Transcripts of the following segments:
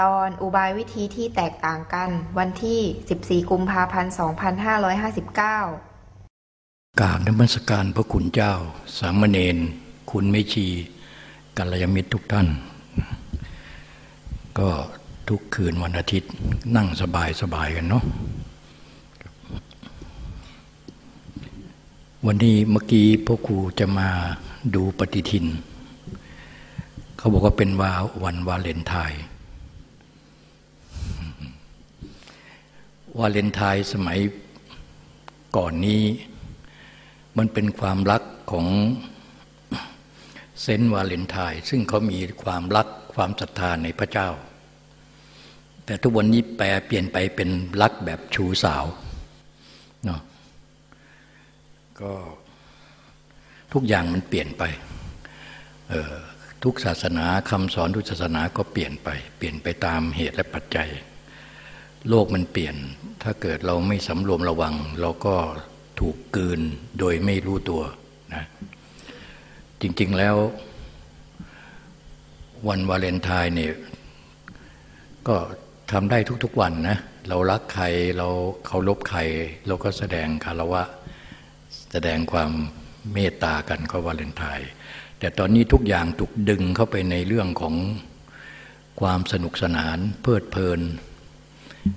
ตอนอุบายวิธีที่แตกต่างกัน วันที่ 14 กุมภาพันธ์ 2559 กราบนมัสการพระคุณเจ้า สามเณรคุณไม่ชีกัลยาณมิตรทุกท่าน ก็ทุกคืนวันอาทิตย์นั่งสบายสบายกันเนาะวันนี้เมื่อกี้พ่อครูจะมาดูปฏิทิน เขาบอกว่าเป็นวาวันวาเลนไทน์ วาเลนไทน์สมัยก่อนนี้ มันเป็นความรักของเซนต์วาเลนไทน์ซึ่งเขามีความรักความศรัทธาในพระเจ้า แต่ทุกวันนี้แปรเปลี่ยนไปเป็นรักแบบชู้สาวเนาะก็ทุกอย่างมันเปลี่ยนไปทุกศาสนาคำสอนทุกศาสนาก็เปลี่ยนไป เปลี่ยนไปตามเหตุและปัจจัย โลกมันเปลี่ยน ถ้าเกิดเราไม่สำรวมระวัง เราก็ถูกกืนโดยไม่รู้ตัวนะจริงๆแล้ววันวาเลนไทน์เนี่ยก็ทำได้ทุกๆวันนะเรารักใครเราเคารพใคร เราก็แสดงคารวะ แสดงความเมตตากันก็วาเลนไทน์แต่ตอนนี้ทุกอย่างถูกดึงเข้าไปในเรื่องของความสนุกสนาน เพลิดเพลิน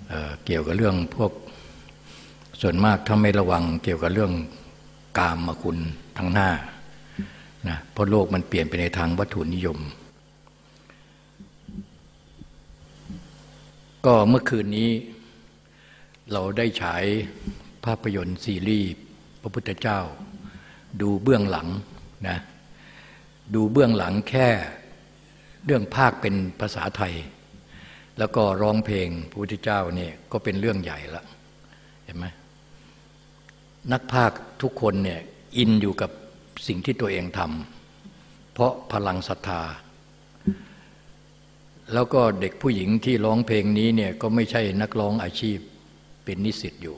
เเกี่ยวกับเรื่องพวกส่วนมากถ้าไม่ระวังเกี่ยวกับเรื่องกามมาคุณทั้งหน้านะเพราะโลกมันเปลี่ยนไปในทางวัตถุนิยม ก็เมื่อคืนนี้เราได้ฉายภาพยนตร์ซีรีส์พระพุทธเจ้า ดูเบื้องหลังนะดูเบื้องหลังแค่เรื่องภาคเป็นภาษาไทย แล้วก็ร้องเพลงพระพุทธเจ้าเนี่ยก็เป็นเรื่องใหญ่ละเห็นไหมนักภาคทุกคนเนี่ยอินอยู่กับสิ่งที่ตัวเองทำเพราะพลังศรัทธา แล้วก็เด็กผู้หญิงที่ร้องเพลงนี้เนี่ยก็ไม่ใช่นักร้องอาชีพเป็นนิสิตอยู่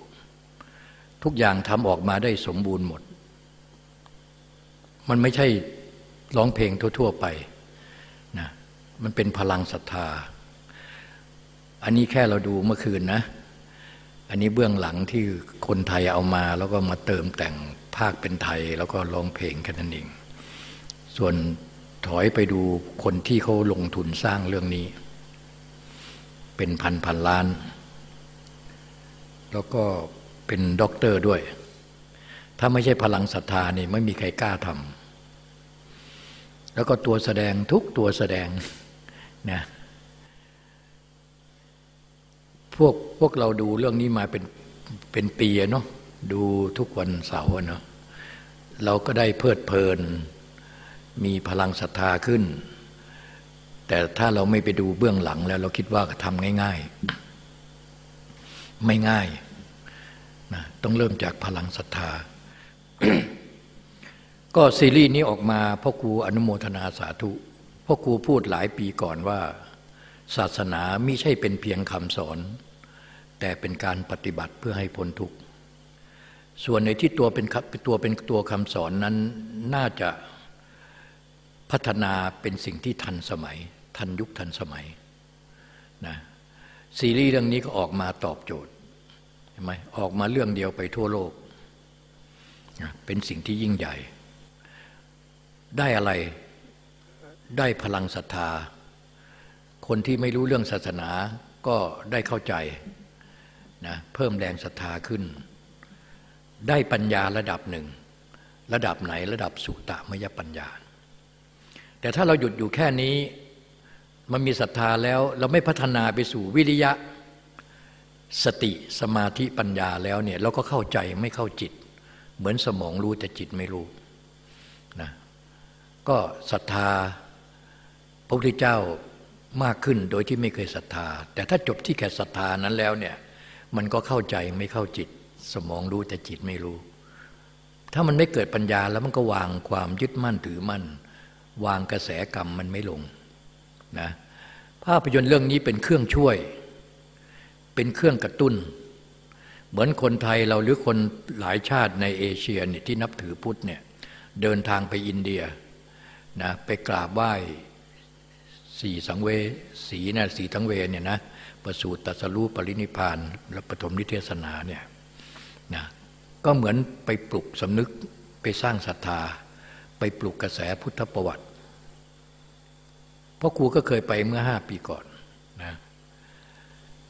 ทุกอย่างทำออกมาได้สมบูรณ์หมด มันไม่ใช่ร้องเพลงทั่ว ๆ ไปนะมันเป็นพลังศรัทธา อันนี้แค่เราดูเมื่อคืนนะ อันนี้เบื้องหลังที่คนไทยเอามาแล้วก็มาเติมแต่งภาคเป็นไทยแล้วก็ร้องเพลงแค่นั้นเอง ส่วนถอยไปดูคนที่เขาลงทุนสร้างเรื่องนี้ เป็นพันพันล้าน แล้วก็เป็นด็อกเตอร์ด้วย ถ้าไม่ใช่พลังศรัทธานี่ไม่มีใครกล้าทำแล้วก็ตัวแสดงทุกตัวแสดงนะ พวกพวกเราดูเรื่องนี้มาเป็นเป็นปีเนาะดูทุกวันเสาร์เนาะเราก็ได้เพลิดเพลิน มีพลังศรัทธาขึ้น แต่ถ้าเราไม่ไปดูเบื้องหลังแล้ว เราคิดว่าทำง่าย ๆ ไม่ง่ายนะต้องเริ่มจากพลังศรัทธา ก็ซีรีส์นี้ออกมาพ่อครูอนุโมทนาสาธุพ่อครูพูดหลายปีก่อนว่า ศาสนาไม่ใช่เป็นเพียงคำสอน แต่เป็นการปฏิบัติเพื่อให้พ้นทุกข์ส่วนในที่ตัวเป็นตัวเป็นตัวคำสอนนั้นน่าจะพัฒนาเป็นสิ่งที่ทันสมัย ทันยุคทันสมัยนะซีรีส์เรื่องนี้ก็ออกมาตอบโจทย์ใช่ไหมออกมาเรื่องเดียวไปทั่วโลก เป็นสิ่งที่ยิ่งใหญ่ ได้อะไรได้พลังศรัทธา คนที่ไม่รู้เรื่องศาสนาก็ได้เข้าใจ นะเพิ่มแรงศรัทธาขึ้น ได้ปัญญาระดับหนึ่ง ระดับไหนระดับสุตมยปัญญา แต่ถ้าเราหยุดอยู่แค่นี้ มันมีศรัทธาแล้วเราไม่พัฒนาไปสู่วิริยะสติสมาธิปัญญาแล้วเนี่ยเราก็เข้าใจไม่เข้าจิต เหมือนสมองรู้แต่จิตไม่รู้นะก็ศรัทธาพระพุทธเจ้ามากขึ้นโดยที่ไม่เคยศรัทธา แต่ถ้าจบที่แค่ศรัทธานั้นแล้วเนี่ย มันก็เข้าใจไม่เข้าจิต สมองรู้แต่จิตไม่รู้ ถ้ามันไม่เกิดปัญญาแล้วมันก็วางความยึดมั่นถือมั่น วางกระแสกรรมมันไม่ลงนะภาพยนตร์เรื่องนี้เป็นเครื่องช่วย เป็นเครื่องกระตุ้น เหมือนคนไทยเราหรือคนหลายชาติในเอเชียเนี่ยที่นับถือพุทธเนี่ยเดินทางไปอินเดียนะไปกราบไหว้สีสังเวสีนะสีทั้งเวเนี่ยนะ ประสูติตัสรู้ปรินิพานและปฐมนิเทศนาเนี่ยนะก็เหมือนไปปลุกสำนึกไปสร้างศรัทธา ไปปลุกกระแสพุทธประวัติเพราะครูก็เคยไปเมื่อห้าปีก่อนนะ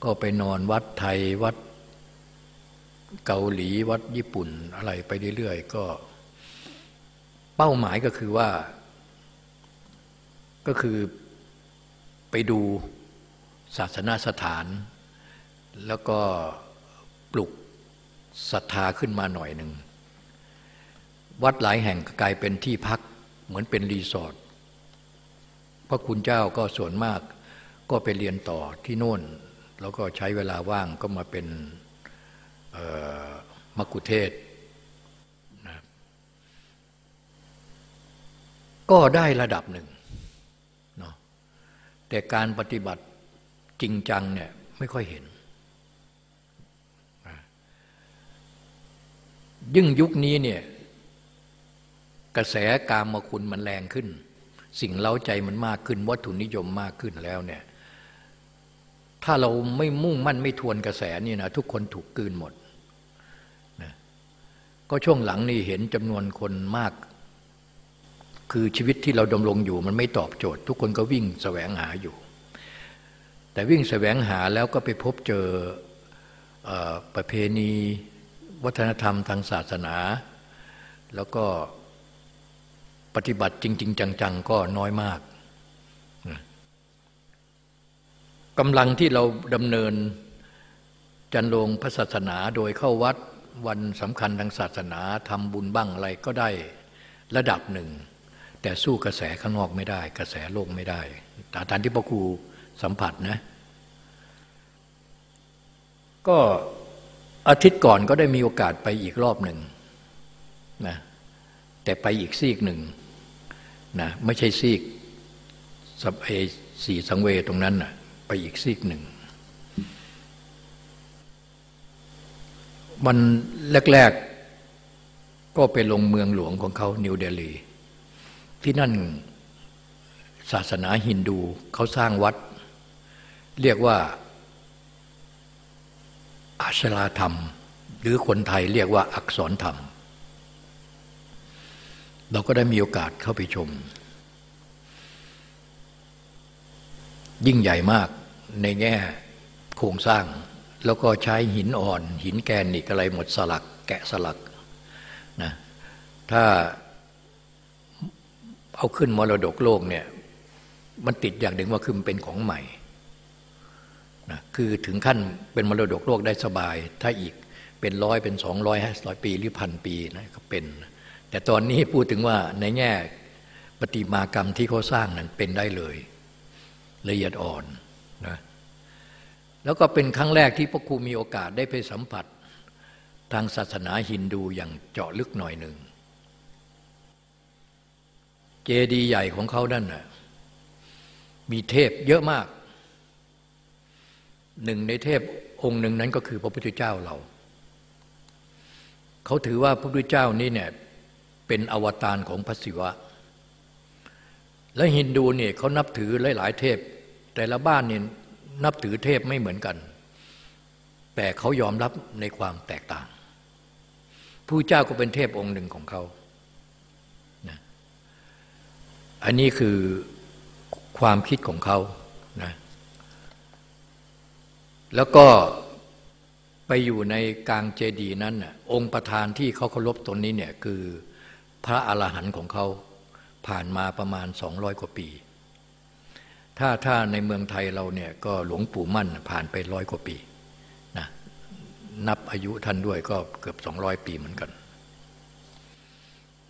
ก็ไปนอนวัดไทยวัดเกาหลีวัดญี่ปุ่นอะไรไปเรื่อยๆก็ เป้าหมายก็คือว่า ก็คือไปดู ศาสนาสถาน แล้วก็ปลุกศรัทธาขึ้นมาหน่อยหนึ่ง วัดหลายแห่งกลายเป็นที่พักเหมือนเป็นรีสอร์ทพระคุณเจ้าก็ส่วนมากก็ไปเรียนต่อที่โน่น แล้วก็ใช้เวลาว่างก็มาเป็นมักคุเทศนะก็ได้ระดับหนึ่งเนาะแต่การปฏิบัติ จริงจังเนี่ยไม่ค่อยเห็น ยิ่งยุคนี้เนี่ยกระแสกามคุณมันแรงขึ้น สิ่งเล้าใจมันมากขึ้น วัตถุนิยมมากขึ้นแล้วเนี่ยถ้าเราไม่มุ่งมั่นไม่ทวนกระแสนี่นะทุกคนถูกกืนหมดนะก็ช่วงหลังนี่เห็นจำนวนคนมาก คือชีวิตที่เราดำรงอยู่มันไม่ตอบโจทย์ ทุกคนก็วิ่งแสวงหาอยู่ แต่วิ่งแสวงหาแล้วก็ไปพบเจอประเพณี วัฒนธรรมทางศาสนา แล้วก็ปฏิบัติจริง ๆ จัง ๆ ก็น้อยมากกำลังที่เราดำเนินจันลงพระศาสนาโดยเข้าวัดวันสำคัญทางศาสนาทำบุญบ้างอะไรก็ได้ระดับหนึ่ง แต่สู้กระแสข้างนอกไม่ได้ กระแสโลกไม่ได้ตาทานที่พ่อครูสัมผัสนะ ก็อาทิตย์ก่อนก็ได้มีโอกาสไปอีกรอบหนึ่งนะแต่ไปอีกซีกหนึ่งนะไม่ใช่ซีกสับเอสีสังเวตรงนั้นนะไปอีกซีกหนึ่งมันแรก ๆ ก็ไปลงเมืองหลวงของเขานิวเดลี ที่นั่นศาสนาฮินดูเขาสร้างวัด เรียกว่า อาชราธรรม หรือคนไทยเรียกว่าอักษรธรรม เราก็ได้มีโอกาสเข้าไปชม ยิ่งใหญ่มากในแง่โครงสร้าง แล้วก็ใช้หินอ่อน หินแกนนิกอะไรหมดสลัก แกะสลักนะถ้าเอาขึ้นมรดกโลกเนี่ยมันติดอย่างหนึ่งว่าคือมันเป็นของใหม่ นะคือถึงขั้นเป็นมรดกโลกได้สบาย ถ้าอีกเป็นร้อยเป็นสองร้อยห้าร้อยปีหรือพันปีนะก็เป็น แต่ตอนนี้พูดถึงว่าในแง่ปฏิมากรรมที่เขาสร้างนั้นเป็นได้เลย ละเอียดอ่อนนะแล้วก็เป็นครั้งแรกที่พระครูมีโอกาสได้ไปสัมผัส ทางศาสนาฮินดูอย่างเจาะลึกหน่อยหนึ่งเจดีย์ใหญ่ของเขานั่นน่ะมีเทพเยอะมาก หนึ่งในเทพองค์หนึ่งนั้นก็คือพระพุทธเจ้าเรา เขาถือว่าพระพุทธเจ้านี่เนี่ยเป็นอวตารของพระศิวะ และฮินดูเนี่ยเขานับถือหลายๆเทพ แต่ละบ้านเนี่ยนับถือเทพไม่เหมือนกัน แต่เขายอมรับในความแตกต่างผู้เจ้าก็เป็นเทพองค์หนึ่งของเขานะอันนี้คือความคิดของเขา แล้วก็ไปอยู่ในกลางเจดีย์นั้นนะองค์ประธานที่เขาเคารพตนนี้เนี่ยคือพระอรหันต์ของเขาผ่านมาประมาณสองร้อยกว่าปี ถ้าถ้าในเมืองไทยเราเนี่ยก็หลวงปู่มั่นผ่านไปร้อยกว่าปีนะนับอายุท่านด้วยก็เกือบสองร้อยปีเหมือนกัน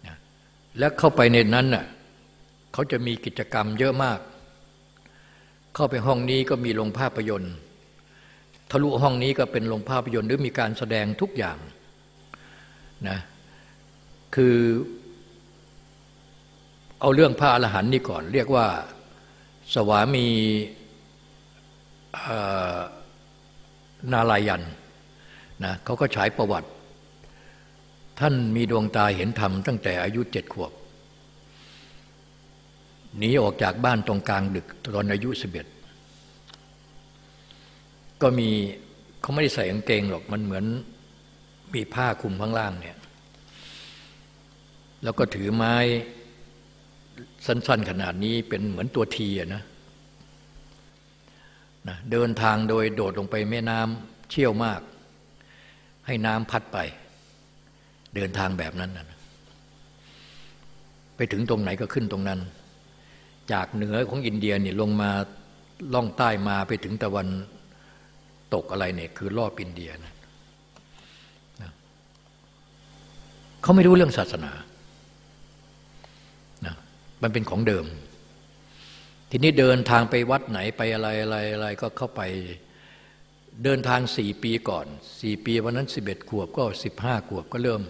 นะและเข้าไปในนั้นน่ะเขาจะมีกิจกรรมเยอะมาก เข้าไปห้องนี้ก็มีโรงภาพยนตร์ ทะลุห้องนี้ก็เป็นโรงภาพยนตร์หรือมีการแสดงทุกอย่างนะคือเอาเรื่องพระอรหันต์นี่ก่อน เรียกว่าสวามีนาลายันนะเขาก็ฉายประวัติ ท่านมีดวงตาเห็นธรรมตั้งแต่อายุเจ็ดขวบหนีออกจากบ้านตรงกลางดึกตอนอายุสิบเอ็ด ก็มีเขาไม่ได้ใส่กางเกงหรอกมันเหมือนมีผ้าคลุมข้างล่างเนี่ย แล้วก็ถือไม้สั้น ๆ ขนาดนี้เป็นเหมือนตัวทีอะนะนะ เดินทางโดยโดดลงไปแม่น้ำเชี่ยวมาก ให้น้ำพัดไป เดินทางแบบนั้นนะไปถึงตรงไหนก็ขึ้นตรงนั้น จากเหนือของอินเดียเนี่ยลงมาล่องใต้มาไปถึงตะวัน ตกอะไรเนี่ยคือรอบอินเดียนะเขาไม่รู้เรื่องศาสนานะมันเป็นของเดิม ทีนี้เดินทางไปวัดไหนไปอะไรอะไรอะไรก็เข้าไปเดินทางสี่ปีก่อนสี่ปีวันนั้นสิบเอ็ดขวบก็สิบห้าขวบก็เริ่ม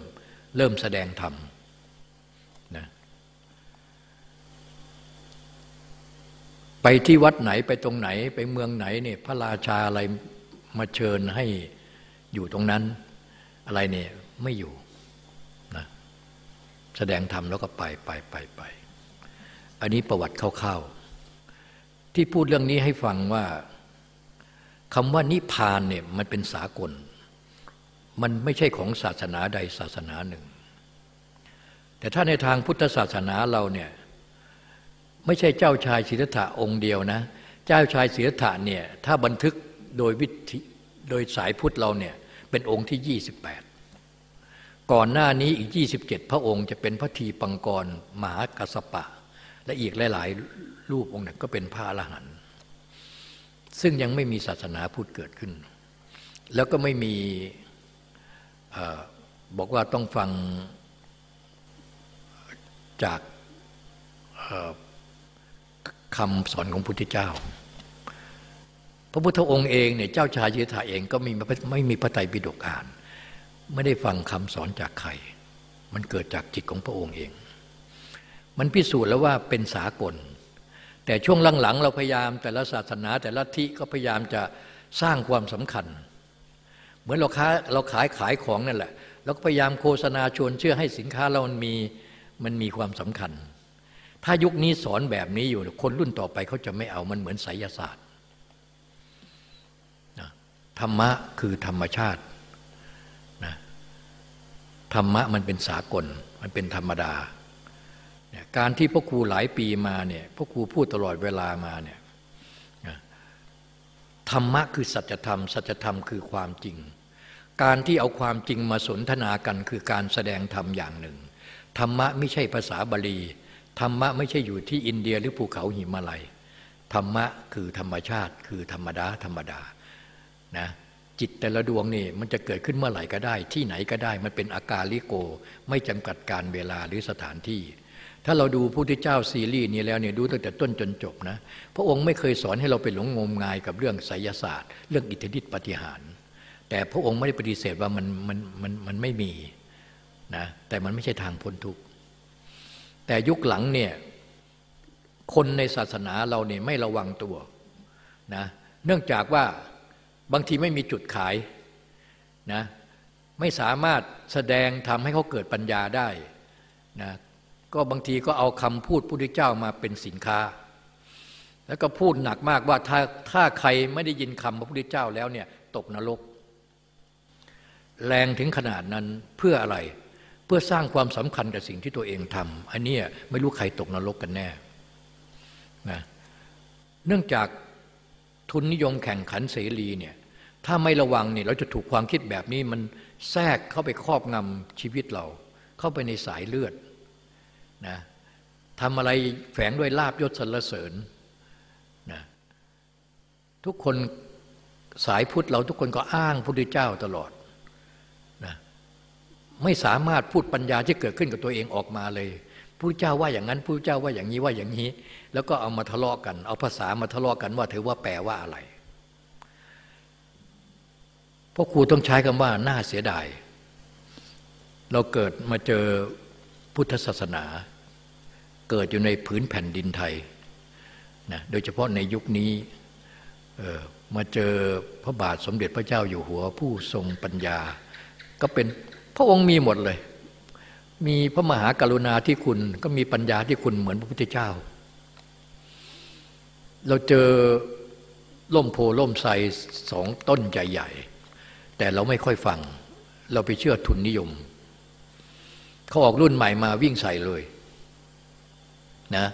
เริ่มแสดงธรรมนะไปที่วัดไหนไปตรงไหนไปเมืองไหนเนี่ยพระราชาอะไร มาเชิญให้อยู่ตรงนั้น อะไรเนี่ยไม่อยู่นะแสดงธรรมแล้วก็ไปไปไปไป อันนี้ประวัติคร่าวๆที่พูดเรื่องนี้ให้ฟังว่าคำว่านิพานเนี่ยมันเป็นสากล มันไม่ใช่ของศาสนาใดศาสนาหนึ่ง แต่ถ้าในทางพุทธศาสนาเราเนี่ยไม่ใช่เจ้าชายศิรธะองค์เดียวนะ เจ้าชายศิรธะเนี่ยถ้าบันทึก โดยวิธีโดยสายพุทธเราเนี่ยเป็นองค์ที่ 28 ก่อนหน้านี้อีก 27 พระองค์จะเป็นพระทีปังกรมหากัสปะ และอีกหลาย ๆ รูปองค์นั้นก็เป็นพระอรหันต์ซึ่งยังไม่มีศาสนาพุทธเกิดขึ้น แล้วก็ไม่มีอบอกว่าต้องฟังจากคำสอนของพุทธเจ้า พระพุทธองค์เองเนี่ยเจ้าชายยิทธาเองก็ไม่ไม่มีพระไตรปิฎกอ่าน ไม่ได้ฟังคำสอนจากใคร มันเกิดจากจิตของพระองค์เอง มันพิสูจน์แล้วว่าเป็นสากล แต่ช่วงหลังๆ เราพยายามแต่ละศาสนา แต่ละทิก็พยายามจะสร้างความสำคัญ เหมือนเราค้าเราขายขายของนั่นแหละเราก็พยายามโฆษณาชวนเชื่อให้สินค้าเรามันมีมันมีความสำคัญ ถ้ายุคนี้สอนแบบนี้อยู่คนรุ่นต่อไปเขาจะไม่เอามันเหมือนไสยศาสตร์ ธรรมะคือธรรมชาตินะธรรมะมันเป็นสากล มันเป็นธรรมดา การที่พ่อครูหลายปีมาเนี่ยพ่อครูพูดตลอดเวลามาเนี่ยธรรมะคือสัจธรรม สัจธรรมคือความจริง การที่เอาความจริงมาสนทนากันคือการแสดงธรรมอย่างหนึ่ง ธรรมะไม่ใช่ภาษาบาลีธรรมะไม่ใช่อยู่ที่อินเดียหรือภูเขาหิมาลัย ธรรมะคือธรรมชาติ คือธรรมดาธรรมดา นะจิตแต่ละดวงนี่มันจะเกิดขึ้นเมื่อไหร่ก็ได้ ที่ไหนก็ได้ มันเป็นอาการลิโก ไม่จำกัดการเวลาหรือสถานที่ ถ้าเราดูพระพุทธเจ้าซีรีส์นี้แล้วเนี่ยดูตั้งแต่ต้นจนจบนะพระองค์ไม่เคยสอนให้เราไปหลงงมงายกับเรื่องไสยศาสตร์ เรื่องอิทธิฤทธิปฏิหารแต่พระองค์ไม่ได้ปฏิเสธว่ามันมันมันมันไม่มีนะแต่มันไม่ใช่ทางพ้นทุกข์แต่ยุคหลังเนี่ยคนในศาสนาเราเนี่ยไม่ระวังตัวนะเนื่องจากว่า บางทีไม่มีจุดขายนะไม่สามารถแสดงทำให้เขาเกิดปัญญาได้นะก็บางทีก็เอาคำพูดพระพุทธเจ้ามาเป็นสินค้า แล้วก็พูดหนักมากว่าถ้าถ้าใครไม่ได้ยินคำพระพุทธเจ้าแล้วเนี่ยตกนรก แรงถึงขนาดนั้นเพื่ออะไร เพื่อสร้างความสำคัญกับสิ่งที่ตัวเองทำอันนี้ไม่รู้ใครตกนรกกันแน่นะเนื่องจากทุนนิยมแข่งขันเสรีเนี่ย ถ้าไม่ระวังเนี่ยเราจะถูกความคิดแบบนี้มันแทรกเข้าไปครอบงำชีวิตเรา เข้าไปในสายเลือดนะทำอะไรแฝงด้วยลาบยศสรรเสริญนะทุกคนสายพุทธเราทุกคนก็อ้างพระพุทธเจ้าตลอดนะไม่สามารถพูดปัญญาที่เกิดขึ้นกับตัวเองออกมาเลยพระเจ้าว่าอย่างนั้นพระเจ้าว่าอย่างนี้ว่าอย่างนี้ แล้วก็เอามาทะเลาะกัน เอาภาษามาทะเลาะกันว่าเธอว่าแปลว่าอะไร ราะครูต้องใช้คำว่าน่าเสียดาย เราเกิดมาเจอพุทธศาสนา เกิดอยู่ในผืนแผ่นดินไทยนะโดยเฉพาะในยุคนี้มาเจอพระบาทสมเด็จพระเจ้าอยู่หัวผู้ทรงปัญญา ก็เป็นพระองค์มีหมดเลย มีพระมหากรุณาที่คุณก็มีปัญญาที่คุณเหมือนพระพุทธเจ้า เราเจอล่มโพล่มไทรสองต้นใหญ่ๆ แต่เราไม่ค่อยฟัง เราไปเชื่อทุนนิยม เขาออกรุ่นใหม่มาวิ่งใส่เลยนะ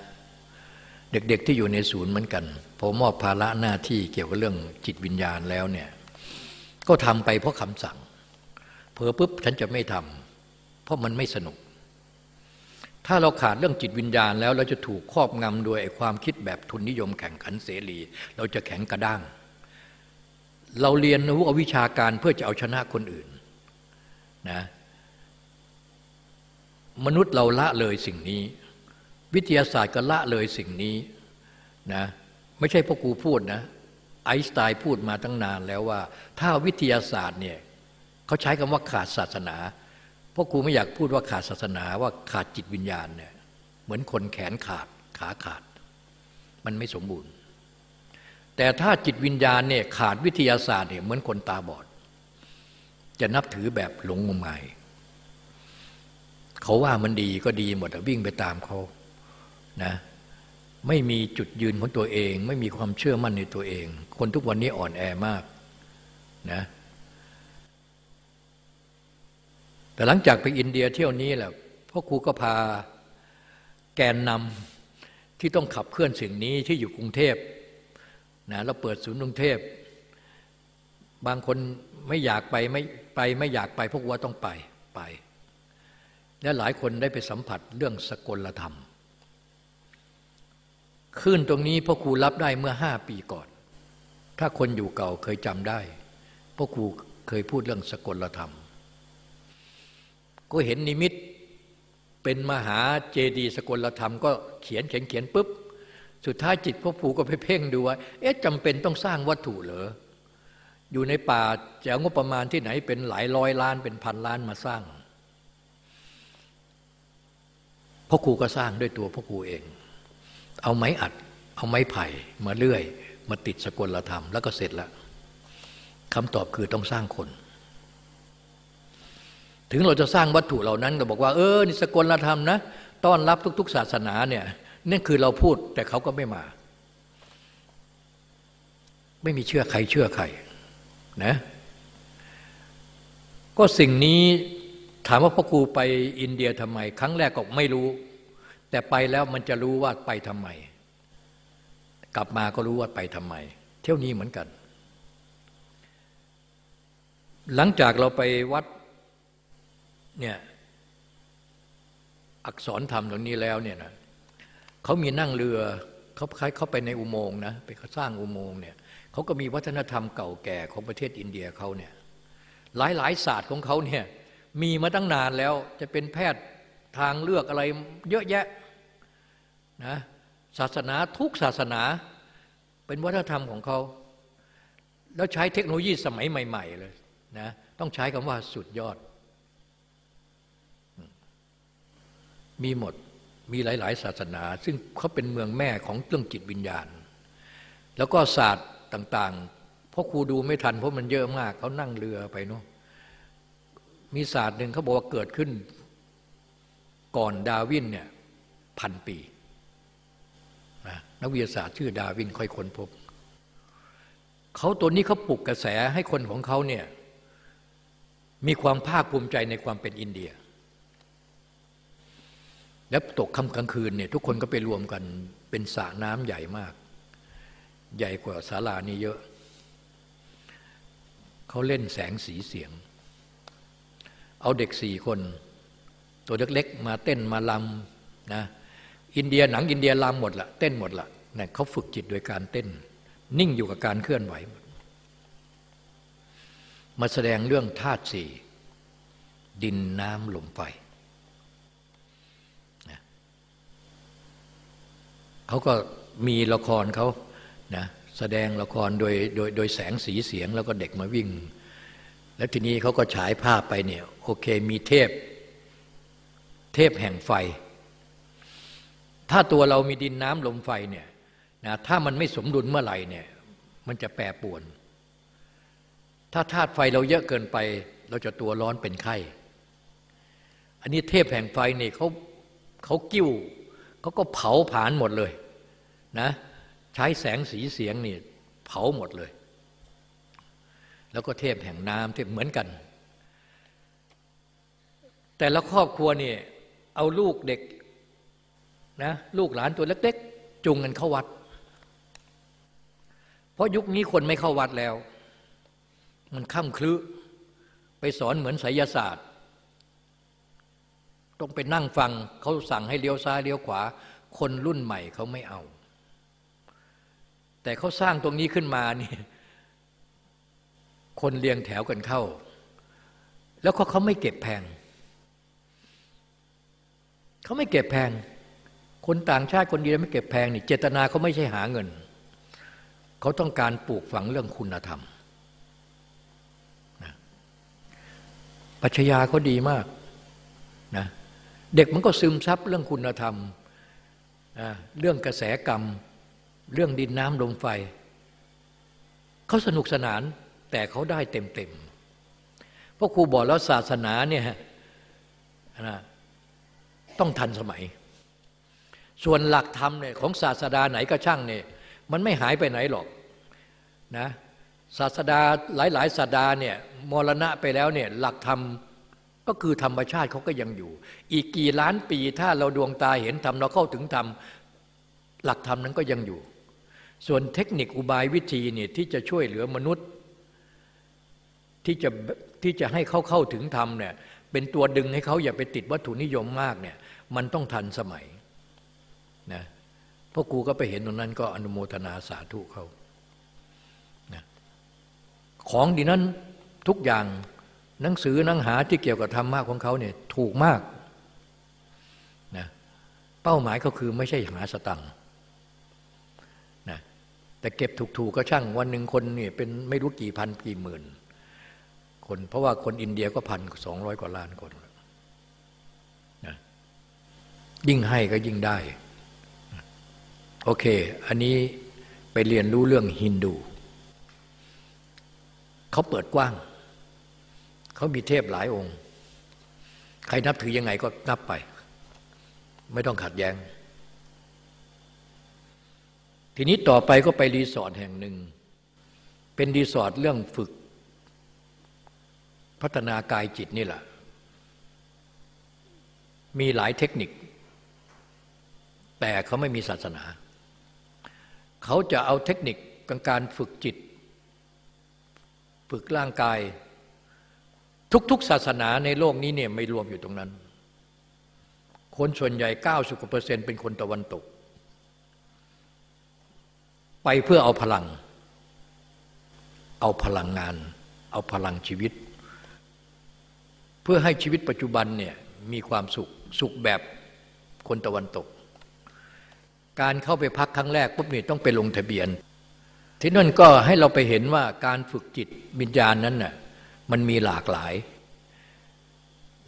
เด็กๆที่อยู่ในศูนย์เหมือนกันพอมอบภาระหน้าที่เกี่ยวกับเรื่องจิตวิญญาณแล้วเนี่ยก็ทำไปเพราะคำสั่งเผลอปุ๊บฉันจะไม่ทำเพราะมันไม่สนุก ถ้าเราขาดเรื่องจิตวิญญาณแล้วเราจะถูกครอบงำโดยความคิดแบบทุนนิยมแข่งขันเสรี เราจะแข็งกระด้าง เราเรียนรู้วิชาการเพื่อจะเอาชนะคนอื่นนะมนุษย์เราละเลยสิ่งนี้ วิทยาศาสตร์ก็ละเลยสิ่งนี้นะไม่ใช่พ่อครูพูดนะไอน์สไตน์พูดมาตั้งนานแล้วว่า ถ้าวิทยาศาสตร์เนี่ยเขาใช้คำว่าขาดศาสนาพ่อครูไม่อยากพูดว่าขาดศาสนาว่าขาดจิตวิญญาณเนี่ยเหมือนคนแขนขาดขาขาด มันไม่สมบูรณ์ แต่ถ้าจิตวิญญาณเนี่ยขาดวิทยาศาสตร์เนี่ยเหมือนคนตาบอด จะนับถือแบบหลงงมงายเขาว่ามันดีก็ดีหมดวิ่งไปตามเขานะไม่มีจุดยืนของตัวเอง ไม่มีความเชื่อมั่นในตัวเอง คนทุกวันนี้อ่อนแอมากนะแต่หลังจากไปอินเดียเที่ยวนี้แหละพ่อครูก็พาแกนนำที่ต้องขับเคลื่อนสิ่งนี้ที่อยู่กรุงเทพ นะเราเปิดศูนย์กรุงเทพ บางคนไม่อยากไปไม่ไปไม่อยากไปพวกว่าต้องไปไป และหลายคนได้ไปสัมผัสเรื่องสกลธรรมขึ้นตรงนี้พ่อครูรับได้เมื่อห้าปีก่อน ถ้าคนอยู่เก่าเคยจำได้พ่อครูเคยพูดเรื่องสกลธรรม ก็เห็นนิมิตเป็นมหาเจดีสกลธรรม ก็เขียนเขียนเขียนปุ๊บ สุดท้ายจิตพ่อครูก็ไปเพ่งดูว่า เอ๊ะจำเป็นต้องสร้างวัตถุเหรอ อยู่ในป่าจะงบประมาณที่ไหนเป็นหลายร้อยล้านเป็นพันล้านมาสร้างพ่อครูก็สร้างด้วยตัวพ่อครูเอง เอาไม้อัด เอาไม้ไผ่มาเลื่อย มาติดสกลธรรม แล้วก็เสร็จแล้วคำตอบคือต้องสร้างคน ถึงเราจะสร้างวัตถุเหล่านั้นก็บอกว่า เออนี่สกลธรรมนะ ต้อนรับทุก ๆ ศาสนาเนี่ย นั่นคือเราพูดแต่เขาก็ไม่มา ไม่มีเชื่อใครเชื่อใครนะ ก็สิ่งนี้ถามว่าพ่อครูไปอินเดียทำไม ครั้งแรกก็ไม่รู้ แต่ไปแล้วมันจะรู้ว่าไปทำไม กลับมาก็รู้ว่าไปทำไม เที่ยวนี้เหมือนกัน หลังจากเราไปวัดเนี่ยอักษรธรรมตรงนี้แล้วเนี่ยนะ เขามีนั่งเรือเขาคล้ายเขาไปในอุโมงค์นะไปสร้างอุโมงค์เนี่ยเขาก็มีวัฒนธรรมเก่าแก่ของประเทศอินเดียเขาเนี่ยหลายหลายศาสตร์ของเขาเนี่ยมีมาตั้งนานแล้วจะเป็นแพทย์ทางเลือกอะไรเยอะแยะนะศาสนาทุกศาสนาเป็นวัฒนธรรมของเขา แล้วใช้เทคโนโลยีสมัยใหม่ ๆ เลยนะต้องใช้คำว่าสุดยอด มีหมด มีหลาย ๆ ศาสนา ซึ่งเขาเป็นเมืองแม่ของเรื่องจิตวิญญาณ แล้วก็ศาสตร์ต่าง ๆ เพ่อครูดูไม่ทันเพราะมันเยอะมากเขานั่งเรือไปเนาะมีศาสตร์หนึ่งเขาบอกว่าเกิดขึ้น ก่อนดาวินเนี่ยพันปีนักวิทยาศาสตร์ชื่อดาวินค่อยค้นพบเขาตัวนี้เขาปลุกกระแสให้คนของเขาเนี่ยมีความภาคภูมิใจในความเป็นอินเดีย แล้วตกค่ำกลางคืนเนี่ยทุกคนก็ไปรวมกันเป็นสระน้ำใหญ่มาก ใหญ่กว่าศาลานี้เยอะ เขาเล่นแสงสีเสียง เอาเด็กสี่คน ตัวเล็กๆ มาเต้นมาลำนะอินเดียหนังอินเดียลามหมดละเต้นหมดละเนี่ยเขาฝึกจิตโดยการเต้น นิ่งอยู่กับการเคลื่อนไหว มาแสดงเรื่องธาตุสี่ดินน้ำลมไฟ เขาก็มีละครเขานะแสดงละครโดยโดยโดยแสงสีเสียงแล้วก็เด็กมาวิ่ง แล้วทีนี้เขาก็ฉายภาพไปเนี่ยโอเคมีเทพ เทพแห่งไฟ ถ้าตัวเรามีดินน้ำลมไฟเนี่ยนะถ้ามันไม่สมดุลเมื่อไหร่เนี่ยมันจะแปรปวน ถ้าธาตุไฟเราเยอะเกินไป เราจะตัวร้อนเป็นไข้ อันนี้เทพแห่งไฟเนี่ยเขาเขากิ้ว เขาก็เผาผลาญหมดเลยนะใช้แสงสีเสียงนี่เผาหมดเลย แล้วก็เทพแห่งน้ำเทพเหมือนกัน แต่ละครอบครัวนี่เอาลูกเด็กนะลูกหลานตัวเล็ก ๆ จุงกันเข้าวัด เพราะยุคนี้คนไม่เข้าวัดแล้ว มันค่ำคลึไปสอนเหมือนไสยศาสตร์ ต้องไปนั่งฟังเขาสั่งให้เลี้ยวซ้ายเลี้ยวขวา คนรุ่นใหม่เขาไม่เอา แต่เขาสร้างตรงนี้ขึ้นมานี่คนเรียงแถวกันเข้า แล้วเขาเขาไม่เก็บแพงเขาไม่เก็บแพง คนต่างชาติคนดีไม่เก็บแพงนี่เจตนาเขาไม่ใช่หาเงินเขาต้องการปลูกฝังเรื่องคุณธรรมนะปัชญาเขาดีมากนะ เด็กมันก็ซึมซับเรื่องคุณธรรม เรื่องกระแสกรรม เรื่องดินน้ำลมไฟ เขาสนุกสนานแต่เขาได้เต็มเต็มเพราะครูบอกแล้วศาสนาเนี่ยนะต้องทันสมัย ส่วนหลักธรรมเนี่ยของศาสดาไหนก็ช่างเนี่ยมันไม่หายไปไหนหรอกนะศาสดาหลายๆศาสดาเนี่ยมรณะไปแล้วเนี่ยหลักธรรม ก็คือธรรมชาติเขาก็ยังอยู่ อีกกี่ล้านปีถ้าเราดวงตาเห็นธรรมเราเข้าถึงธรรมหลักธรรมนั้นก็ยังอยู่ ส่วนเทคนิคอุบายวิธีเนี่ยที่จะช่วยเหลือมนุษย์ ที่จะที่จะให้เขาเข้าถึงธรรมเนี่ยเป็นตัวดึงให้เขาอย่าไปติดวัตถุนิยมมากเนี่ยมันต้องทันสมัยนะพ่อครูก็ไปเห็นตรงนั้นก็อนุโมทนาสาธุเขานะของดีนั้นทุกอย่าง หนังสือหนังหาที่เกี่ยวกับธรรมะของเขาเนี่ยถูกมากนะเป้าหมายก็คือไม่ใช่หาสตังค์นะแต่เก็บถูกๆก็ช่างวันหนึ่งคนเนี่ยเป็นไม่รู้กี่พันกี่หมื่น คนเพราะว่าคนอินเดียก็พันสองร้อยกว่าล้านคนนะยิ่งให้ก็ยิ่งได้ โอเค อันนี้ไปเรียนรู้เรื่องฮินดู เขาเปิดกว้าง เขามีเทพหลายองค์ ใครนับถือยังไงก็นับไป ไม่ต้องขัดแย้ง ทีนี้ต่อไปก็ไปรีสอร์ทแห่งหนึ่ง เป็นรีสอร์ทเรื่องฝึก พัฒนากายจิตนี่แหละ มีหลายเทคนิค แต่เขาไม่มีศาสนา เขาจะเอาเทคนิคการฝึกจิต ฝึกร่างกาย ทุกๆ ศาสนาในโลกนี้เนี่ยไม่รวมอยู่ตรงนั้น คนส่วนใหญ่ 90กว่าเปอร์เซ็นต์เป็นคนตะวันตก ไปเพื่อเอาพลัง เอาพลังงาน เอาพลังชีวิต เพื่อให้ชีวิตปัจจุบันเนี่ยมีความสุขสุขแบบคนตะวันตก การเข้าไปพักครั้งแรกปุ๊บนี่ต้องไปลงทะเบียน ที่นั่นก็ให้เราไปเห็นว่าการฝึกจิตวิญญาณนั้นน่ะ มันมีหลากหลาย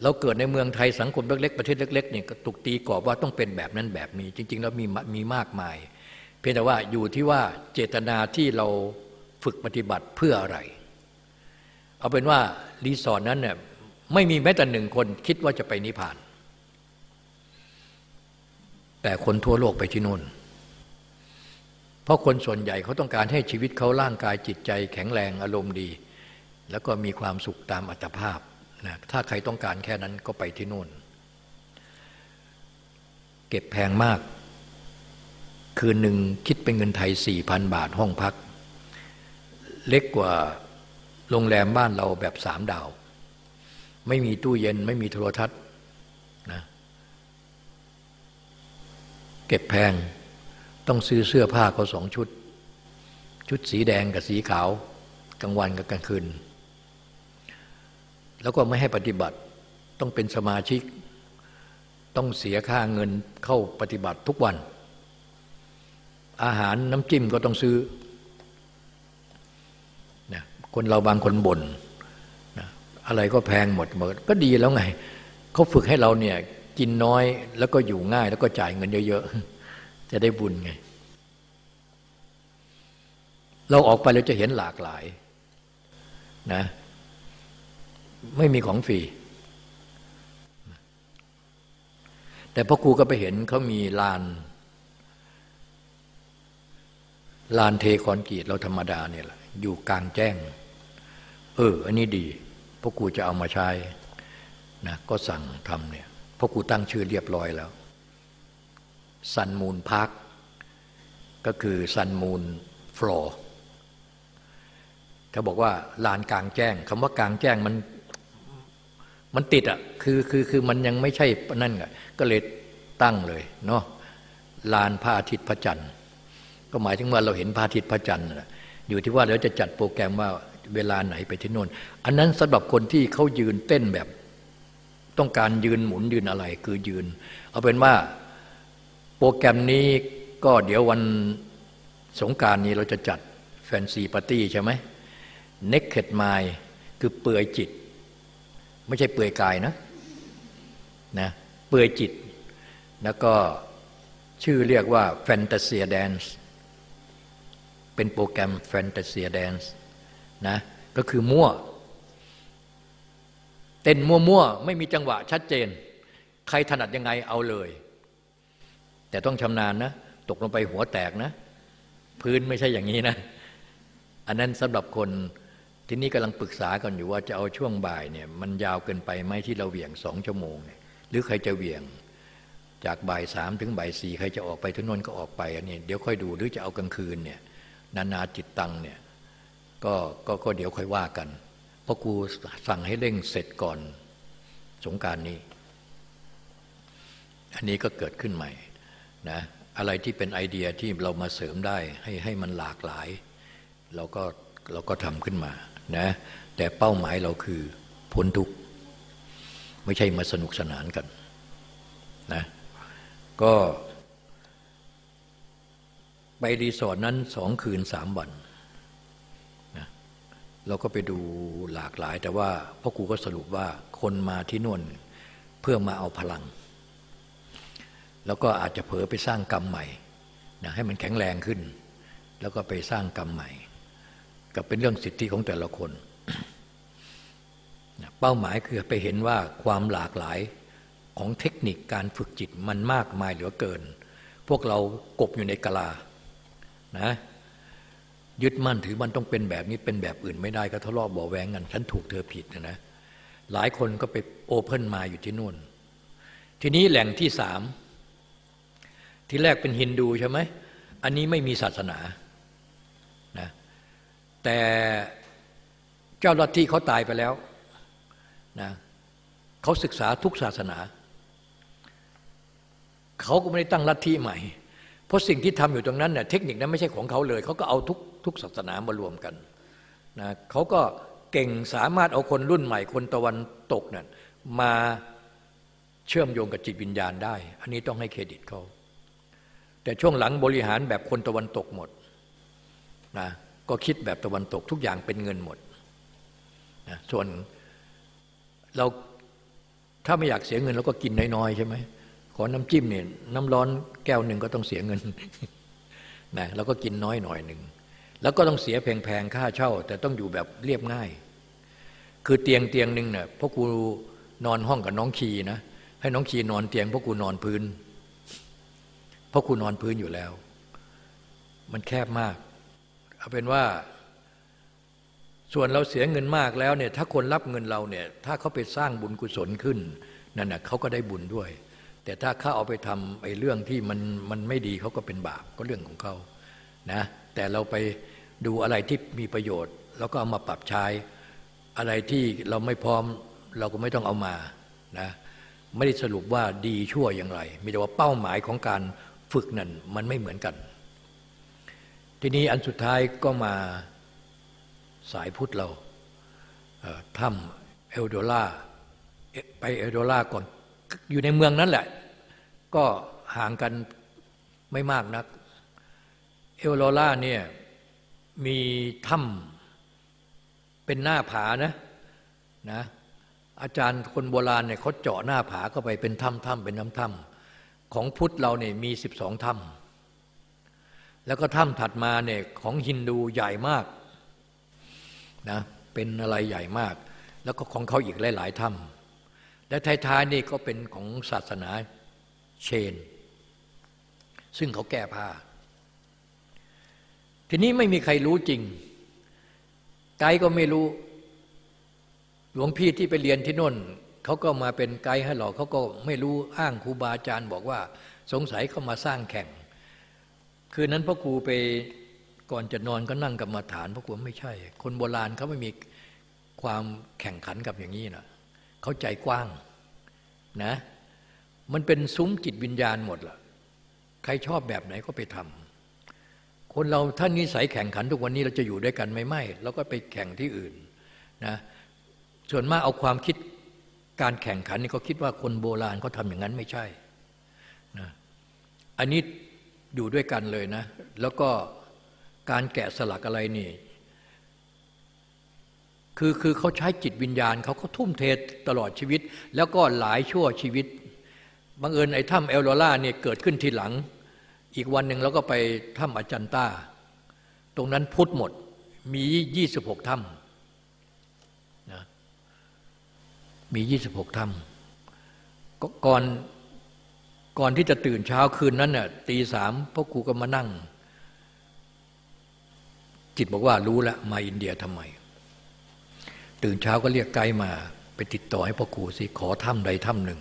เราเกิดในเมืองไทยสังคมเล็กๆประเทศเล็กๆเนี่ยตุกตีกรอบว่าต้องเป็นแบบนั้นแบบนี้ จริง ๆ แล้วมีมีมากมาย เพียงแต่ว่าอยู่ที่ว่าเจตนาที่เราฝึกปฏิบัติเพื่ออะไร เอาเป็นว่ารีสอร์ทนั้นเนี่ยไม่มีแม้แต่หนึ่งคนคิดว่าจะไปนิพพาน แต่คนทั่วโลกไปที่นู่น เพราะคนส่วนใหญ่เขาต้องการให้ชีวิตเขาร่างกายจิตใจ แข็งแรงอารมณ์ดี แล้วก็มีความสุขตามอัตภาพนะถ้าใครต้องการแค่นั้นก็ไปที่นู่น เก็บแพงมาก คืนหนึ่งคิดเป็นเงินไทยสี่พันบาทห้องพัก เล็กกว่าโรงแรมบ้านเราแบบสามดาว ไม่มีตู้เย็นไม่มีโทรทัศน์นะเก็บแพงต้องซื้อเสื้อผ้าเขาสองชุด ชุดสีแดงกับสีขาว กลางวันกับกลางคืน แล้วก็ไม่ให้ปฏิบัติต้องเป็นสมาชิก ต้องเสียค่าเงินเข้าปฏิบัติทุกวัน อาหารน้ำจิ้มก็ต้องซื้อนะคนเราบางคนบน่นอะไรก็แพงหมดหมดก็ดีแล้วไงเขาฝึกให้เราเนี่ยกินน้อยแล้วก็อยู่ง่ายแล้วก็จ่ายเงินเยอะๆ จะได้บุญไง เราออกไปเราจะเห็นหลากหลายนะ ไม่มีของฟรี แต่พ่อครูก็ไปเห็นเขามีลาน ลานเทคอนกรีตเราธรรมดาเนี่ยแหละอยู่กลางแจ้ง เออ อันนี้ดีพวกกูจะเอามาใช้นะก็สั่งทำเนี่ยพวกกูตั้งชื่อเรียบร้อยแล้ว Sun Moon Park ก็คือ Sun Moonฟลอร์เขาบอกว่าลานกลางแจ้งคำว่ากลางแจ้งมัน มันติดอะคือคือคือมันยังไม่ใช่นั่นไงก็เลยตั้งเลยเนาะลานพระอาทิตย์พระจันทร์ ก็หมายถึงว่าเราเห็นพระอาทิตย์พระจันทร์อยู่ที่ว่าเราจะจัดโปรแกรมว่าเวลาไหนไปที่โน่นอันนั้นสำหรับคนที่เขายืนเต้นแบบ ต้องการยืนหมุนยืนอะไร คือยืน เอาเป็นว่าโปรแกรมนี้ก็เดี๋ยววันสงการนี้เราจะจัดแฟนซีปาร์ตี้ใช่ไหม Naked Mind คือเปื่อยจิต ไม่ใช่เปื่อยกายนะนะเปื่อยจิต แล้วก็ชื่อเรียกว่า Fantasia Dance เป็นโปรแกรม Fantasia Dance นะก็คือมั่ว เต้นมั่วๆ ไม่มีจังหวะชัดเจน ใครถนัดยังไงเอาเลย แต่ต้องชำนาญนะ ตกลงไปหัวแตกนะ พื้นไม่ใช่อย่างนี้นะ อันนั้นสำหรับคน ที่นี่กำลังปรึกษากันอยู่ว่าจะเอาช่วงบ่ายเนี่ยมันยาวเกินไปไหมที่เราเหวี่ยงสองชั่วโมงหรือใครจะเหวี่ยงจากบ่ายสามถึงบ่ายสี่ใครจะออกไปทุนนก็ออกไปอันนี้เดี๋ยวค่อยดูหรือจะเอากลางคืนเนี่ยนานาจิตตังเนี่ยก็ก็ก็เดี๋ยวค่อยว่ากัน เพราะกูสั่งให้เร่งเสร็จก่อนสงการนี้ อันนี้ก็เกิดขึ้นใหม่นะอะไรที่เป็นไอเดียที่เรามาเสริมได้ให้ให้มันหลากหลาย เราก็เราก็ทำขึ้นมา นะแต่เป้าหมายเราคือพ้นทุกข์ไม่ใช่มาสนุกสนานกันนะก็ไปรีสอร์ทนั้นสองคืนสามวันนะเราก็ไปดูหลากหลาย แต่ว่าพ่อครูก็สรุปว่าคนมาที่น่นเพื่อมาเอาพลัง แล้วก็อาจจะเผลอไปสร้างกรรมใหม่นะให้มันแข็งแรงขึ้น แล้วก็ไปสร้างกรรมใหม่ กับเป็นเรื่องสิทธิของแต่ละคน เป้าหมายคือไปเห็นว่าความหลากหลายของเทคนิคการฝึกจิตมันมากมายเหลือเกิน พวกเรากบอยู่ในกะลานะยึดมั่นถือมันต้องเป็นแบบนี้เป็นแบบอื่นไม่ได้ก็ทะเลาะบ่อแวงกันฉันถูกเธอผิดนะนะหลายคนก็ไปโอเพ่นมาอยู่ที่นู่น ทีนี้แหล่งที่สามที่แรกเป็นฮินดูใช่ไหมอันนี้ไม่มีศาสนา แต่เจ้าลัทธิเขาตายไปแล้วนะเขาศึกษาทุกศาสนา เขาก็ไม่ได้ตั้งลัทธิใหม่ เพราะสิ่งที่ทำอยู่ตรงนั้นเนี่ยเทคนิคนั้นไม่ใช่ของเขาเลย เขาก็เอาทุกทุกศาสนามารวมกันนะเขาก็เก่งสามารถเอาคนรุ่นใหม่คนตะวันตกเนี่ยมาเชื่อมโยงกับจิตวิญญาณได้ อันนี้ต้องให้เครดิตเขา แต่ช่วงหลังบริหารแบบคนตะวันตกหมดนะ ก็คิดแบบตะวันตกทุกอย่างเป็นเงินหมดนะส่วนเราถ้าไม่อยากเสียเงินเราก็กินน้อยๆใช่ไหมขอน้ำจิ้มเนี่ยน้ำร้อนแก้วหนึ่งก็ต้องเสียเงินนะแล้วก็กินน้อยหน่อยหนึ่งแล้วก็ต้องเสียแพงๆค่าเช่า แต่ต้องอยู่แบบเรียบง่าย คือเตียงเตียงหนึ่งเนี่ยพ่อกูนอนห้องกับน้องคีนะให้น้องคีนอนเตียงพ่อกูนอนพื้นพ่อกูนอนพื้นอยู่แล้ว มันแคบมาก เอาเป็นว่า ส่วนเราเสียเงินมากแล้วเนี่ยถ้าคนรับเงินเราเนี่ยถ้าเขาไปสร้างบุญกุศลขึ้นนั่นนะเขาก็ได้บุญด้วย แต่ถ้าเขาเอาไปทำไอ้เรื่องที่มันมันไม่ดีเขาก็เป็นบาปก็เรื่องของเขานะแต่เราไปดูอะไรที่มีประโยชน์ แล้วก็เอามาปรับใช้อะไรที่เราไม่พร้อมเราก็ไม่ต้องเอามานะไม่ได้สรุปว่าดีชั่วอย่างไร มีแต่ว่าเป้าหมายของการฝึกนั่นมันไม่เหมือนกัน ทีนี้อันสุดท้ายก็มาสายพุทธเราถ้ำเอลโดล่าไปเอลโดล่าก่อน อยู่ในเมืองนั้นแหละ ก็ห่างกันไม่มากนัก เอลโลล่าเนี่ยมีถ้ำเป็นหน้าผานะนะอาจารย์คนโบราณเนี่ยเขาเจาะหน้าผาเข้าไปเป็นถ้ำถ้ำเป็นน้ำถ้ำของพุทธเราเนี่ยมีสิบสองถ้ำ แล้วก็ถ้ำถัดมาเนี่ยของฮินดูใหญ่มากนะเป็นอะไรใหญ่มาก แล้วก็ของเขาอีกหลายๆถ้ำและท้ายๆนี่ก็เป็นของศาสนาเชน ซึ่งเขาแก้ผ้า ทีนี้ไม่มีใครรู้จริง ไกด์ก็ไม่รู้ หลวงพี่ที่ไปเรียนที่น่นเขาก็มาเป็นไกด์ให้หรอกเขาก็ไม่รู้อ้างครูบาอาจารย์บอกว่า สงสัยเขามาสร้างแข่ง คืนนั้นพ่อครูไปก่อนจะนอนก็นั่งกับมาฐานพ่อครูไม่ใช่ คนโบราณเขาไม่มีความแข่งขันกับอย่างนี้นะเขาใจกว้างนะมันเป็นซุ้มจิตวิญญาณหมดละ่ะ ใครชอบแบบไหนก็ไปทำคนเราท่านนิสัยแข่งขันทุกวันนี้เราจะอยู่ด้วยกันไม่ไม่เราก็ไปแข่งที่อื่นนะส่วนมากเอาความคิดการแข่งขันนี่เขาคิดว่าคนโบราณเขาทำอย่างนั้นไม่ใช่นะอันนี้ อยู่ด้วยกันเลยนะ แล้วก็การแกะสลักอะไรนี่คือคือเขาใช้จิตวิญญาณเขาเขาทุ่มเทตลอดชีวิต แล้วก็หลายชั่วชีวิตบังเอิญไอ้ถ้ำเอลโลล่าเนี่ยเกิดขึ้นทีหลัง อีกวันหนึ่งเราก็ไปถ้ำอาจันตาตรงนั้นพุทธหมดมียี่สิบหกถ้ำนะมียี่สิบหกถ้ำก่อน ก่อนที่จะตื่นเช้าคืนนั้นน่ะตีสามพ่อครูก็มานั่ง จิตบอกว่ารู้แล้วมาอินเดียทำไม ตื่นเช้าก็เรียกไกด์มา ไปติดต่อให้พ่อครูสิขอถ้ำใดถ้ำหนึ่ง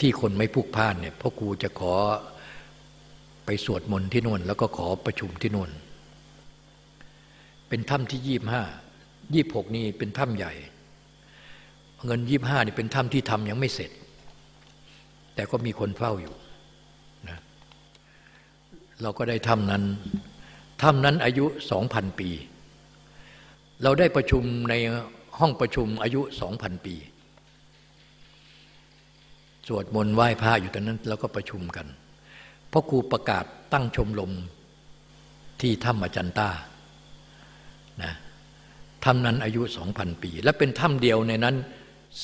ที่คนไม่พุกพ่านเนี่ยพ่อครูจะขอไปสวดมนต์ที่นู่นแล้วก็ขอประชุมที่นู่นเป็นถ้ำที่ยี่บห้ายี่บหกนี่เป็นถ้ำใหญ่ เงินยี่บห้านี่เป็นถ้ำที่ทำยังไม่เสร็จ แต่ก็มีคนเฝ้าอยู่นะเราก็ได้ถ้ำนั้นถ้ำนั้นอายุสองพันปี เราได้ประชุมในห้องประชุมอายุสองพันปี สวดมนต์ไหว้พระอยู่ตอนนั้นแล้วก็ประชุมกันพ่อครูประกาศตั้งชมรมที่ถ้ำอาจันตานะถ้ำนั้นอายุสองพันปี และเป็นถ้ำเดียวในนั้น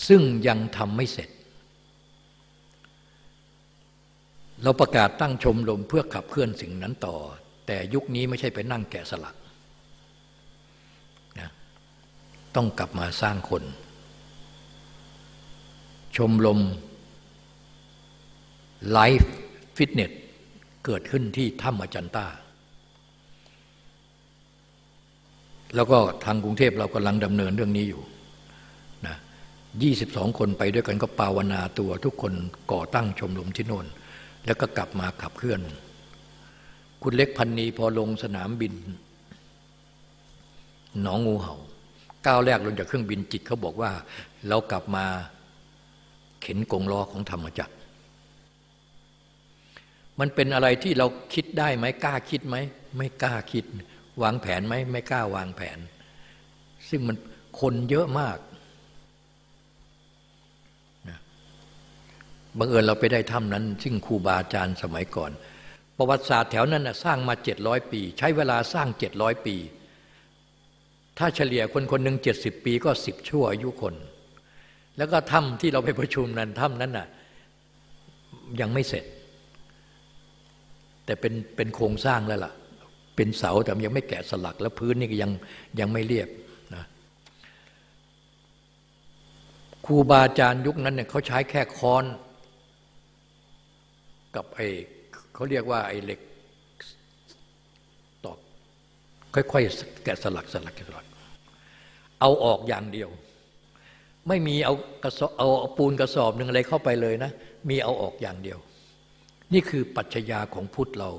ซึ่งยังทำไม่เสร็จ เราประกาศตั้งชมรมเพื่อขับเคลื่อนสิ่งนั้นต่อ แต่ยุคนี้ไม่ใช่ไปนั่งแกะสลักนะต้องกลับมาสร้างคน ชมรม Life Fitness เกิดขึ้นที่ถ้ำอจันตาแล้วก็ทางกรุงเทพเรากำลังดำเนินเรื่องนี้อยู่นะยี่สิบสองคนไปด้วยกันก็ปวารณาตัวทุกคนก่อตั้งชมรมที่โน่น แล้วก็กลับมาขับเคลื่อน คุณเล็กพันนีพอลงสนามบิน หนองงูเหา่าก้าวแรกลงจากเครื่องบินจิตเขาบอกว่า เรากลับมาเข็นกงล้อของธรรมจักร มันเป็นอะไรที่เราคิดได้ไหมกล้าคิดไหมไม่กล้าคิด วางแผนไหมไม่กล้าวางแผน ซึ่งมันคนเยอะมากนะ บังเอิญเราไปได้ถ้ำนั้น ซึ่งครูบาอาจารย์สมัยก่อน ประวัติศาสตร์แถวนั้นสร้างมาเจ็ดร้อยปี ใช้เวลาสร้างเจ็ดร้อยปี ถ้าเฉลี่ยคนคนหนึ่งเจ็ดสิบปีก็สิบชั่วอายุคน แล้วก็ถ้ำที่เราไปประชุมนั้นถ้ำนั้นน่ะยังไม่เสร็จ แต่เป็นเป็นโครงสร้างแล้วล่ะ เป็นเสาแต่ยังไม่แกะสลักแล้วพื้นนี่ก็ยังยังไม่เรียบนะครูบาอาจารย์ยุคนั้นเนี่ยเขาใช้แค่ค้อน กับไอ้เขาเรียกว่าไอ้เหล็กตอกค่อยๆแกะสลักสลักสลัก เอาออกอย่างเดียว ไม่มีเอากระสอบเอาปูนกระสอบหนึ่งอะไรเข้าไปเลยนะ มีเอาออกอย่างเดียว นี่คือปัจจยาของพุทธเรา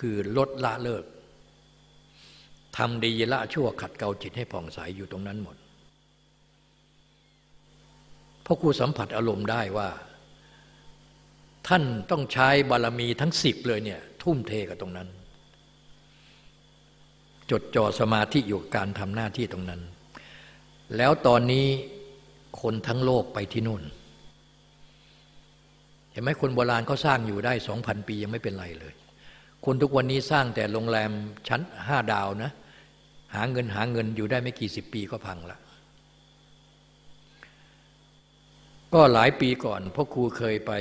คือลดละเลิกทำดีละชั่วขัดเกลาจิตให้ผ่องใสยอยู่ตรงนั้นหมดพ่อครูสัมผัสอารมณ์ได้ว่า ท่านต้องใช้บารมีทั้งสิบเลยเนี่ยทุ่มเทกับตรงนั้น จดจ่อสมาธิอยู่การทำหน้าที่ตรงนั้น แล้วตอนนี้คนทั้งโลกไปที่นู่น เห็นไหมคนโบราณเขาสร้างอยู่ได้สองพันปียังไม่เป็นไรเลย คนทุกวันนี้สร้างแต่โรงแรมชั้นห้าดาวนะ หาเงินหาเงินอยู่ได้ไม่กี่สิบปีก็พังละก็หลายปีก่อนพ่อครูเคยไป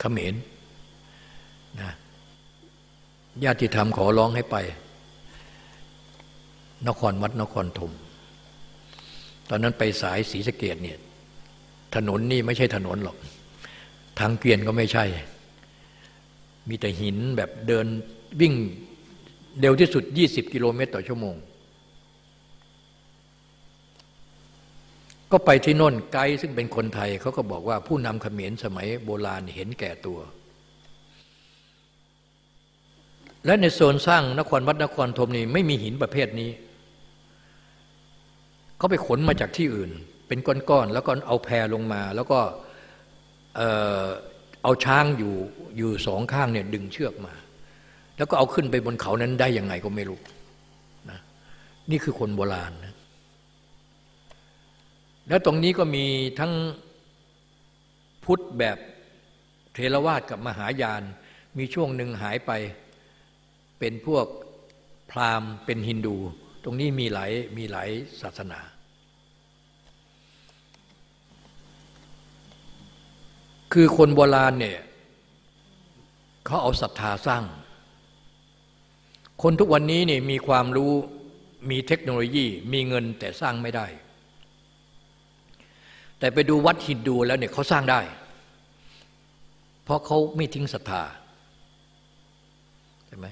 เขมรนะญาติธรรมขอร้องให้ไป นครวัดนครธมตอนนั้นไปสายศรีสะเกดเนี่ยถนนนี่ไม่ใช่ถนนหรอก ทางเกวียนก็ไม่ใช่ มีแต่หินแบบเดินวิ่งเร็วที่สุด 20 กิโลเมตรต่อชั่วโมง ก็ไปที่น่นไกด์ซึ่งเป็นคนไทยเขาก็บอกว่าผู้นำเขมรสมัยโบราณเห็นแก่ตัว และในโซนสร้างนครวัดนครธมนี่ไม่มีหินประเภทนี้ เขาไปขนมาจากที่อื่น เป็นก้อนๆแล้วก็เอาแพรลงมา แล้วก็เอาช้างอยู่อยู่สองข้างเนี่ยดึงเชือกมา แล้วก็เอาขึ้นไปบนเขานั้นได้ยังไงก็ไม่รู้นะนี่คือคนโบราณนะ แล้วตรงนี้ก็มีทั้งพุทธแบบเทรวาสกับมหายาน มีช่วงหนึ่งหายไป เป็นพวกพราหมณ์เป็นฮินดู ตรงนี้มีหลายมีหลายศาสนาคือคนโบราณเนี่ยเขาเอาศรัทธาสร้าง คนทุกวันนี้เนี่ยมีความรู้มีเทคโนโลยีมีเงินแต่สร้างไม่ได้ แต่ไปดูวัดฮินดูแล้วเนี่ยเขาสร้างได้ เพราะเขาไม่ทิ้งศรัทธาใช่ไหม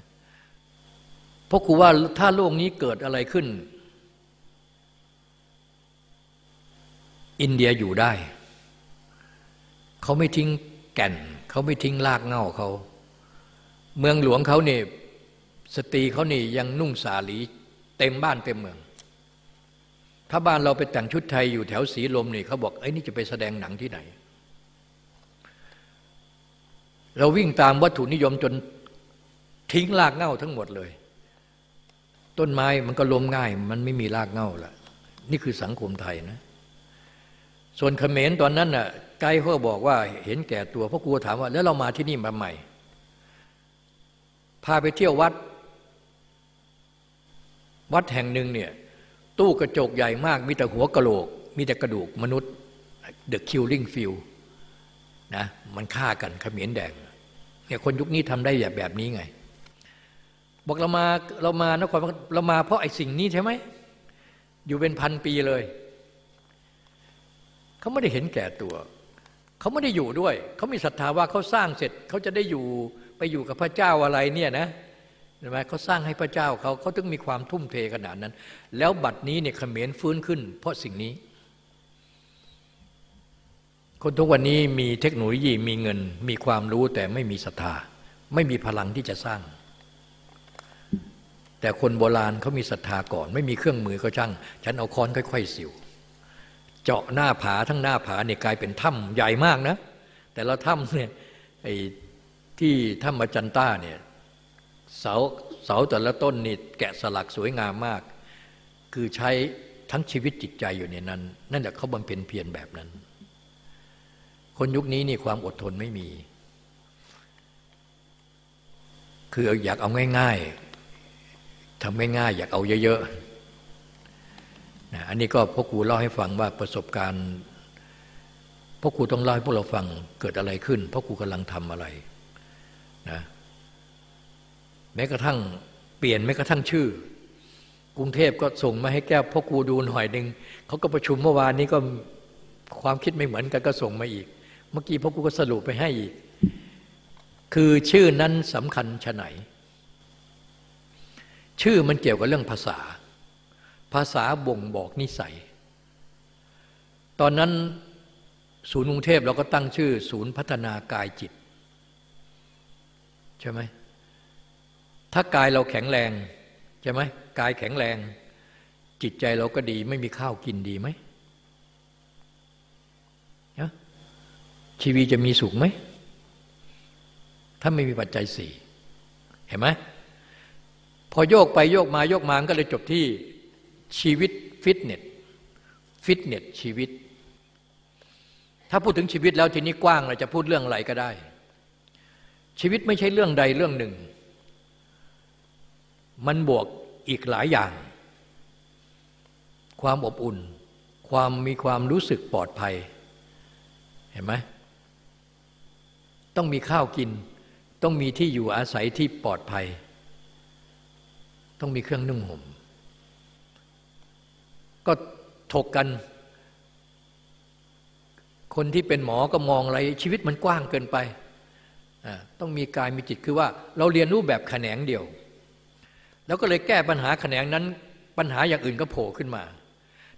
เพราะครูว่าถ้าโลกนี้เกิดอะไรขึ้น อินเดียอยู่ได้ เขาไม่ทิ้งแก่น เขาไม่ทิ้งรากเง่าเขา เมืองหลวงเขาเนี่ยสตรีเขานี่ยังนุ่งสาลีเต็มบ้านเต็มเมือง ถ้าบ้านเราไปแต่งชุดไทยอยู่แถวสีลมนี่เขาบอกไอ้นี่จะไปแสดงหนังที่ไหน เราวิ่งตามวัตถุนิยมจนทิ้งรากเง่าทั้งหมดเลย ต้นไม้มันก็ล้มง่าย มันไม่มีรากเง่าละนี่คือสังคมไทยนะ ส่วนเขมรตอนนั้นน่ะไกด์เขาบอกว่าเห็นแก่ตัวเพราะกลัวถามว่า แล้วเรามาที่นี่มาใหม่ พาไปเที่ยววัด วัดแห่งหนึ่งเนี่ย ตู้กระจกใหญ่มาก มีแต่หัวกะโหลก มีแต่กระดูกมนุษย์ The Killing Field นะมันฆ่ากันขมิ้นแดงเนี่ยคนยุคนี้ทำได้แบบแบบนี้ไง บอกเรามาเรามานครเรามาเพราะไอ้สิ่งนี้ใช่ไหม อยู่เป็นพันปีเลย เขาไม่ได้เห็นแก่ตัว เขาไม่ได้อยู่ด้วย เขามีศรัทธาว่าเขาสร้างเสร็จเขาจะได้อยู่ไปอยู่กับพระเจ้าอะไรเนี่ยนะ ใช่ไหมเขาสร้างให้พระเจ้าเขาเขาต้องมีความทุ่มเทขนาดนั้น แล้วบัดนี้เนี่ยเขมรฟื้นขึ้น เพราะสิ่งนี้ คนทุกวันนี้มีเทคโนโลยีมีเงิน มีความรู้แต่ไม่มีศรัทธา ไม่มีพลังที่จะสร้าง แต่คนโบราณเขามีศรัทธาก่อน ไม่มีเครื่องมือก็ช่าง ฉันเอาค้อนค่อย ๆ สิวเจาะหน้าผาทั้งหน้าผาเนี่ยกลายเป็นถ้ำใหญ่มากนะ แต่ละถ้ำเนี่ยไอ้ที่ถ้ำมาจันต้าเนี่ย เสาเสาแต่ละต้นนี่แกะสลักสวยงามมาก คือใช้ทั้งชีวิตจิตใจอยู่ในนั้น นั่นแหละเขาบำเพ็ญเพียรแบบนั้น คนยุคนี้นี่ความอดทนไม่มี คืออยากเอาง่ายๆทำง่ายๆอยากเอาเยอะๆนะอันนี้ก็พ่อครูเล่าให้ฟังว่าประสบการณ์พ่อครูต้องเล่าให้พวกเราฟังเกิดอะไรขึ้นพ่อครูกำลังทำอะไรนะ แม้กระทั่งเปลี่ยนแม้กระทั่งชื่อ กรุงเทพก็ส่งมาให้แก้วพ่อครูดูหน่อยหนึ่งเขาก็ประชุมเมื่อวานนี้ก็ความคิดไม่เหมือนกันก็ส่งมาอีก เมื่อกี้พ่อครูก็สรุปไปให้อีก คือชื่อนั้นสำคัญชะไหน ชื่อมันเกี่ยวกับเรื่องภาษา ภาษาบ่งบอกนิสัย ตอนนั้นศูนย์กรุงเทพเราก็ตั้งชื่อ ศูนย์พัฒนากายจิต ใช่ไหม ถ้ากายเราแข็งแรงใช่ไหมกายแข็งแรง จิตใจเราก็ดีไม่มีข้าวกินดีไหมชีวิตจะมีสุขไหม ถ้าไม่มีปัจจัยสี่เห็นไหมพอโยกไปโยกมาโยกมาก็เลยจบที่ชีวิตฟิตเนสฟิตเนสชีวิต ถ้าพูดถึงชีวิตแล้วทีนี้กว้างเราจะพูดเรื่องอะไรก็ได้ ชีวิตไม่ใช่เรื่องใดเรื่องหนึ่ง มันบวกอีกหลายอย่าง ความอบอุ่น ความมีความรู้สึกปลอดภัย เห็นไหมต้องมีข้าวกิน ต้องมีที่อยู่อาศัยที่ปลอดภัย ต้องมีเครื่องนุ่งห่มก็ถกกัน คนที่เป็นหมอก็มองอะไรชีวิตมันกว้างเกินไป ต้องมีกายมีจิตคือว่า เราเรียนรู้แบบแขนงเดียว แล้วก็เลยแก้ปัญหาแขนงนั้น ปัญหาอย่างอื่นก็โผล่ขึ้นมา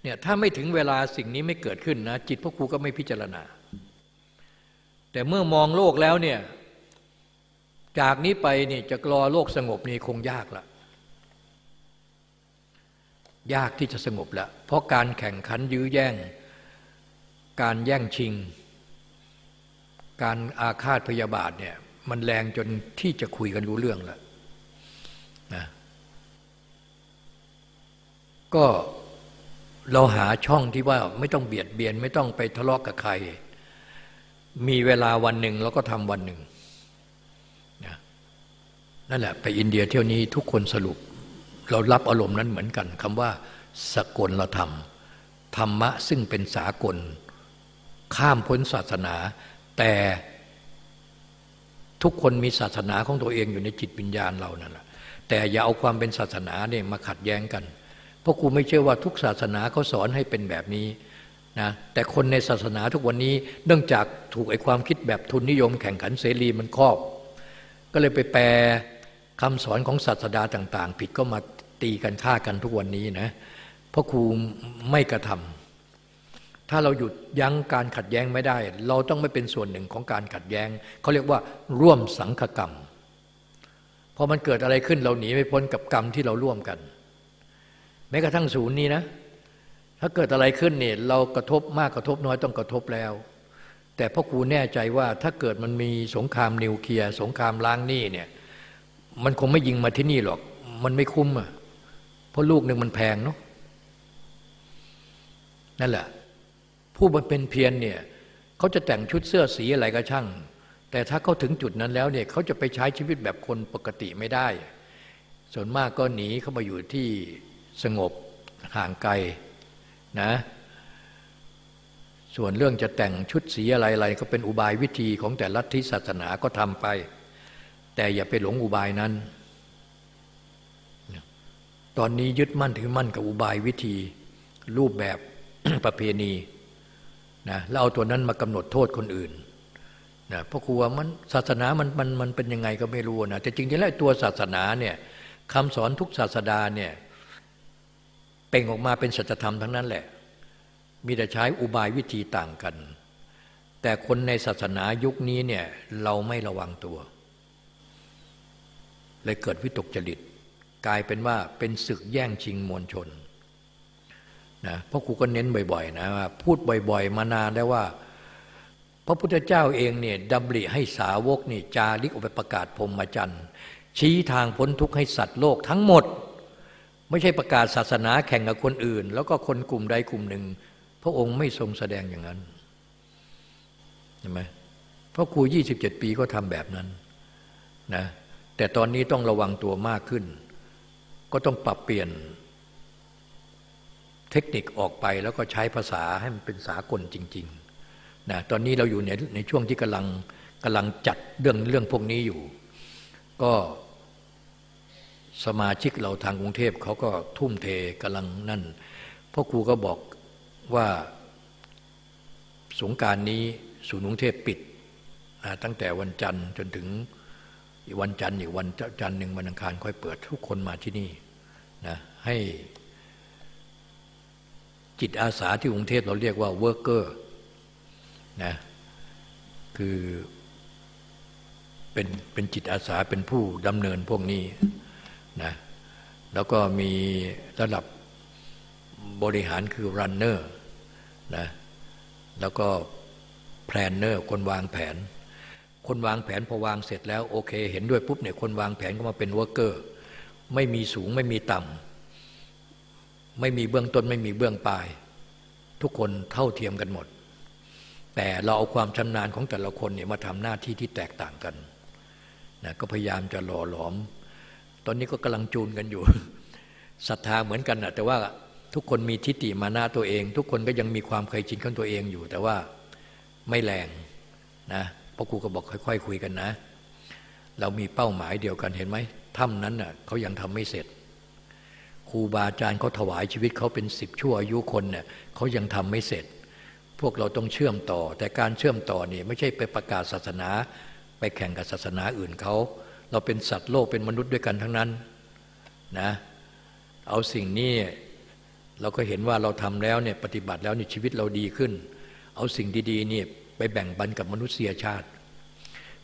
เนี่ยถ้าไม่ถึงเวลาสิ่งนี้ไม่เกิดขึ้นนะ จิตพวกครูก็ไม่พิจารณา แต่เมื่อมองโลกแล้วเนี่ยจากนี้ไปนี่จะรอโลกสงบนี่คงยากละยากที่จะสงบล้วเพราะการแข่งขันยื้อแย่ง การแย่งชิง การอาฆาตพยาบาทเนี่ยมันแรงจนที่จะคุยกันรู้เรื่องแล้วนะ ก็เราหาช่องที่ว่าไม่ต้องเบียดเบียน ไม่ต้องไปทะเลาะกกับใคร มีเวลาวันหนึ่งแล้วก็ทำวันหนึ่งนะนั่นแหละไปอินเดียเที่ยวนี้ทุกคนสรุป เรารับอารมณ์นั้นเหมือนกันคำว่าสกลเราทำธรรมะซึ่งเป็นสากล ข้ามพ้นศาสนา แต่ทุกคนมีศาสนาของตัวเองอยู่ในจิตวิญญาณเรานั่นแหละแต่อย่าเอาความเป็นศาสนาเนี่ยมาขัดแย้งกัน ราะครูไม่เชื่อว่าทุกศาสนาเขาสอนให้เป็นแบบนี้นะแต่คนในศาสนาทุกวันนี้เนื่องจากถูกไอ้ความคิดแบบทุนนิยมแข่งขันเสรีมันครอบ ก็เลยไปแปลคำสอนของศาสดาต่าง ๆ ผิดก็มาตีกันฆ่ากันทุกวันนี้นะเพราะครูไม่กระทำถ้าเราหยุดยั้งการขัดแย้งไม่ได้ เราต้องไม่เป็นส่วนหนึ่งของการขัดแย้งเขาเรียกว่าร่วมสังฆกรรมพอมันเกิดอะไรขึ้นเราหนีไม่พ้นกับกรรมที่เราร่วมกัน แม้กระทั่งศูนย์นี้นะ ถ้าเกิดอะไรขึ้นเนี่ยเรากระทบมากกระทบน้อยต้องกระทบแล้ว แต่พ่อครูแน่ใจว่าถ้าเกิดมันมีสงครามนิวเคลียร์สงครามล้างหนี้เนี่ยมันคงไม่ยิงมาที่นี่หรอก มันไม่คุ้มอะเพราะลูกหนึ่งมันแพงเนาะนั่นแหละ ผู้มันเป็นเพียรเนี่ยเขาจะแต่งชุดเสื้อสีอะไรก็ช่าง แต่ถ้าเขาถึงจุดนั้นแล้วเนี่ยเขาจะไปใช้ชีวิตแบบคนปกติไม่ได้ ส่วนมากก็หนีเข้ามาอยู่ที่ สงบห่างไกลนะส่วนเรื่องจะแต่งชุดสีอะไรๆก็เป็นอุบายวิธีของแต่ลัทธิศาสนาก็ทำไป แต่อย่าไปหลงอุบายนั้น ตอนนี้ยึดมั่นถือมั่นกับอุบายวิธี รูปแบบประเพณีนะแล้วเอาตัวนั้นมากำหนดโทษคนอื่นนะเพราะครูว่ามันศาสนามันมันมันเป็นยังไงก็ไม่รู้นะแต่จริงๆแล้วตัวศาสนาเนี่ยคำสอนทุกศาสดาเนี่ย เป่งออกมาเป็นสัจธรรมทั้งนั้นแหละ มีแต่ใช้อุบายวิธีต่างกัน แต่คนในศาสนายุคนี้เนี่ยเราไม่ระวังตัว เลยเกิดวิตกจริต กลายเป็นว่าเป็นศึกแย่งชิงมวลชนนะเพราะครูก็เน้นบ่อยๆนะว่าพูดบ่อยๆ มานานได้ว่า พระพุทธเจ้าเองเนี่ยดำริให้สาวกนี่จาริกออกไปประกาศพรมจันทร์ชี้ทางพ้นทุกข์ให้สัตว์โลกทั้งหมด ไม่ใช่ประกาศศาสนาแข่งกับคนอื่น แล้วก็คนกลุ่มใดกลุ่มหนึ่ง พระองค์ไม่ทรงแสดงอย่างนั้นเห็นไหมเพราะครูยี่สิบเจ็ดปีก็ทำแบบนั้นนะแต่ตอนนี้ต้องระวังตัวมากขึ้น ก็ต้องปรับเปลี่ยนเทคนิคออกไปแล้วก็ใช้ภาษาให้มันเป็นสากลจริงๆนะตอนนี้เราอยู่ในในช่วงที่กำลังกำลังจัดเรื่องเรื่องพวกนี้อยู่ ก็ สมาชิกเราทางกรุงเทพเขาก็ทุ่มเทกำลังนั่นพ่อครูก็บอกว่าสงกรานต์นี้ศูนย์กรุงเทพปิดตั้งแต่วันจันทร์จนถึงวันจันทร์อีกวันจันทร์หนึ่งวันอังคารค่อยเปิดทุกคนมาที่นี่นะให้จิตอาสาที่กรุงเทพเราเรียกว่า workerนะคือเป็นเป็นจิตอาสาเป็นผู้ดำเนินพวกนี้ นะแล้วก็มีระดับบริหารคือ runner นะแล้วก็ planner คนวางแผน คนวางแผนพอวางเสร็จแล้วโอเค เห็นด้วยปุ๊บเนี่ยคนวางแผนก็มาเป็น worker ไม่มีสูงไม่มีต่ำไม่มีเบื้องต้นไม่มีเบื้องปลาย ทุกคนเท่าเทียมกันหมด แต่เราเอาความชำนาญของแต่ละคนเนี่ยมาทำหน้าที่ที่แตกต่างกันนะก็พยายามจะหล่อหลอม ตอนนี้ก็กำลังจูนกันอยู่ศรัทธาเหมือนกันนะแต่ว่าทุกคนมีทิฏฐิมานะตัวเอง ทุกคนก็ยังมีความเคยชินของตัวเองอยู่ แต่ว่าไม่แรงนะพราะครูก็บอกค่อย ๆ คุยกันนะ เรามีเป้าหมายเดียวกันเห็นไหมถ้ำนั้นน่ะเขายังทำไม่เสร็จครูบาอาจารย์เขาถวายชีวิตเขาเป็นสิบชั่วอายุคนเนี่ยเขายังทำไม่เสร็จ พวกเราต้องเชื่อมต่อ แต่การเชื่อมต่อนี่ไม่ใช่ไปประกาศศาสนา ไปแข่งกับศาสนาอื่นเขา เราเป็นสัตว์โลกเป็นมนุษย์ด้วยกันทั้งนั้นนะเอาสิ่งนี้เราก็เห็นว่าเราทำแล้วเนี่ยปฏิบัติแล้วเนี่ยชีวิตเราดีขึ้น เอาสิ่งดีๆนี่ไปแบ่งปันกับมนุษยชาติ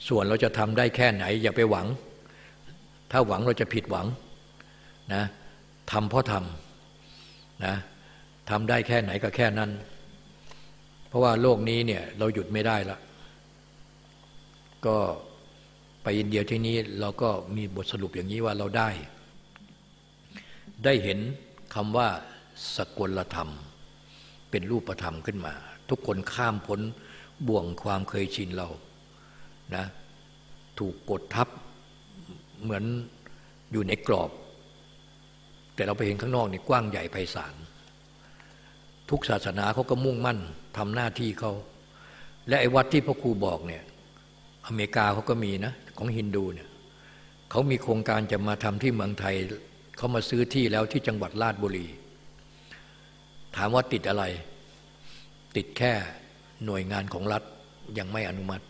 ส่วนเราจะทำได้แค่ไหน อย่าไปหวัง ถ้าหวังเราจะผิดหวังนะทำเพราะทำนะทำได้แค่ไหนก็แค่นั้น เพราะว่าโลกนี้เนี่ยเราหยุดไม่ได้ละก็ ไปอินเดียที่นี้เราก็มีบทสรุปอย่างนี้ว่าเราได้ ได้เห็นคำว่าสกลธรรม เป็นรูปธรรมขึ้นมา ทุกคนข้ามพ้นบ่วงความเคยชินเรานะถูกกดทับเหมือนอยู่ในกรอบ แต่เราไปเห็นข้างนอกนี่กว้างใหญ่ไพศาลทุกศาสนาเขาก็มุ่งมั่นทำหน้าที่เขา และไอ้วัดที่พ่อครูบอกเนี่ยอเมริกาเขาก็มีนะ ของฮินดูเนี่ยเขามีโครงการจะมาทำที่เมืองไทย เขามาซื้อที่แล้วที่จังหวัดราชบุรี ถามว่าติดอะไร ติดแค่หน่วยงานของรัฐยังไม่อนุมัติ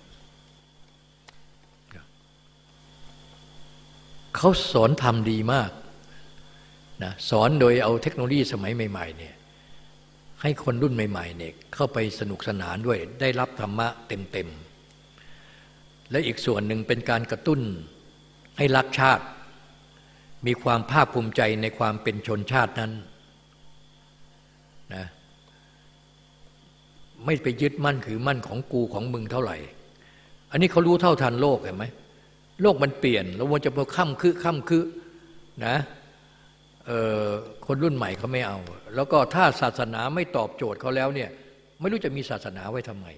เขาสอนทำดีมากนะสอนโดยเอาเทคโนโลยีสมัยใหม่ๆเนี่ยให้คนรุ่นใหม่ๆเนี่ยเข้าไปสนุกสนานด้วยได้รับธรรมะเต็มๆ และอีกส่วนหนึ่งเป็นการกระตุ้นให้รักชาติ มีความภาคภูมิใจในความเป็นชนชาตินั้นนะไม่ไปยึดมั่นคือมั่นของกูของมึงเท่าไหร่ อันนี้เขารู้เท่าทันโลกเห็นไหมโลกมันเปลี่ยน แล้วมันจะมาข้ามคือข้ามคือนะคนรุ่นใหม่เขาไม่เอา แล้วก็ถ้าศาสนาไม่ตอบโจทย์เขาแล้วเนี่ยไม่รู้จะมีศาสนาไว้ทำไม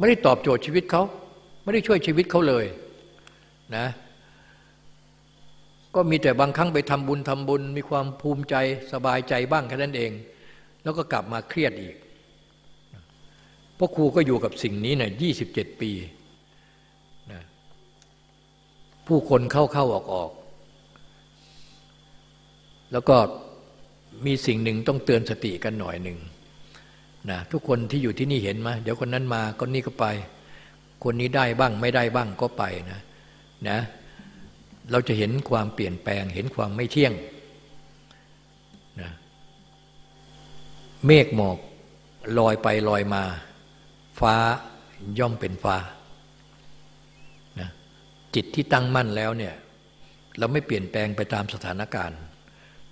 ไม่ได้ตอบโจทย์ชีวิตเขาไม่ได้ช่วยชีวิตเขาเลยนะก็มีแต่บางครั้งไปทำบุญทำบุญ มีความภูมิใจสบายใจบ้างแค่นั้นเอง แล้วก็กลับมาเครียดอีกพราะครูก็อยู่กับสิ่งนี้เนี่ยยี่สิบเจ็ดปีนะผู้คนเข้าเข้าออกออก แล้วก็มีสิ่งหนึ่งต้องเตือนสติกันหน่อยหนึ่ง นะทุกคนที่อยู่ที่นี่เห็นไหมเดี๋ยวคนนั้นมาคนนี้ก็ไป คนนี้ได้บ้างไม่ได้บ้างก็ไปนะนะ เราจะเห็นความเปลี่ยนแปลง เห็นความไม่เที่ยงนะเมฆหมอกลอยไปลอยมา ฟ้าย่อมเป็นฟ้านะจิตที่ตั้งมั่นแล้วเนี่ย เราไม่เปลี่ยนแปลงไปตามสถานการณ์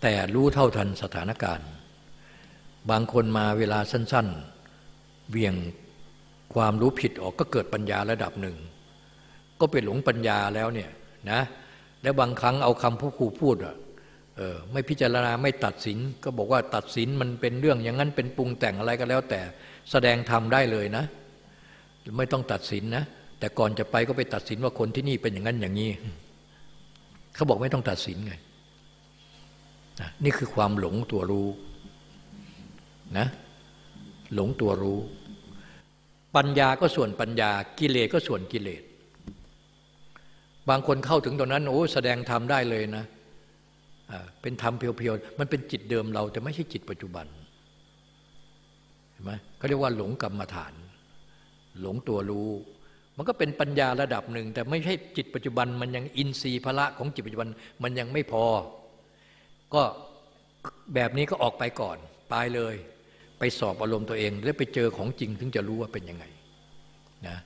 แต่รู้เท่าทันสถานการณ์ บางคนมาเวลาสั้น ๆเวียงความรู้ผิดออกก็เกิดปัญญาระดับหนึ่ง ก็ไปหลงปัญญาแล้วเนี่ยนะแล้วบางครั้งเอาคำพ่อครูพูดอะเออไม่พิจารณาไม่ตัดสิน ก็บอกว่าตัดสินมันเป็นเรื่องอย่างนั้นเป็นปรุงแต่งอะไรก็แล้วแต่แสดงธรรมได้เลยนะ ไม่ต้องตัดสินนะ แต่ก่อนจะไปก็ไปตัดสินว่าคนที่นี่เป็นอย่างนั้นอย่างนี้เขาบอกไม่ต้องตัดสินไงนี่คือความหลงตัวรู้ นะหลงตัวรู้ ปัญญาก็ส่วนปัญญากิเลสก็ส่วนกิเลส บางคนเข้าถึงตรงนั้นโอ้แสดงธรรมได้เลยนะเป็นธรรมเพียวๆ มันเป็นจิตเดิมเราแต่ไม่ใช่จิตปัจจุบันเห็นไหมเขาเรียกว่าหลงกรรมฐาน หลงตัวรู้ มันก็เป็นปัญญาระดับหนึ่ง แต่ไม่ใช่จิตปัจจุบัน มันยังอินทรีย์พละของจิตปัจจุบันมันยังไม่พอ ก็แบบนี้ก็ออกไปก่อน ตายเลย ไปสอบอารมณ์ตัวเอง แล้วไปเจอของจริงถึงจะรู้ว่าเป็นยังไงนะ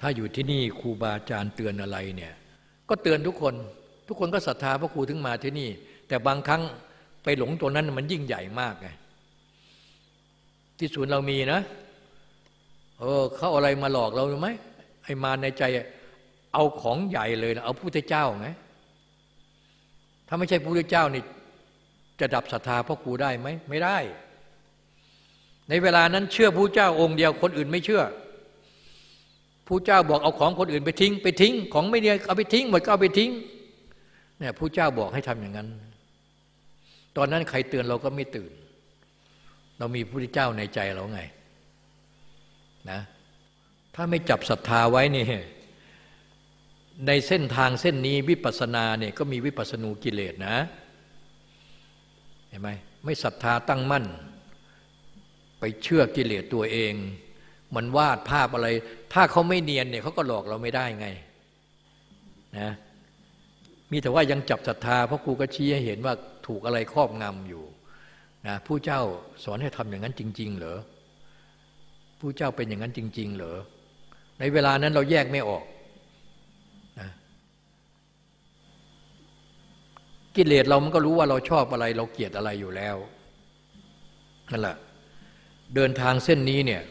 ถ้าอยู่ที่นี่ครูบาอาจารย์เตือนอะไรเนี่ยก็เตือนทุกคน ทุกคนก็ศรัทธาพระครูถึงมาที่นี่ แต่บางครั้งไปหลงตัวนั้นมันยิ่งใหญ่มากไงที่ศูนย์เรามีนะเออเขาอะไรมาหลอกเราไหมไอ้มาในใจเอาของใหญ่เลยนะเอาพุทธเจ้าไงถ้าไม่ใช่พระพุทธเจ้านี่จะดับศรัทธาพ่อครูได้ไหมไม่ได้ ในเวลานั้นเชื่อพระเจ้าองค์เดียวคนอื่นไม่เชื่อพระเจ้าบอกเอาของคนอื่นไปทิ้ง ไปทิ้ง ของไม่เดียเอาไปทิ้งหมดก็เอาไปทิ้งเนี่ยพระเจ้าบอกให้ทำอย่างนั้น ตอนนั้นใครเตือนเราก็ไม่ตื่น เรามีพระพุทธเจ้าในใจเราไงนะถ้าไม่จับศรัทธาไว้นี่ในเส้นทางเส้นนี้วิปัสสนาเนี่ยก็มีวิปัสสนูกิเลสนะเห็นไหมไม่ศรัทธาตั้งมั่น ไปเชื่อกิเลสตัวเอง มันวาดภาพอะไร ถ้าเขาไม่เนียนเนี่ยเขาก็หลอกเราไม่ได้ไงนะมีแต่ว่ายังจับศรัทธาเพราะครูก็ชี้ให้เห็นว่าถูกอะไรครอบงำอยู่นะผู้เจ้าสอนให้ทำอย่างนั้นจริง ๆ เหรอผู้เจ้าเป็นอย่างนั้นจริง ๆ เหรอในเวลานั้นเราแยกไม่ออกนะกิเลสเรามันก็รู้ว่าเราชอบอะไร เราเกลียดอะไรอยู่แล้วนั่นแหละ เดินทางเส้นนี้เนี่ย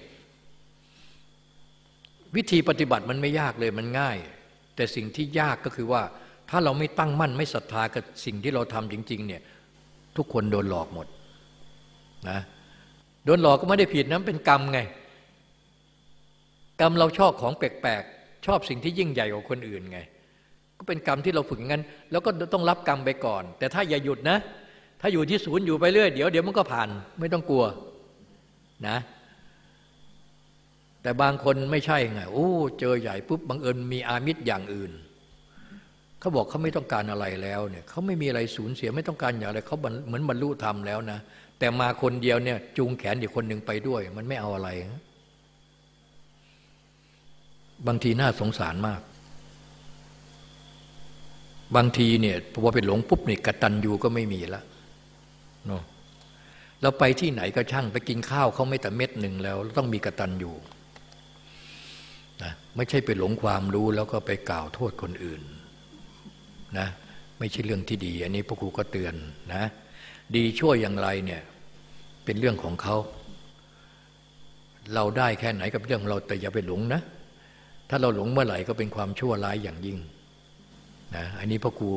วิธีปฏิบัติมันไม่ยากเลยมันง่าย แต่สิ่งที่ยากก็คือว่า ถ้าเราไม่ตั้งมั่นไม่ศรัทธากับสิ่งที่เราทำจริง ๆ เนี่ยทุกคนโดนหลอกหมดนะโดนหลอกก็ไม่ได้ผิดนะเป็นกรรมไง กรรมเราชอบของแปลกๆ ชอบสิ่งที่ยิ่งใหญ่กว่าคนอื่นไง ก็เป็นกรรมที่เราฝึกงั้น แล้วก็ต้องรับกรรมไปก่อน แต่ถ้าอย่าหยุดนะ ถ้าอยู่ที่ศูนย์อยู่ไปเรื่อยเดี๋ยวเดี๋ยวมันก็ผ่านไม่ต้องกลัว นะ แต่บางคนไม่ใช่ไงโอ้เจอใหญ่ปุ๊บบังเอิญมีอามิตรอย่างอื่นเขาบอกเขาไม่ต้องการอะไรแล้วเนี่ยเขาไม่มีอะไรสูญเสียไม่ต้องการอย่างอะไรเขาเหมือนบรรลุธรรมแล้วนะ แต่มาคนเดียวเนี่ยจูงแขนอีกคนหนึ่งไปด้วย มันไม่เอาอะไร บางทีน่าสงสารมาก บางทีเนี่ยพอไปหลงปุ๊บนี่กตันยูก็ไม่มีละเนาะ เราไปที่ไหนก็ช่างไปกินข้าวเขาไม่แต่เม็ดหนึ่งแล้วต้องมีกระตันอยู่นะไม่ใช่ไปหลงความรู้แล้วก็ไปกล่าวโทษคนอื่นนะไม่ใช่เรื่องที่ดี อันนี้พระครูก็เตือนนะดีช่วยอย่างไรเนี่ยเป็นเรื่องของเขา เราได้แค่ไหนกับเรื่องของเราแต่อย่าไปหลงนะ ถ้าเราหลงเมื่อไหร่ก็เป็นความชั่วร้ายอย่างยิ่งนะอันนี้พระครู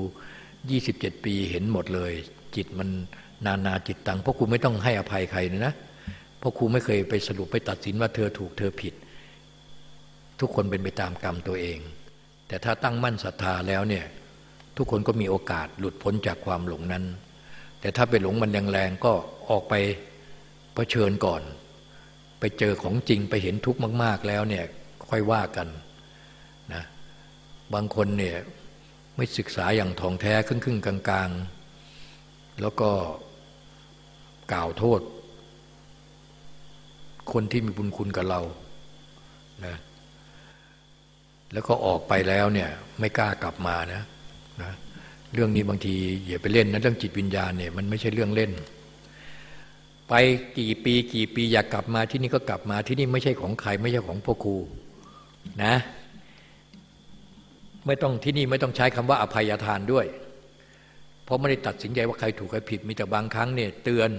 27 ปีเห็นหมดเลย จิตมัน นานาจิตตังเพราะครูไม่ต้องให้อภัยใครนะเพราะครูไม่เคยไปสรุปไปตัดสินว่าเธอถูกเธอผิด ทุกคนเป็นไปตามกรรมตัวเอง แต่ถ้าตั้งมั่นศรัทธาแล้วเนี่ยทุกคนก็มีโอกาสหลุดพ้นจากความหลงนั้น แต่ถ้าไปหลงมันแรงๆก็ออกไปเผชิญก่อน ไปเจอของจริงไปเห็นทุกข์มาก ๆแล้วเนี่ยค่อยว่ากันนะบางคนเนี่ยไม่ศึกษาอย่างทองแท้ครึ่งๆกลาง ๆ แล้วก็ กล่าวโทษ คนที่มีบุญคุณกับเรานะแล้วก็ออกไปแล้วเนี่ยไม่กล้ากลับมานะนะเรื่องนี้บางทีอย่าไปเล่นนะเรื่องจิตวิญญาณเนี่ยมันไม่ใช่เรื่องเล่น ไปกี่ปีกี่ปีอยากกลับมาที่นี่ก็กลับมาที่นี่ไม่ใช่ของใครไม่ใช่ของพ่อครูนะไม่ต้องที่นี่ไม่ต้องใช้คำว่าอภัยทานด้วย เพราะไม่ได้ตัดสินใจว่าใครถูกใครผิดมีแต่บางครั้งเนี่ยเตือน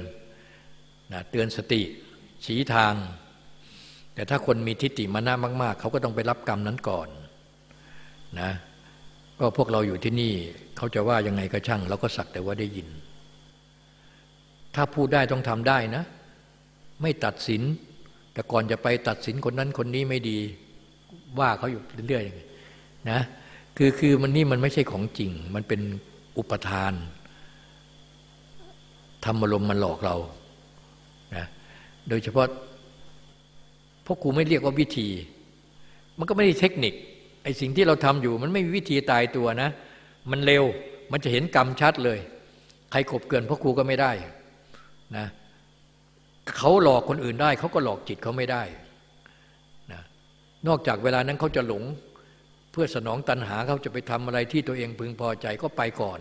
นะเตือนสติชี้ทาง แต่ถ้าคนมีทิฏฐิมานะมาก ๆ เขาก็ต้องไปรับกรรมนั้นก่อนนะก็พวกเราอยู่ที่นี่เขาจะว่ายังไงก็ช่างเราก็สักแต่ว่าได้ยิน ถ้าพูดได้ต้องทำได้นะ ไม่ตัดสิน แต่ก่อนจะไปตัดสินคนนั้นคนนี้ไม่ดี ว่าเขาอยู่เรื่อยๆนะคือคือมันนี่มันไม่ใช่ของจริง มันเป็นอุปทานธรรมลมมันหลอกเรา โดยเฉพาะพวกครูไม่เรียกว่าวิธี มันก็ไม่ได้เทคนิคไอ้สิ่งที่เราทำอยู่ มันไม่มีวิธีตายตัวนะ มันเร็วมันจะเห็นกรรมชัดเลย ใครขบเกินพ่อครูก็ไม่ได้นะเขาหลอกคนอื่นได้ เขาก็หลอกจิตเขาไม่ได้นะนอกจากเวลานั้นเขาจะหลง เพื่อสนองตัณหาเขาจะไปทำอะไรที่ตัวเองพึงพอใจก็ไปก่อน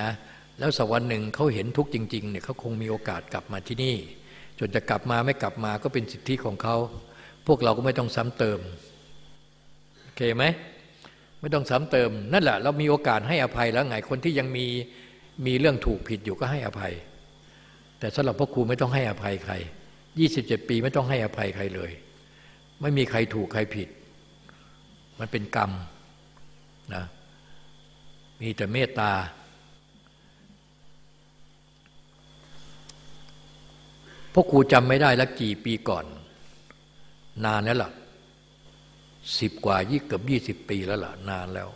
นะแล้วสักวันหนึ่งเขาเห็นทุกข์จริงๆเนี่ยเขาคงมีโอกาสกลับมาที่นี่ จนจะกลับมาไม่กลับมาก็เป็นสิทธิของเขาพวกเราก็ไม่ต้องซ้ำเติมโอเคไหมไม่ต้องซ้ำเติม นั่นแหละ เรามีโอกาสให้อภัยแล้วไงคนที่ยังมีมีเรื่องถูกผิดอยู่ก็ให้อภัย แต่สำหรับพ่อครูไม่ต้องให้อภัยใครยี่สิบเจ็ดปีไม่ต้องให้อภัยใครเลย ไม่มีใครถูกใครผิด มันเป็นกรรมนะมีแต่เมตตา พ่อครูจำไม่ได้แล้วกี่ปีก่อน นานแล้วล่ะสิบกว่ายี่เกือบยี่สิบปีแล้วล่ะ นานแล้ว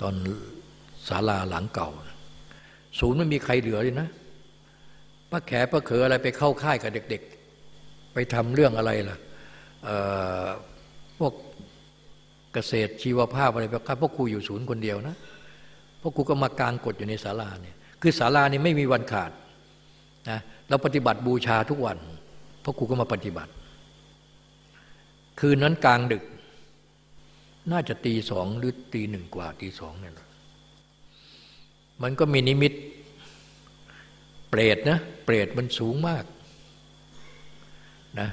ตอนศาลาหลังเก่า ศูนย์ไม่มีใครเหลือเลยนะป้าแขป้าเขออะไรไปเข้าค่ายกับเด็ก ๆ ไปทำเรื่องอะไรล่ะพวกเกษตรชีวภาพอะไรไปครับพวกครูอยู่ศูนย์คนเดียวนะพวกครูก็มากางกฎอยู่ในศาลาเนี่ย คือศาลานี่ไม่มีวันขาด นะเราปฏิบัติบูชาทุกวันพ่อครูก็มาปฏิบัติ คืนนั้นกลางดึก น่าจะตีสองหรือตีหนึ่งกว่าตีสองเนี่ยมันก็มีนิมิต เปรตนะเปรตมันสูงมากนะ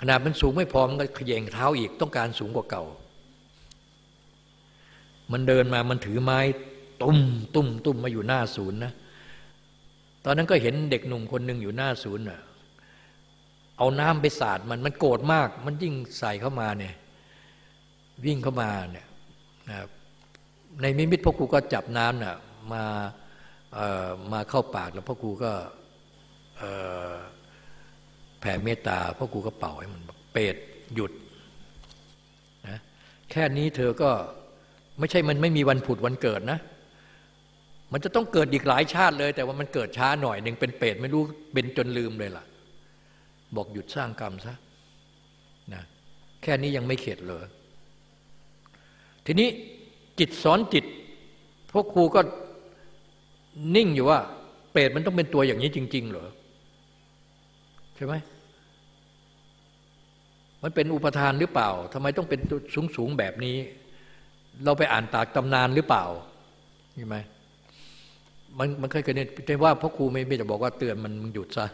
ขนาดมันสูงไม่พอมันก็ขย่งเท้าอีกต้องการสูงกว่าเก่า มันเดินมามันถือไม้ ตุ้มตุ้มตุ้มมาอยู่หน้าศูนย์นะ ตอนนั้นก็เห็นเด็กหนุ่มคนหนึ่งอยู่หน้าศูนย์อะเอาน้ำไปสาดมันมันโกรธมาก มันยิ่งใส่เข้ามาเนี่ย วิ่งเข้ามาเนี่ยนะในมิมิตพ่อครูก็จับน้ำน่ะมามาเข้าปากแล้วพ่อครูก็แผ่เมตตาพ่อครูก็เป่าให้มันเปรตหยุดนะแค่นี้เธอก็ไม่ใช่มันไม่มีวันผุดวันเกิดนะ มันจะต้องเกิดอีกหลายชาติเลย แต่ว่ามันเกิดช้าหน่อยหนึ่งเป็นเปรตไม่รู้เป็นจนลืมเลยล่ะ บอกหยุดสร้างกรรมซะนะแค่นี้ยังไม่เข็ดเลยทีนี้จิตสอนจิตพวกครูก็นิ่งอยู่ว่า เปรตมันต้องเป็นตัวอย่างนี้จริง ๆ เหรอใช่ไหมมันเป็นอุปทานหรือเปล่าทำไมต้องเป็นสูงๆแบบนี้ เราไปอ่านตากตำนานหรือเปล่าใช่ไหม มันมันเคยเกิดแต่ว่าพ่อครูไม่ไม่จะบอกว่าเตือนมันมึงหยุดซะ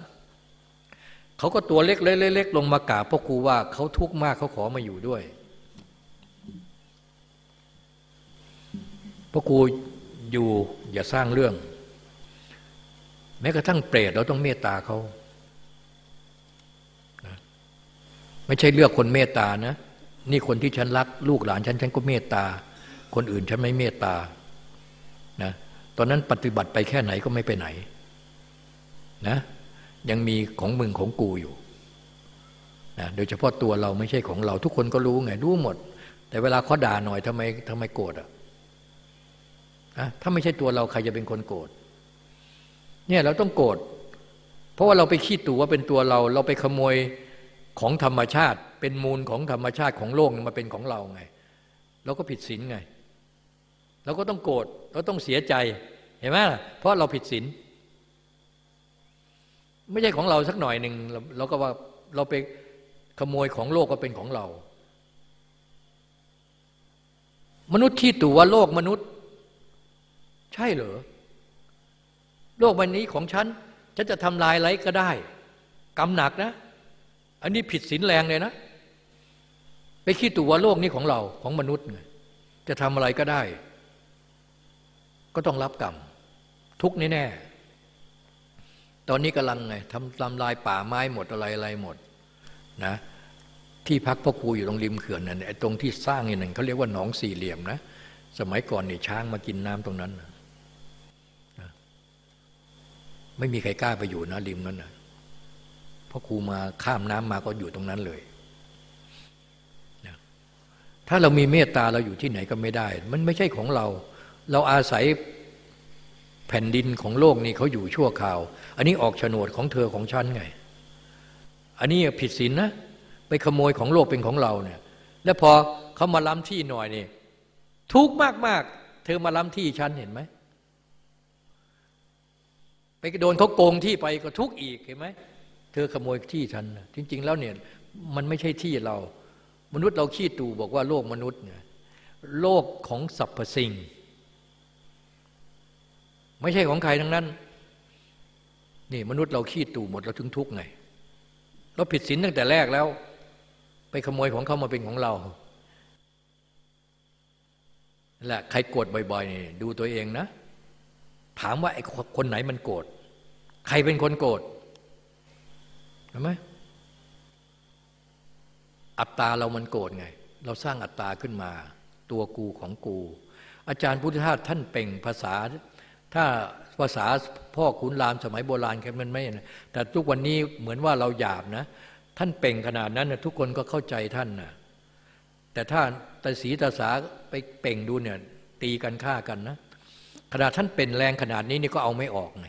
เขาก็ตัวเล็กเล็กลงมากราบพ่อครูว่าเขาทุกข์มากเขาขอมาอยู่ด้วยพ่อครูอยู่อย่าสร้างเรื่อง แม้กระทั่งเปรตเราต้องเมตตาเขาไม่ใช่เลือกคนเมตตานะ นี่คนที่ฉันรัก ลูกหลานฉันฉันก็เมตตา คนอื่นฉันไม่เมตตา ตอนนั้นปฏิบัติไปแค่ไหนก็ไม่ไปไหนนะยังมีของมึงของกูอยู่นะโดยเฉพาะตัวเราไม่ใช่ของเรา ทุกคนก็รู้ไงรู้หมด แต่เวลาเขาด่าหน่อยทำไมทำไมโกรธอะนะถ้าไม่ใช่ตัวเราใครจะเป็นคนโกรธเนี่ยเราต้องโกรธเพราะว่าเราไปขี้ตัวว่าเป็นตัวเรา เราไปขโมยของธรรมชาติ เป็นมูลของธรรมชาติของโลกมาเป็นของเราไง เราก็ผิดศีลไง เราก็ต้องโกรธเราต้องเสียใจเห็นไหมเพราะเราผิดศีลไม่ใช่ของเราสักหน่อยหนึ่งเราก็ว่าเราไปขโมยของโลกก็เป็นของเรา มนุษย์ที่ตัวโลกมนุษย์ ใช่เหรอโลกใบนี้ของฉัน ฉันจะทำลายอะไรก็ได้กำหนักนะ อันนี้ผิดศีลแรงเลยนะ ไปคิดตัวว่าโลกนี้ของเราของมนุษย์จะทำอะไรก็ได้ ก็ต้องรับกรรม ทุกแน่ ตอนนี้กำลังไงทำลำลายป่าไม้หมดอะไรอะไรหมดนะที่พักพ่อครูอยู่ตรงริมเขื่อนนั่นไอ้ตรงที่สร้างนี่หนึ่งเขาเรียกว่าหนองสี่เหลี่ยมนะ สมัยก่อนนี่ช้างมากินน้ำตรงนั้นนะไม่มีใครกล้าไปอยู่นะริมนั้นนะพ่อครูมาข้ามน้ำมาก็อยู่ตรงนั้นเลยนะถ้าเรามีเมตตาเราอยู่ที่ไหนก็ไม่ได้ มันไม่ใช่ของเรา เราอาศัยแผ่นดินของโลกนี้เขาอยู่ชั่วคราว อันนี้ออกโฉนดของเธอของฉันไง อันนี้ผิดศีลนนะไปขโมยของโลกเป็นของเราเนี่ย แล้วพอเขามาล้ำที่หน่อยนี่ทุกมากมากเธอมาล้ำที่ฉันเห็นไหมไปโดนเขาโกงที่ไปก็ทุกอีกเห็นไหมเธอขโมยที่ฉันจริง ๆ แล้วเนี่ยมันไม่ใช่ที่เรา มนุษย์เราขี้ตูบอกว่าโลกมนุษย์เนี่ยโลกของสรรพสิ่ง ไม่ใช่ของใครทั้งนั้น นี่มนุษย์เราขี้ตู่หมดเราถึงทุกข์ไง เราผิดศีลตั้งแต่แรกแล้ว ไปขโมยของเขามาเป็นของเราแหละใครโกรธบ่อยๆนี่ดูตัวเองนะ ถามว่าไอ้คนไหนมันโกรธใครเป็นคนโกรธเห็นไหมอัตตาเรามันโกรธไง เราสร้างอัตตาขึ้นมา ตัวกูของกู อาจารย์พุทธทาสท่านเป่งภาษา ถ้าภาษาพ่อขุนรามสมัยโบราณแค่มันไม่นะแต่ทุกวันนี้เหมือนว่าเราหยาบนะ ท่านเป่งขนาดนั้นนะทุกคนก็เข้าใจท่านนะแต่ถ้าตาสีตาสาไปเป่งดูเนี่ยตีกันฆ่ากันนะขนาดท่านเป็นแรงขนาดนี้นี่ก็เอาไม่ออกไง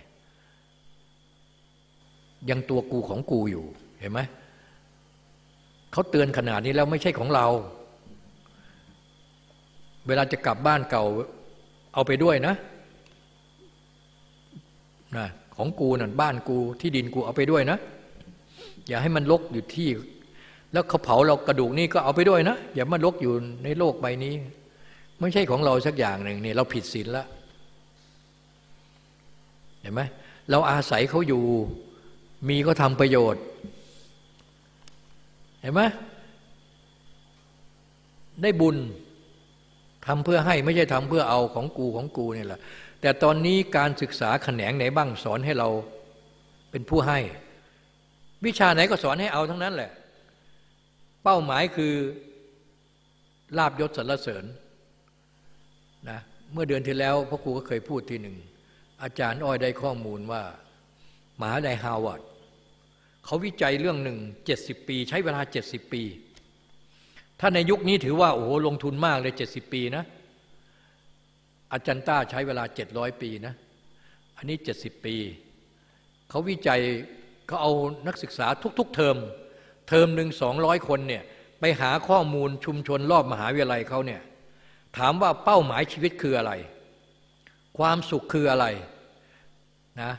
ยังตัวกูของกูอยู่เห็นไหมเขาเตือนขนาดนี้แล้วไม่ใช่ของเรา เวลาจะกลับบ้านเก่าเอาไปด้วยนะ นะของกูนั่นบ้านกูที่ดินกูเอาไปด้วยนะ อย่าให้มันลกอยู่ที่ แล้วเขาเผาเรากระดูกนี่ก็เอาไปด้วยนะ อย่ามาลกอยู่ในโลกใบนี้ ไม่ใช่ของเราสักอย่างหนึ่งนี่เราผิดศีลแล้วเห็นไหมเราอาศัยเขาอยู่ มีก็ทำประโยชน์ เห็นไหมได้บุญทำเพื่อให้ไม่ใช่ทำเพื่อเอาของกูของกูเนี่ยแหละ แต่ตอนนี้การศึกษาแขนงไหนบ้างสอนให้เราเป็นผู้ให้ วิชาไหนก็สอนให้เอาทั้งนั้นแหละ เป้าหมายคือลาบยศสรรเสริญนะเมื่อเดือนที่แล้วพ่อครูก็เคยพูดทีหนึ่ง อาจารย์อ้อยได้ข้อมูลว่ามหาวิทยาลัยฮาวาดเขาวิจัยเรื่องหนึ่งเจ็ดสิบปี ใช้เวลาเจ็ดสิบปี ถ้าในยุคนี้ถือว่าโอ้โหลงทุนมากเลยเจ็ดสิบปีนะ อาจารย์ต้าใช้เวลาเจ็ดร้อยปีนะ อันนี้เจ็ดสิบปี เขาวิจัยเขาเอานักศึกษาทุก ๆ เทอม เทอมหนึ่งสองร้อยคนเนี่ยไปหาข้อมูลชุมชนรอบมหาวิทยาลัยเขาเนี่ยถามว่าเป้าหมายชีวิตคืออะไร ความสุขคืออะไรนะ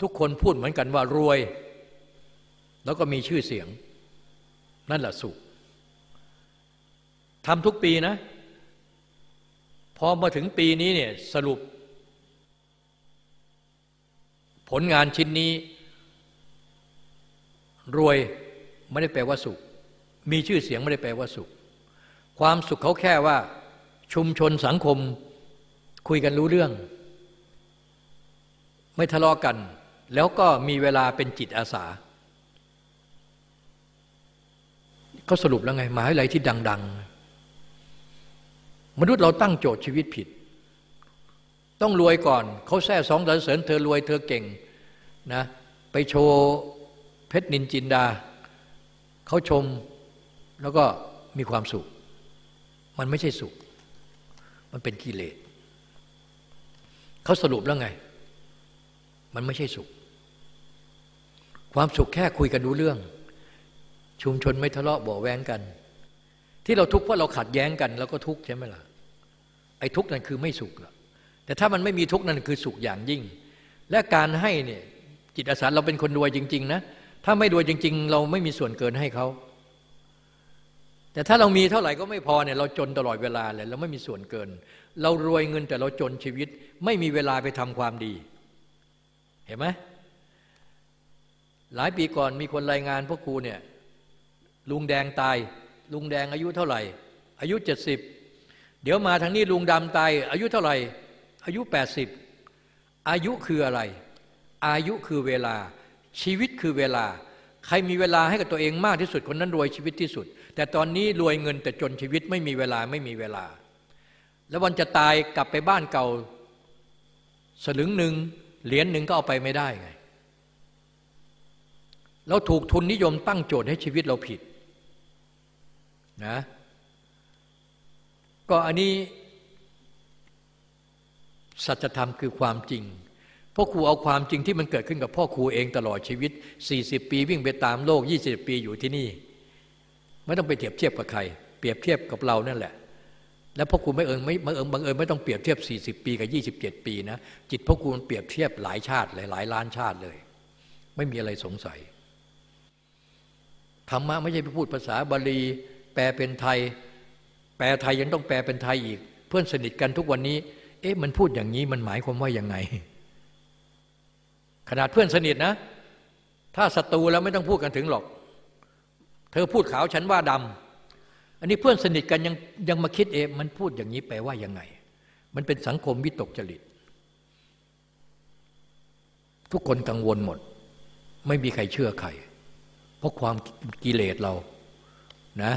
ทุกคนพูดเหมือนกันว่ารวย แล้วก็มีชื่อเสียง นั่นแหละสุขทำทุกปีนะ อมาถึงปีนี้เนี่ยสรุป ผลงานชิ้นนี้ รวยไม่ได้แปลว่าสุข มีชื่อเสียงไม่ได้แปลว่าสุข ความสุขเขาแค่ว่า ชุมชนสังคมคุยกันรู้เรื่อง ไม่ทะเลาะกัน แล้วก็มีเวลาเป็นจิตอาสาเขาสรุปแล้วไงมาให้ไรที่ดัง ๆ มนุษย์เราตั้งโจทย์ชีวิตผิด ต้องรวยก่อน เขาแท้สองสรรเสริญเธอรวยเธอเก่งนะไปโชว์เพชรนินจินดา เขาชมแล้วก็มีความสุข มันไม่ใช่สุข มันเป็นกิเลสเขาสรุปแล้วไง มันไม่ใช่สุข ความสุขแค่คุยกันรู้เรื่อง ชุมชนไม่ทะเลาะบ่แว้งกัน ที่เราทุกข์เพราะเราขัดแย้งกัน แล้วก็ทุกข์ใช่ไหมล่ะไอ้ทุกข์นั่นคือไม่สุขละแต่ถ้ามันไม่มีทุกข์นั่นคือสุขอย่างยิ่ง และการให้เนี่ยจิตอาสาเราเป็นคนรวยจริง ๆ นะ ถ้าไม่รวยจริง ๆ เราไม่มีส่วนเกินให้เขา แต่ถ้าเรามีเท่าไหร่ก็ไม่พอเนี่ยเราจนตลอดเวลาเลยเราไม่มีส่วนเกิน เรารวยเงินแต่เราจนชีวิต ไม่มีเวลาไปทำความดี เห็นไหมหลายปีก่อนมีคนรายงานพวกครูเนี่ยลุงแดงตาย ลุงแดงอายุเท่าไหร่ อายุเจ็ดสิบเดี๋ยวมาทางนี้ลุงดำตายอายุเท่าไหร่ อายุแปดสิบอายุคืออะไร อายุคือเวลา ชีวิตคือเวลา ใครมีเวลาให้กับตัวเองมากที่สุดคนนั้นรวยชีวิตที่สุด แต่ตอนนี้รวยเงินแต่จนชีวิตไม่มีเวลาไม่มีเวลา แล้ววันจะตายกลับไปบ้านเก่า สลึงหนึ่งเหรียญหนึ่งก็เอาไปไม่ได้ไงเราถูกทุนนิยมตั้งโจทย์ให้ชีวิตเราผิด นะก็อันนี้ สัจธรรมคือความจริงพ่อครูเอาความจริงที่มันเกิดขึ้นกับพ่อครูเองตลอดชีวิต 40 ปีวิ่งไปตามโลก 20 ปีอยู่ที่นี่ ไม่ต้องไปเทียบเทียบกับใคร เปรียบเทียบกับเรานั่นแหละ แล้วพ่อครูไม่เอิงไม่บังเอิญบังเอิญไม่ต้องเปรียบเทียบ 40 ปีกับ 27 ปีนะจิตพ่อครูมันเปรียบเทียบหลายชาติหลายหลายล้านชาติเลย ไม่มีอะไรสงสัยธรรมะไม่ใช่ไปพูดภาษาบาลี แปลเป็นไทย แปลไทยยังต้องแปลเป็นไทยอีก เพื่อนสนิทกันทุกวันนี้ เอ๊ะมันพูดอย่างนี้มันหมายความว่ายังไง ขนาดเพื่อนสนิทนะ ถ้าศัตรูแล้วไม่ต้องพูดกันถึงหรอก เธอพูดขาวฉันว่าดำอันนี้เพื่อนสนิทกันยังยังมาคิดเอ๊ะมันพูดอย่างนี้แปลว่ายังไง มันเป็นสังคมวิตกจริต ทุกคนกังวลหมด ไม่มีใครเชื่อใคร เพราะความกิเลสเรานะ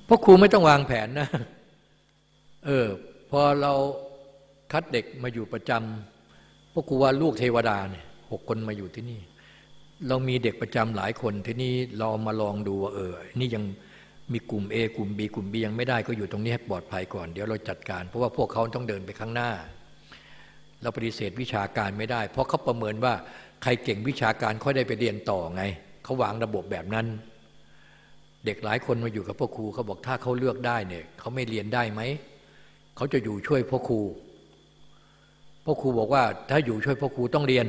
เพ ราะครูไม่ต้องวางแผนนะ เออ พอเราคัดเด็กมาอยู่ประจำพวกครูว่าลูกเทวดาเนี่ยหกคนมาอยู่ที่นี่ เรามีเด็กประจำหลายคนที่นี่เรามาลองดูว่าเออ นี่ยังมีกลุ่ม A กลุ่ม B กลุ่ม B ยังไม่ได้ก็อยู่ตรงนี้ให้ปลอดภัยก่อน เดี๋ยวเราจัดการ เพราะว่าพวกเขาต้องเดินไปข้างหน้า เราปฏิเสธวิชาการไม่ได้ เพราะเขาประเมินว่าใครเก่งวิชาการค่อยได้ไปเรียนต่อไง เขาวางระบบแบบนั้น เด็กหลายคนมาอยู่กับพ่อครูเขาบอกถ้าเขาเลือกได้เนี่ยเขาไม่เรียนได้ไหมเขาจะอยู่ช่วยพ่อครูพ่อครูบอกว่าถ้าอยู่ช่วยพ่อครูต้องเรียน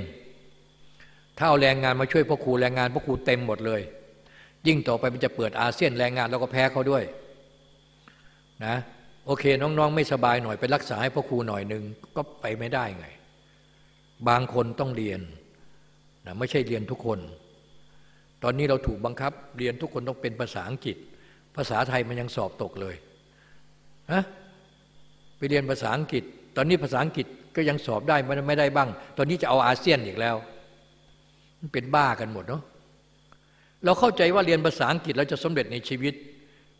ถ้าเอาแรงงานมาช่วยพ่อครูแรงงานพ่อครูเต็มหมดเลย ยิ่งต่อไปมันจะเปิดอาเซียนแรงงานเราก็แพ้เขาด้วยนะโอเคน้องๆ ไม่สบายหน่อยไปรักษาให้พ่อครูหน่อยหนึ่งก็ไปไม่ได้ไง บางคนต้องเรียนนะไม่ใช่เรียนทุกคน ตอนนี้เราถูกบังคับ เรียนทุกคนต้องเป็นภาษาอังกฤษ ภาษาไทยมันยังสอบตกเลยฮะไปเรียนภาษาอังกฤษ ตอนนี้ภาษาอังกฤษก็ยังสอบได้ไม่ได้บ้าง ตอนนี้จะเอาอาเซียนอีกแล้ว มันเป็นบ้ากันหมดเนาะเราเข้าใจว่าเรียนภาษาอังกฤษเราจะสำเร็จในชีวิต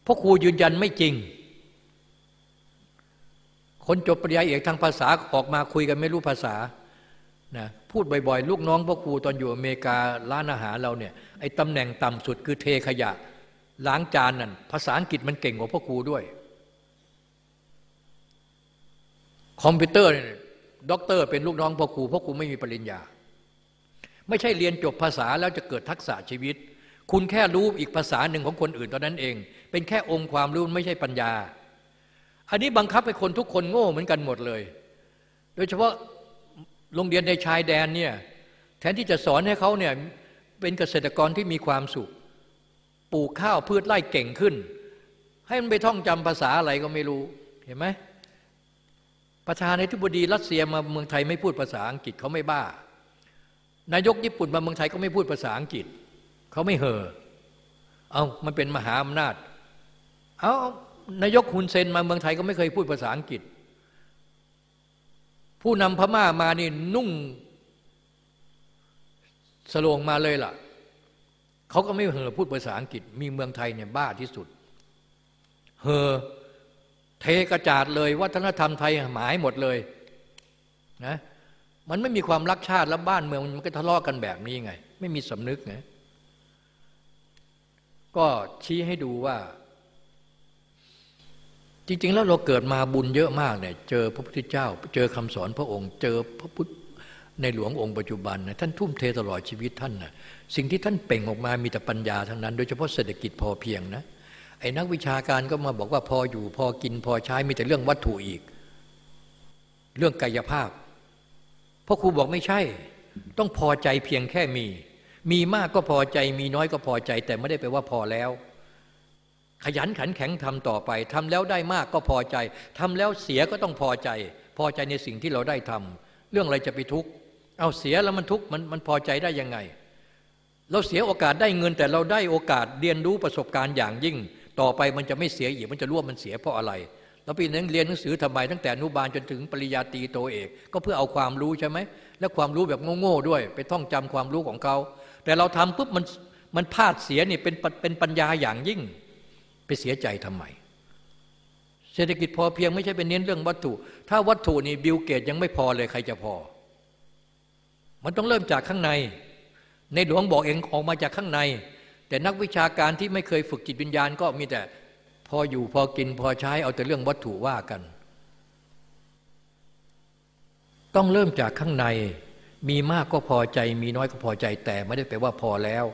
พราะครูยืนยันไม่จริง คนจบปริญญาเอกทางภาษาออกมาคุยกันไม่รู้ภาษา นะพูดบ่อยๆ ลูกน้องพ่อครูตอนอยู่อเมริการ้านอาหารเราเนี่ยไอ้ตำแหน่งต่ำสุดคือเทขยะ ล้างจานนั่นภาษาอังกฤษมันเก่งกว่าพ่อครูด้วย คอมพิวเตอร์เนี่ยด็อกเตอร์เป็นลูกน้องพ่อครูพ่อครูไม่มีปริญญา ไม่ใช่เรียนจบภาษาแล้วจะเกิดทักษะชีวิต คุณแค่รู้อีกภาษาหนึ่งของคนอื่นเท่านั้นเอง เป็นแค่องค์ความรู้ไม่ใช่ปัญญา อันนี้บังคับให้คนทุกคนโง่เหมือนกันหมดเลย โดยเฉพาะ โรงเรียนในชายแดนเนี่ยแทนที่จะสอนให้เขาเนี่ยเป็นเกษตรกรที่มีความสุข ปลูกข้าวพืชไร่เก่งขึ้น ให้มันไปท่องจำภาษาอะไรก็ไม่รู้เห็นไหมประธานาธิบดีรัสเซียมาเมืองไทยไม่พูดภาษาอังกฤษเขาไม่บ้า นายกญี่ปุ่นมาเมืองไทยก็ไม่พูดภาษาอังกฤษเขาไม่เห่อเอามันเป็นมหาอำนาจ เอานายกฮุนเซนมาเมืองไทยก็ไม่เคยพูดภาษาอังกฤษ ผู้นำพม่ามานี่นุ่งสลงมาเลยล่ะ เขาก็ไม่เหอพูดภาษาอังกฤษ มีเมืองไทยเนี่ยบ้าที่สุด เห่อเทกระจาดเลยวัฒนธรรมไทยหมายหมดเลยนะมันไม่มีความรักชาติแล้วบ้านเมืองมันก็ทะเลาะกันแบบนี้ไง ไม่มีสำนึกไงก็ชี้ให้ดูว่า ริง ๆ แล้วเราเกิดมาบุญเยอะมากเนี่ยเจอพระพุทธเจ้า เจอคำสอนพระองค์ เจอพระพุทธในหลวงองค์ปัจจุบันนะท่านทุ่มเทตลอดชีวิตท่านนะสิ่งที่ท่านเป่งออกมามีแต่ปัญญาทั้งนั้น โดยเฉพาะเศรษฐกิจพอเพียงนะไอ้นักวิชาการก็มาบอกว่าพออยู่พอกินพอใช้มีแต่เรื่องวัตถุอีก เรื่องกายภาพพราะครูบอกไม่ใช่ ต้องพอใจเพียงแค่มี มีมากก็พอใจมีน้อยก็พอใจ แต่ไม่ได้แปลว่าพอแล้ว ขยันขันแข็งทำต่อไปทำแล้วได้มากก็พอใจทำแล้วเสียก็ต้องพอใจ พอใจในสิ่งที่เราได้ทำเรื่องอะไรจะไปทุกข์เอาเสียแล้วมันทุกข์มันมันพอใจได้ยังไง เราเสียโอกาสได้เงินแต่เราได้โอกาสเรียนรู้ประสบการณ์อย่างยิ่ง ต่อไปมันจะไม่เสียอีกมันจะรู้ว่ามันเสียเพราะอะไรเราไปเรียนหนังสือทำไมตั้งแต่อนุบาลจนถึงปริญญาตรีโทเอกก็เพื่อเอาความรู้ใช่ไหมและความรู้แบบโง่ๆด้วย ไปท่องจำความรู้ของเขา แต่เราทำปุ๊บมันมันพลาดเสียนี่เป็นเป็นปัญญาอย่างยิ่ง ไปเสียใจทำไม เศรษฐกิจพอเพียงไม่ใช่เป็นเน้นเรื่องวัตถุ ถ้าวัตถุนี่บิลเกตส์ยังไม่พอเลยใครจะพอ มันต้องเริ่มจากข้างใน ในหลวงบอกเองออกมาจากข้างใน แต่นักวิชาการที่ไม่เคยฝึกจิตวิญญาณ ก็มีแต่พออยู่พอกินพอใช้เอาแต่เรื่องวัตถุว่ากัน ต้องเริ่มจากข้างในมีมากก็พอใจ มีน้อยก็พอใจแต่ไม่ได้แปลว่าพอแล้ว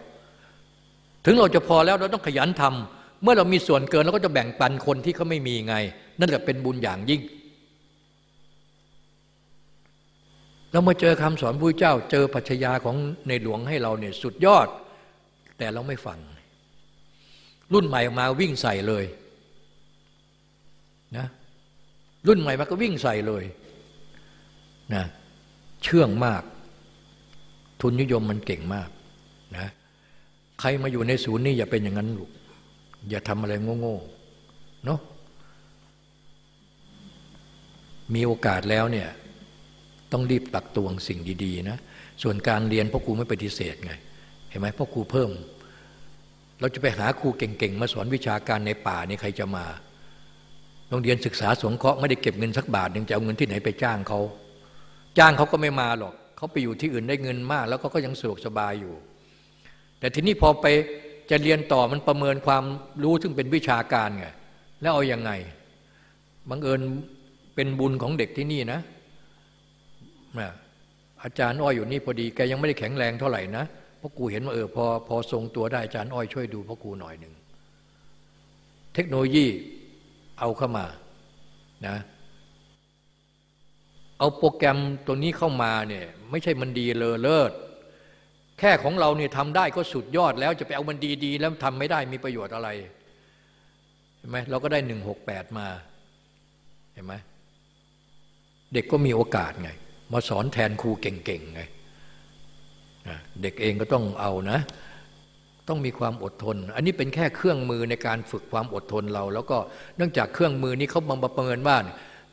ถึงเราจะพอแล้วเราต้องขยันทำ เมื่อเรามีส่วนเกินเราก็จะแบ่งปันคนที่เขาไม่มีไง นั่นแหละเป็นบุญอย่างยิ่ง เรามาเจอคำสอนพระเจ้า เจอปัจญาของในหลวงให้เราเนี่ยสุดยอด แต่เราไม่ฟัง รุ่นใหม่มาวิ่งใส่เลยนะรุ่นใหม่มาก็วิ่งใส่เลยนะเชื่องมาก ทุนนิยมมันเก่งมากนะใครมาอยู่ในศูนย์นี่อย่าเป็นอย่างนั้นลูก อย่าทำอะไรโง่ๆเนาะมีโอกาสแล้วเนี่ยต้องรีบตักตวงสิ่งดีๆนะส่วนการเรียนพ่อครูไม่ปฏิเสธไง เห็นไหมพ่อครูเพิ่ม เราจะไปหาครูเก่งๆ มาสอนวิชาการในป่านี่ใครจะมาโรงเรียนศึกษาสงเคราะห์ไม่ได้เก็บเงินสักบาทหนึ่งจะเอาเงินที่ไหนไปจ้างเขาจ้างเขาก็ไม่มาหรอกเขาไปอยู่ที่อื่นได้เงินมาก แล้วก็ยังสะดวกสบายอยู่ แต่ทีนี้พอไป จะเรียนต่อมันประเมินความรู้ซึ่งเป็นวิชาการไงแล้วเอาอยัางไงบังเอิญเป็นบุญของเด็กที่นี่นะอาจารย์อ้อยอยู่นี่พอดีแกยังไม่ได้แข็งแรงเท่าไหร่นะเพราะกูเห็นว่าเออพอพอทรงตัวได้อาจารย์อ้อยช่วยดูพ่อครูหน่อยหนึ่งเทคโนโลยีเอาเข้ามานะเอาโปรแกรมตัวนี้เข้ามาเนี่ยไม่ใช่มันดีเลอเลิศ แค่ของเราเนี่ยทำได้ก็สุดยอดแล้วจะไปเอามันดีๆ แล้วทำไม่ได้มีประโยชน์อะไรเห็นไหมเราก็ได้หนึ่งหกแปดมาเห็นไหมเด็กก็มีโอกาสไง มาสอนแทนครูเก่งๆไงเด็กเองก็ต้องเอานะ ต้องมีความอดทน อันนี้เป็นแค่เครื่องมือในการฝึกความอดทนเรา แล้วก็เนื่องจากเครื่องมือนี้เขาบังประเมินว่า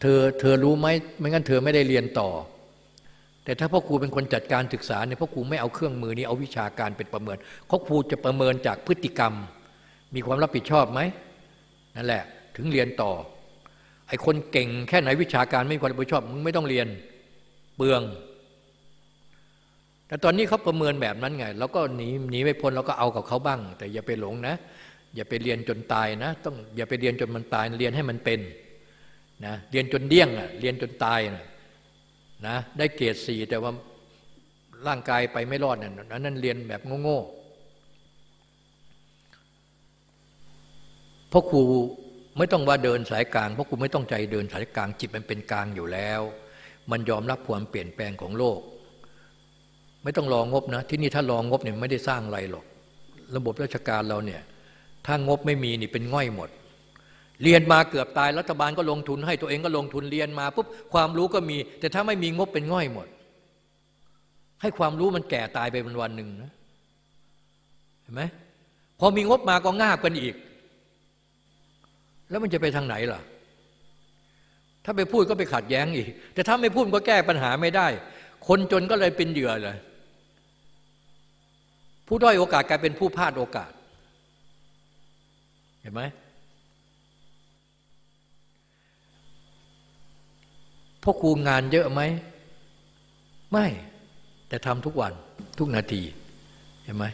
เธอเธอรู้ไหมไม่งั้นเธอไม่ได้เรียนต่อ แต่ถ้าพ่อครูเป็นคนจัดการศึกษาเนี่ยพ่อครูไม่เอาเครื่องมือนี้เอาวิชาการเป็นประเมินเขาครูจะประเมินจากพฤติกรรม มีความรับผิดชอบไหมนั่นแหละ ถึงเรียนต่อ ไอ้คนเก่งแค่ไหนวิชาการไม่มีความรับผิดชอบมึงไม่ต้องเรียนเปลือง แต่ตอนนี้เขาประเมินแบบนั้นไงเราก็หนีหนีไม่พ้นเราก็เอากับเขาบ้าง แต่อย่าไปหลงนะ อย่าไปเรียนจนตายนะ ต้องอย่าไปเรียนจนมันตายเรียนให้มันเป็นนะเรียนจนเดี้ยงอะเรียนจนตายนะ นะได้เกรดสี่แต่ว่าร่างกายไปไม่รอดนั่นนั่นเรียนแบบโง่ๆเพราะครูไม่ต้องว่าเดินสายกลางเพราะคุณไม่ต้องใจเดินสายกลางจิตมันเป็นกลางอยู่แล้ว มันยอมรับความเปลี่ยนแปลงของโลก ไม่ต้องรองบนะ ที่นี่ถ้ารองงบเนี่ยไม่ได้สร้างอะไรหรอก ระบบราชการเราเนี่ยถ้างบไม่มีนี่เป็นง่อยหมด เรียนมาเกือบตายรัฐบาลก็ลงทุนให้ตัวเองก็ลงทุนเรียนมาปุ๊บความรู้ก็มี แต่ถ้าไม่มีงบเป็นง่อยหมด ให้ความรู้มันแก่ตายไปวันวันหนึ่งนะเห็นไหมพอมีงบมาก็ง่ากันอีก แล้วมันจะไปทางไหนล่ะ ถ้าไปพูดก็ไปขัดแย้งอีก แต่ถ้าไม่พูดก็แก้ปัญหาไม่ได้ คนจนก็เลยเป็นเหยื่อเลย ผู้ด้อยโอกาสกลายเป็นผู้พลาดโอกาส เห็นไหม พ่อครูงานเยอะไหม ไม่ แต่ทำทุกวันทุกนาที เห็นไหม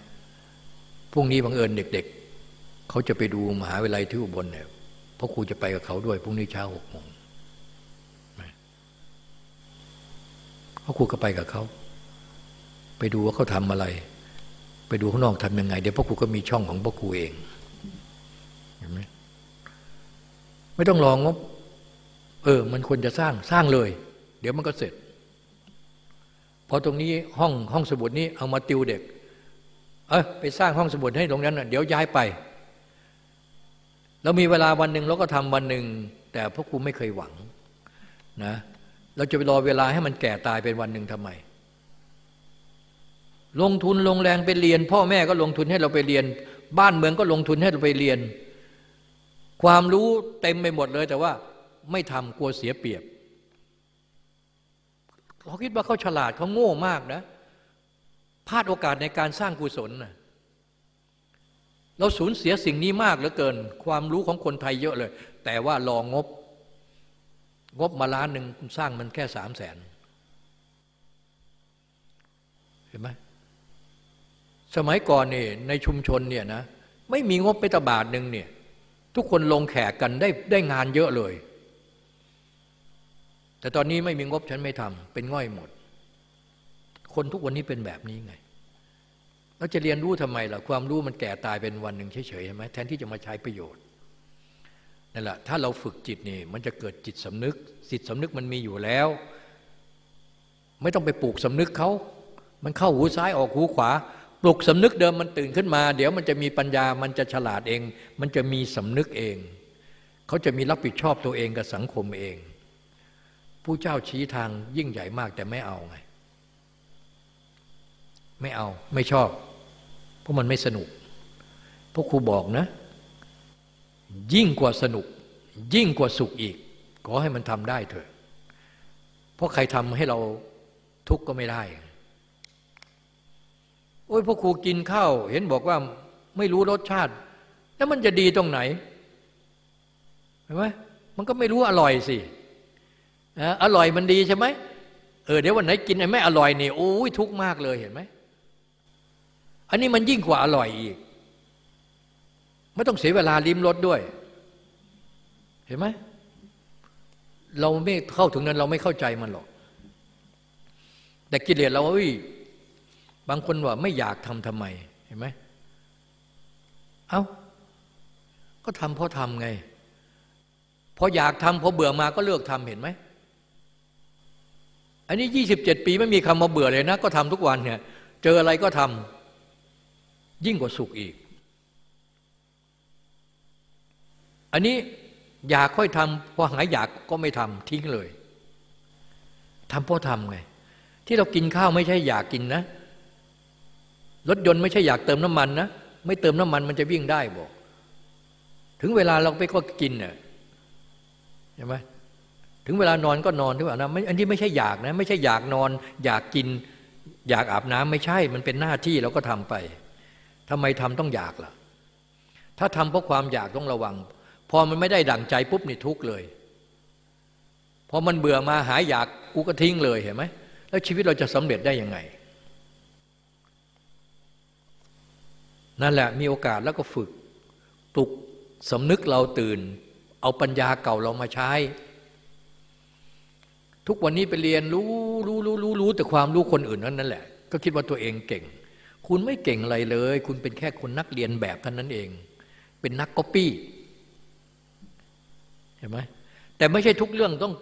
พรุ่งนี้บังเอิญเด็ก ๆ เขาจะไปดูมหาวิทยาลัยที่อุบลเนี่ยราะครูจะไปกับเขาด้วยพรุ่งนี้เช้าหกโมงพราะครูก็ไปกับเขา ไปดูว่าเขาทำอะไร ไปดูข้างนอกทำยังไง เดี๋ยวพ่อครูก็มีช่องของพ่อครูเองเห็นไหมไม่ต้องรองบ เออ มันควรจะสร้างสร้างเลย เดี๋ยวมันก็เสร็จ พอตรงนี้ห้องห้องสมุดนี้เอามาติวเด็ก เออไปสร้างห้องสมุดให้ตรงนั้นนะเดี๋ยวย้ายไปเรามีเวลาวันหนึ่งเราก็ทำวันหนึ่งแต่พวกครูไม่เคยหวังนะเราจะไปรอเวลาให้มันแก่ตายเป็นวันหนึ่งทำไม ลงทุนลงแรงไปเรียน พ่อแม่ก็ลงทุนให้เราไปเรียน บ้านเมืองก็ลงทุนให้เราไปเรียน ความรู้เต็มไปหมดเลยแต่ว่า ไม่ทำกลัวเสียเปรียบ เขาคิดว่าเขาฉลาดเขาโง่มากนะพลาดโอกาสในการสร้างกุศลนะเราสูญเสียสิ่งนี้มากเหลือเกิน ความรู้ของคนไทยเยอะเลย แต่ว่ารองงบ งบมาล้านหนึ่งสร้างมันแค่สามแสนเห็นไหมสมัยก่อนเนี่ยในชุมชนเนี่ยนะไม่มีงบไปตบาทหนึ่งเนี่ยทุกคนลงแขกกันได้ได้งานเยอะเลย แต่ตอนนี้ไม่มีงบฉันไม่ทำเป็นง่อยหมด คนทุกวันนี้เป็นแบบนี้ไงเราจะเรียนรู้ทำไมล่ะ ความรู้มันแก่ตายเป็นวันหนึ่งเฉยๆใช่ไหมแทนที่จะมาใช้ประโยชน์นั่นแหละถ้าเราฝึกจิตนี่มันจะเกิดจิตสำนึกจิตสำนึกมันมีอยู่แล้ว ไม่ต้องไปปลูกสำนึกเขา มันเข้าหูซ้ายออกหูขวา ปลุกสำนึกเดิมมันตื่นขึ้นมา เดี๋ยวมันจะมีปัญญามันจะฉลาดเอง มันจะมีสำนึกเอง เขาจะมีรับผิดชอบตัวเองกับสังคมเอง ผู้เจ้าชี้ทางยิ่งใหญ่มากแต่ไม่เอาไง ไม่เอาไม่ชอบ เพราะมันไม่สนุกพวกครูบอกนะ ยิ่งกว่าสนุก ยิ่งกว่าสุขอีก ขอให้มันทำได้เถอะ เพราะใครทำให้เราทุกข์ก็ไม่ได้ โอ้ยพวกครูกินข้าวเห็นบอกว่าไม่รู้รสชาติ แล้วมันจะดีตรงไหนเห็นไหมมันก็ไม่รู้อร่อยสิ อร่อยมันดีใช่ไหมเออเดี๋ยววันไหนกินไอ้ไม่อร่อยนี่โอ้ยทุกข์มากเลยเห็นไหมอันนี้มันยิ่งกว่าอร่อยอีก ไม่ต้องเสียเวลาลิ้มรสด้วย เห็นไหมเราไม่เข้าถึงนั้น เราไม่เข้าใจมันหรอก แต่กิเลสเราเอ้ยบางคนว่าไม่อยากทำทำไม เห็นไหมเอา้าก็ทำเพราะทำไง พออยากทำพอเบื่อมาก็เลิกทำเห็นไหม อันนี้ยี่สิบเจ็ดปีไม่มีคำมาเบื่อเลยนะ ก็ทำทุกวันเนี่ย เจออะไรก็ทำยิ่งกว่าสุขอีก อันนี้อยากค่อยทำพอหายอยากก็ไม่ทำทิ้งเลยทำเพราะทำไง ที่เรากินข้าวไม่ใช่อยากกินนะรถยนต์ไม่ใช่อยากเติมน้ำมันนะไม่เติมน้ำมันมันจะวิ่งได้บอก ถึงเวลาเราไปก็กินเนี่ยใช่ไหม ถึงเวลานอนก็นอนถึงเวลานะอันนี้ไม่ใช่อยากนะ ไม่ใช่อยากนอน อยากกิน อยากอาบน้ำไม่ใช่ มันเป็นหน้าที่เราก็ทำไปทำไมทำต้องอยากล่ะ ถ้าทำเพราะความอยากต้องระวัง พอมันไม่ได้ดั่งใจปุ๊บนี่ทุกเลย พอมันเบื่อมาหายอยากกูก็ทิ้งเลยเห็นไหมแล้วชีวิตเราจะสำเร็จได้ยังไง นั่นแหละมีโอกาสแล้วก็ฝึกปลุกสำนึกเราตื่น เอาปัญญาเก่าเรามาใช้ ทุกวันนี้ไปเรียนรู้รู้รู้รู้รู้แต่ความรู้คนอื่นนั่นนั่นแหละ ก็คิดว่าตัวเองเก่ง คุณไม่เก่งอะไรเลย คุณเป็นแค่คนนักเรียนแบบเท่านั้นเอง เป็นนักก๊อปปี้เห็นไหมแต่ไม่ใช่ทุกเรื่องต้อง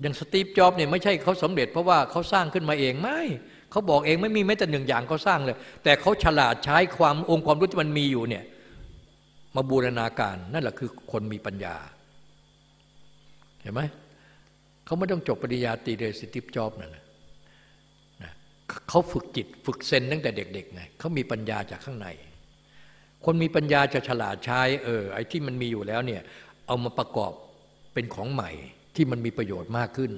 อย่างสตีฟจ็อบเนี่ยไม่ใช่เขาสำเร็จเพราะว่าเขาสร้างขึ้นมาเองไม่เขาบอกเองไม่มีแม้แต่หนึ่งอย่างเขาสร้างเลย แต่เขาฉลาดใช้ความองค์ความรู้ที่มันมีอยู่เนี่ยมาบูรณาการนั่นแหละคือคนมีปัญญา เห็นไหม เขาไม่ต้องจบปริญญาตรีเลยสตีฟจ็อบนั่นนะเขาฝึกจิตฝึกเซนตั้งแต่เด็กๆไงเขามีปัญญาจากข้างใน คนมีปัญญาจะฉลาดใช้เออไอ้ที่มันมีอยู่แล้วเนี่ยเอามาประกอบเป็นของใหม่ที่มันมีประโยชน์มากขึ้น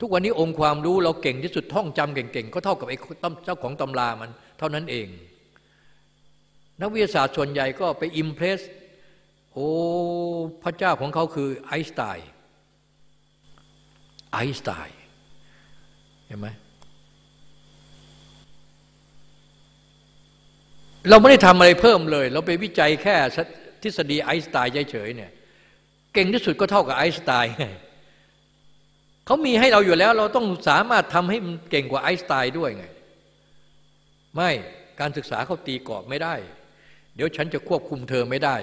ทุกวันนี้องค์ความรู้เราเก่งที่สุดท่องจำเก่งๆก็เท่ากับไอ้เจ้าของตำรามัน เท่านั้นเอง นักวิทยาศาสตร์ส่วนใหญ่ก็ไปอิมเพรสโอ้พระเจ้าของเขาคือไอน์สไตน์ ไอน์สไตน์เห็นไหมเราไม่ได้ทำอะไรเพิ่มเลย เราไปวิจัยแค่ทฤษฎีไอน์สไตน์เฉยๆเนี่ย เก่งที่สุดก็เท่ากับไอน์สไตน์เขามีให้เราอยู่แล้ว เราต้องสามารถทำให้มันเก่งกว่าไอน์สไตน์ด้วยไง ไม่การศึกษาเขาตีกรอบไม่ได้ เดี๋ยวฉันจะควบคุมเธอไม่ได้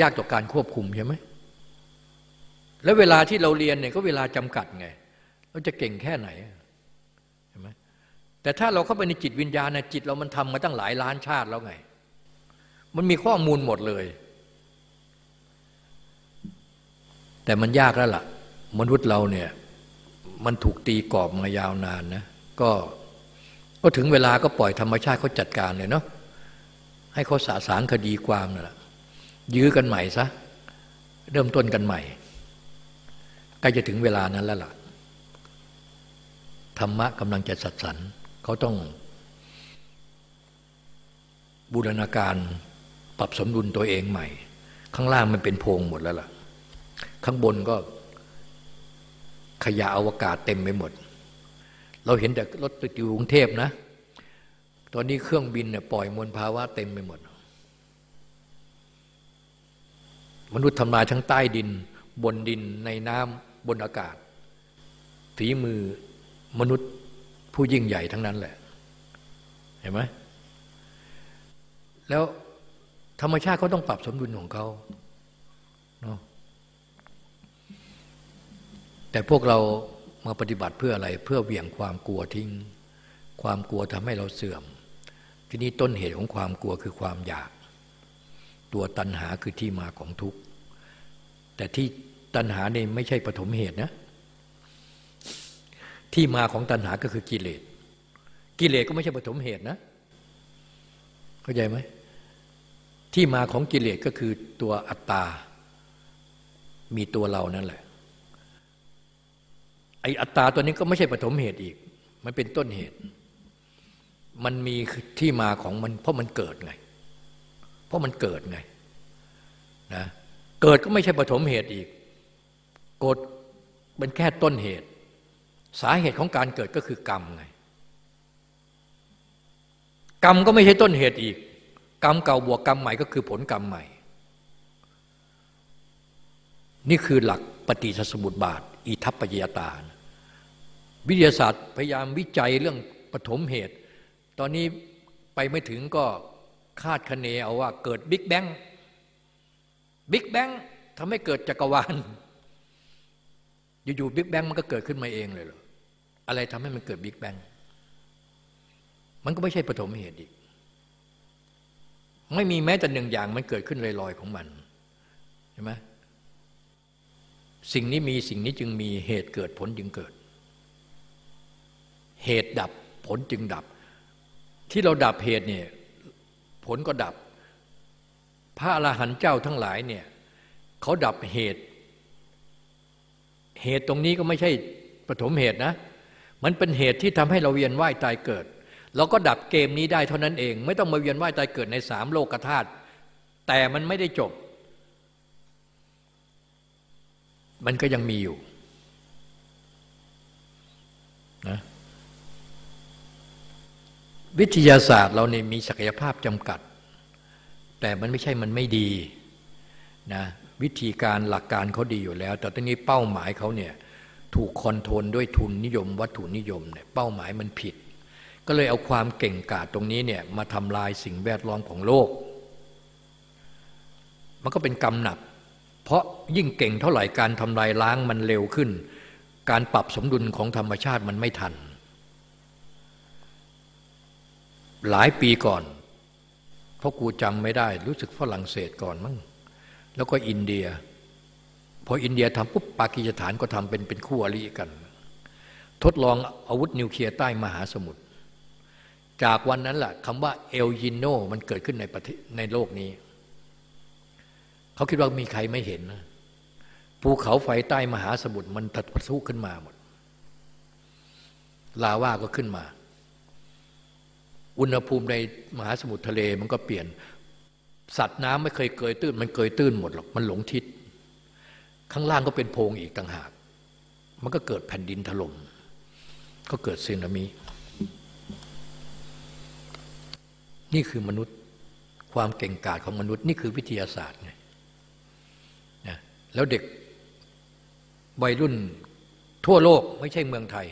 ยากต่อการควบคุมใช่ไหม แล้วเวลาที่เราเรียนเนี่ยก็เวลาจำกัดไง เราจะเก่งแค่ไหนใช่ไหมแต่ถ้าเราเข้าไปในจิตวิญญาณนะจิตเรามันทำมาตั้งหลายล้านชาติแล้วไง มันมีข้อมูลหมดเลย แต่มันยากแล้วละ่ะ มนุษย์เราเนี่ยมันถูกตีกรอบมายาวนานนะก็ก็ถึงเวลาก็ปล่อยธรรมชาติเขาจัดการเลยเนาะให้เขาสาสางคดีความนั่นแหละยื้อกันใหม่ซะ เริ่มต้นกันใหม่ ใกล้จะถึงเวลานั้นแล้วล่ะ ธรรมะกำลังจะสัดสันเขาต้อง บูรณาการปรับสมดุลตัวเองใหม่ ข้างล่างมันเป็นโพรงหมดแล้วล่ะ ข้างบนก็ขยะอวกาศเต็มไปหมด เราเห็นแต่รถติดอยู่กรุงเทพนะ ตอนนี้เครื่องบินเนี่ยปล่อยมลภาวะเต็มไปหมด มนุษย์ทำลายทั้งใต้ดิน บนดินในน้ำ บนอากาศ ฝีมือมนุษย์ผู้ยิ่งใหญ่ทั้งนั้นแหละ เห็นไหมแล้วธรรมชาติเขาต้องปรับสมดุลของเขาเนาะแต่พวกเรามาปฏิบัติเพื่ออะไร เพื่อเบี่ยงความกลัวทิ้ง ความกลัวทำให้เราเสื่อม ทีนี้ต้นเหตุของความกลัวคือความอยาก ตัวตัณหาคือที่มาของทุกข์ แต่ที่ ตัณหาเนี่ยไม่ใช่ปฐมเหตุนะ ที่มาของตัณหาก็คือกิเลส กิเลสก็ไม่ใช่ปฐมเหตุนะ เข้าใจไหมที่มาของกิเลสก็คือตัวอัตตา มีตัวเรานั่นแหละ ไออัตตาตัวนี้ก็ไม่ใช่ปฐมเหตุอีก มันเป็นต้นเหตุ มันมีที่มาของมัน เพราะมันเกิดไง เพราะมันเกิดไงนะ เกิดก็ไม่ใช่ปฐมเหตุอีก กดเป็นแค่ต้นเหตุ สาเหตุของการเกิดก็คือกรรมไง กรรมก็ไม่ใช่ต้นเหตุอีก กรรมเก่าบวกกรรมใหม่ก็คือผลกรรมใหม่ นี่คือหลักปฏิสัสมุติบาท อิทัปปยตา วิทยาศาสตร์พยายามวิจัยเรื่องปฐมเหตุ ตอนนี้ไปไม่ถึงก็คาดคะเนเอาว่าเกิดบิ๊กแบงบิ๊กแบงทำให้เกิดจักรวาล อยู่ๆบิ๊กแบงมันก็เกิดขึ้นมาเองเลยเหรออะไรทำให้มันเกิดบิ๊กแบงมันก็ไม่ใช่ปฐมเหตุอีก ไม่มีแม้แต่หนึ่งอย่างมันเกิดขึ้นลอยๆของมันใช่ไหมสิ่งนี้มีสิ่งนี้จึงมีเหตุเกิดผลจึงเกิด เหตุดับผลจึงดับ ที่เราดับเหตุเนี่ยผลก็ดับ พระอรหันต์เจ้าทั้งหลายเนี่ยเขาดับเหตุ เหตุตรงนี้ก็ไม่ใช่ปฐมเหตุนะ มันเป็นเหตุที่ทำให้เราเวียนว่ายตายเกิด เราก็ดับเกมนี้ได้เท่านั้นเอง ไม่ต้องมาเวียนว่ายตายเกิดในสามโลกธาตุแต่มันไม่ได้จบ มันก็ยังมีอยู่นะวิทยาศาสตร์เราเนี่ยมีศักยภาพจำกัด แต่มันไม่ใช่มันไม่ดีนะ วิธีการหลักการเขาดีอยู่แล้ว แต่ตอนนี้เป้าหมายเขาเนี่ยถูกคอนโทรลด้วยทุนนิยม วัตถุนิยมเนี่ยเป้าหมายมันผิด ก็เลยเอาความเก่งกาจตรงนี้เนี่ยมาทำลายสิ่งแวดล้อมของโลก มันก็เป็นกรรมหนัก เพราะยิ่งเก่งเท่าไหร่การทำลายล้างมันเร็วขึ้น การปรับสมดุลของธรรมชาติมันไม่ทัน หลายปีก่อน เพราะกูจำไม่ได้รู้สึกฝรั่งเศสก่อนมั้ง แล้วก็อินเดีย พออินเดียทำปุ๊บปากีสถานก็ทำเป็นเป็นคู่อริกัน ทดลองอาวุธนิวเคลียร์ใต้มหาสมุทรจากวันนั้นแหละคำว่าเอลยินโนมันเกิดขึ้นในประเทศในโลกนี้ เขาคิดว่ามีใครไม่เห็นนะภูเขาไฟใต้มหาสมุทรมันทัดทุขึ้นมาหมด ลาว่าก็ขึ้นมา อุณหภูมิในมหาสมุทรทะเลมันก็เปลี่ยน สัตว์น้ำไม่เคยเกยตื้น มันเกยตื้นหมดหรอกมันหลงทิศ ข้างล่างก็เป็นโพรงอีกต่างหาก มันก็เกิดแผ่นดินถล่มก็เกิดสึนามิ นี่คือมนุษย์ความเก่งกาจของมนุษย์ นี่คือวิทยาศาสตร์ไงนะแล้วเด็กวัยรุ่นทั่วโลกไม่ใช่เมืองไทย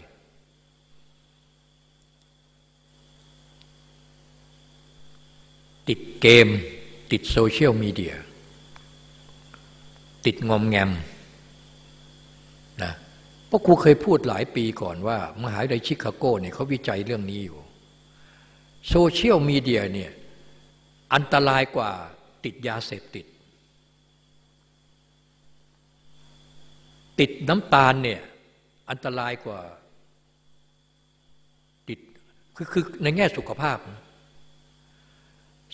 ติดเกม ติดโซเชียลมีเดีย ติดงอมแงมนะเพราะครูเคยพูดหลายปีก่อนว่า มหาวิทยาลัยชิคาโกเนี่ยเขาวิจัยเรื่องนี้อยู่โซเชียลมีเดียเนี่ยอันตรายกว่าติดยาเสพติด ติดน้ำตาลเนี่ยอันตรายกว่าติดคือคือในแง่สุขภาพนะ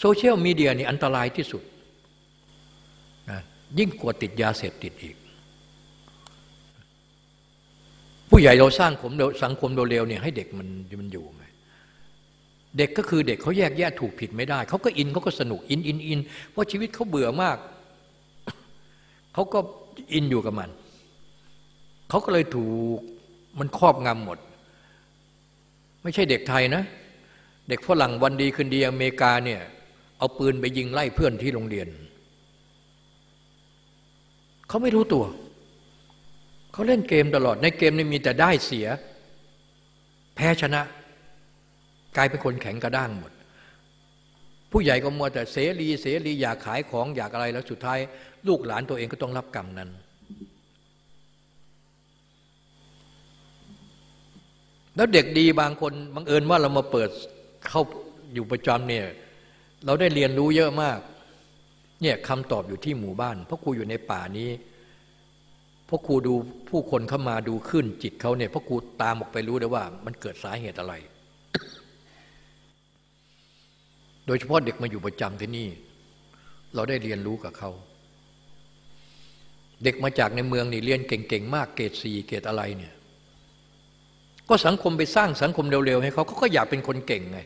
โซเชียลมีเดียนี่อันตรายที่สุดนะยิ่งกว่าติดยาเสพติดอีก ผู้ใหญ่เราสร้างผมสังคมเร็วเนี่ยให้เด็กมันมันอยู่ไงเด็กก็คือเด็กเขาแยกแยะถูกผิดไม่ได้ เขาก็อินเขาก็สนุกอินอินอินเพราะชีวิตเขาเบื่อมาก เขาก็อินอยู่กับมัน เขาก็เลยถูกมันครอบงำหมด ไม่ใช่เด็กไทยนะ เด็กฝรั่งวันดีคืนดีอเมริกาเนี่ย เอาปืนไปยิงไล่เพื่อนที่โรงเรียน เขาไม่รู้ตัว เขาเล่นเกมตลอดในเกมนี่มีแต่ได้เสีย แพ้ชนะ กลายเป็นคนแข็งกระด้างหมด ผู้ใหญ่ก็มัวแต่เสรีเสรีอยากขายของอยากอะไรแล้วสุดท้าย ลูกหลานตัวเองก็ต้องรับกรรมนั้น แล้วเด็กดีบางคนบังเอิญว่าเรามาเปิดเข้าอยู่ประจำเนี่ย เราได้เรียนรู้เยอะมาก เนี่ยคำตอบอยู่ที่หมู่บ้าน เพราะครูอยู่ในป่านี้ เพราะครูดูผู้คนเข้ามาดูขึ้นจิตเขาเนี่ยเพราะครูตามออกไปรู้ได้ว่า มันเกิดสาเหตุอะไร โดยเฉพาะเด็กมาอยู่ประจำที่นี่ เราได้เรียนรู้กับเขาเด็กมาจากในเมืองนี่เรียนเก่งๆมากเกรดสี่เกรดอะไรเนี่ย ก็สังคมไปสร้างสังคมเร็วๆให้เขาเขาก็อยากเป็นคนเก่งไง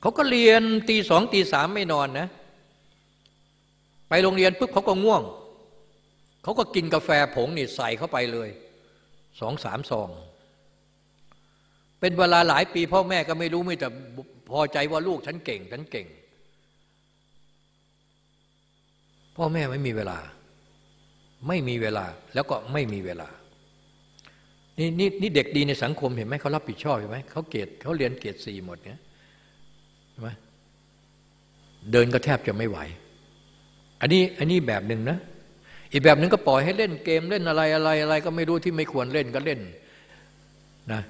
เขาก็เรียนตีสองตีสามไม่นอนนะ ไปโรงเรียนปุ๊บเขาก็ง่วง เขาก็กินกาแฟผงนี่ใส่เข้าไปเลยสองสามซอง เป็นเวลาหลายปีพ่อแม่ก็ไม่รู้ไม่แต่พอใจว่าลูกฉันเก่งฉันเก่ง พ่อแม่ไม่มีเวลา ไม่มีเวลาแล้วก็ไม่มีเวลานี่นี่นี่เด็กดีในสังคมเห็นไหมเขารับผิดชอบเห็นไหมเขาเกรดเขาเรียนเกรดสี่หมดเนี่ย เดินก็แทบจะไม่ไหว อันนี้อันนี้แบบหนึ่งนะ อีกแบบหนึ่งก็ปล่อยให้เล่นเกมเล่นอะไรอะไรอะไรก็ไม่รู้ที่ไม่ควรเล่นก็เล่นนะ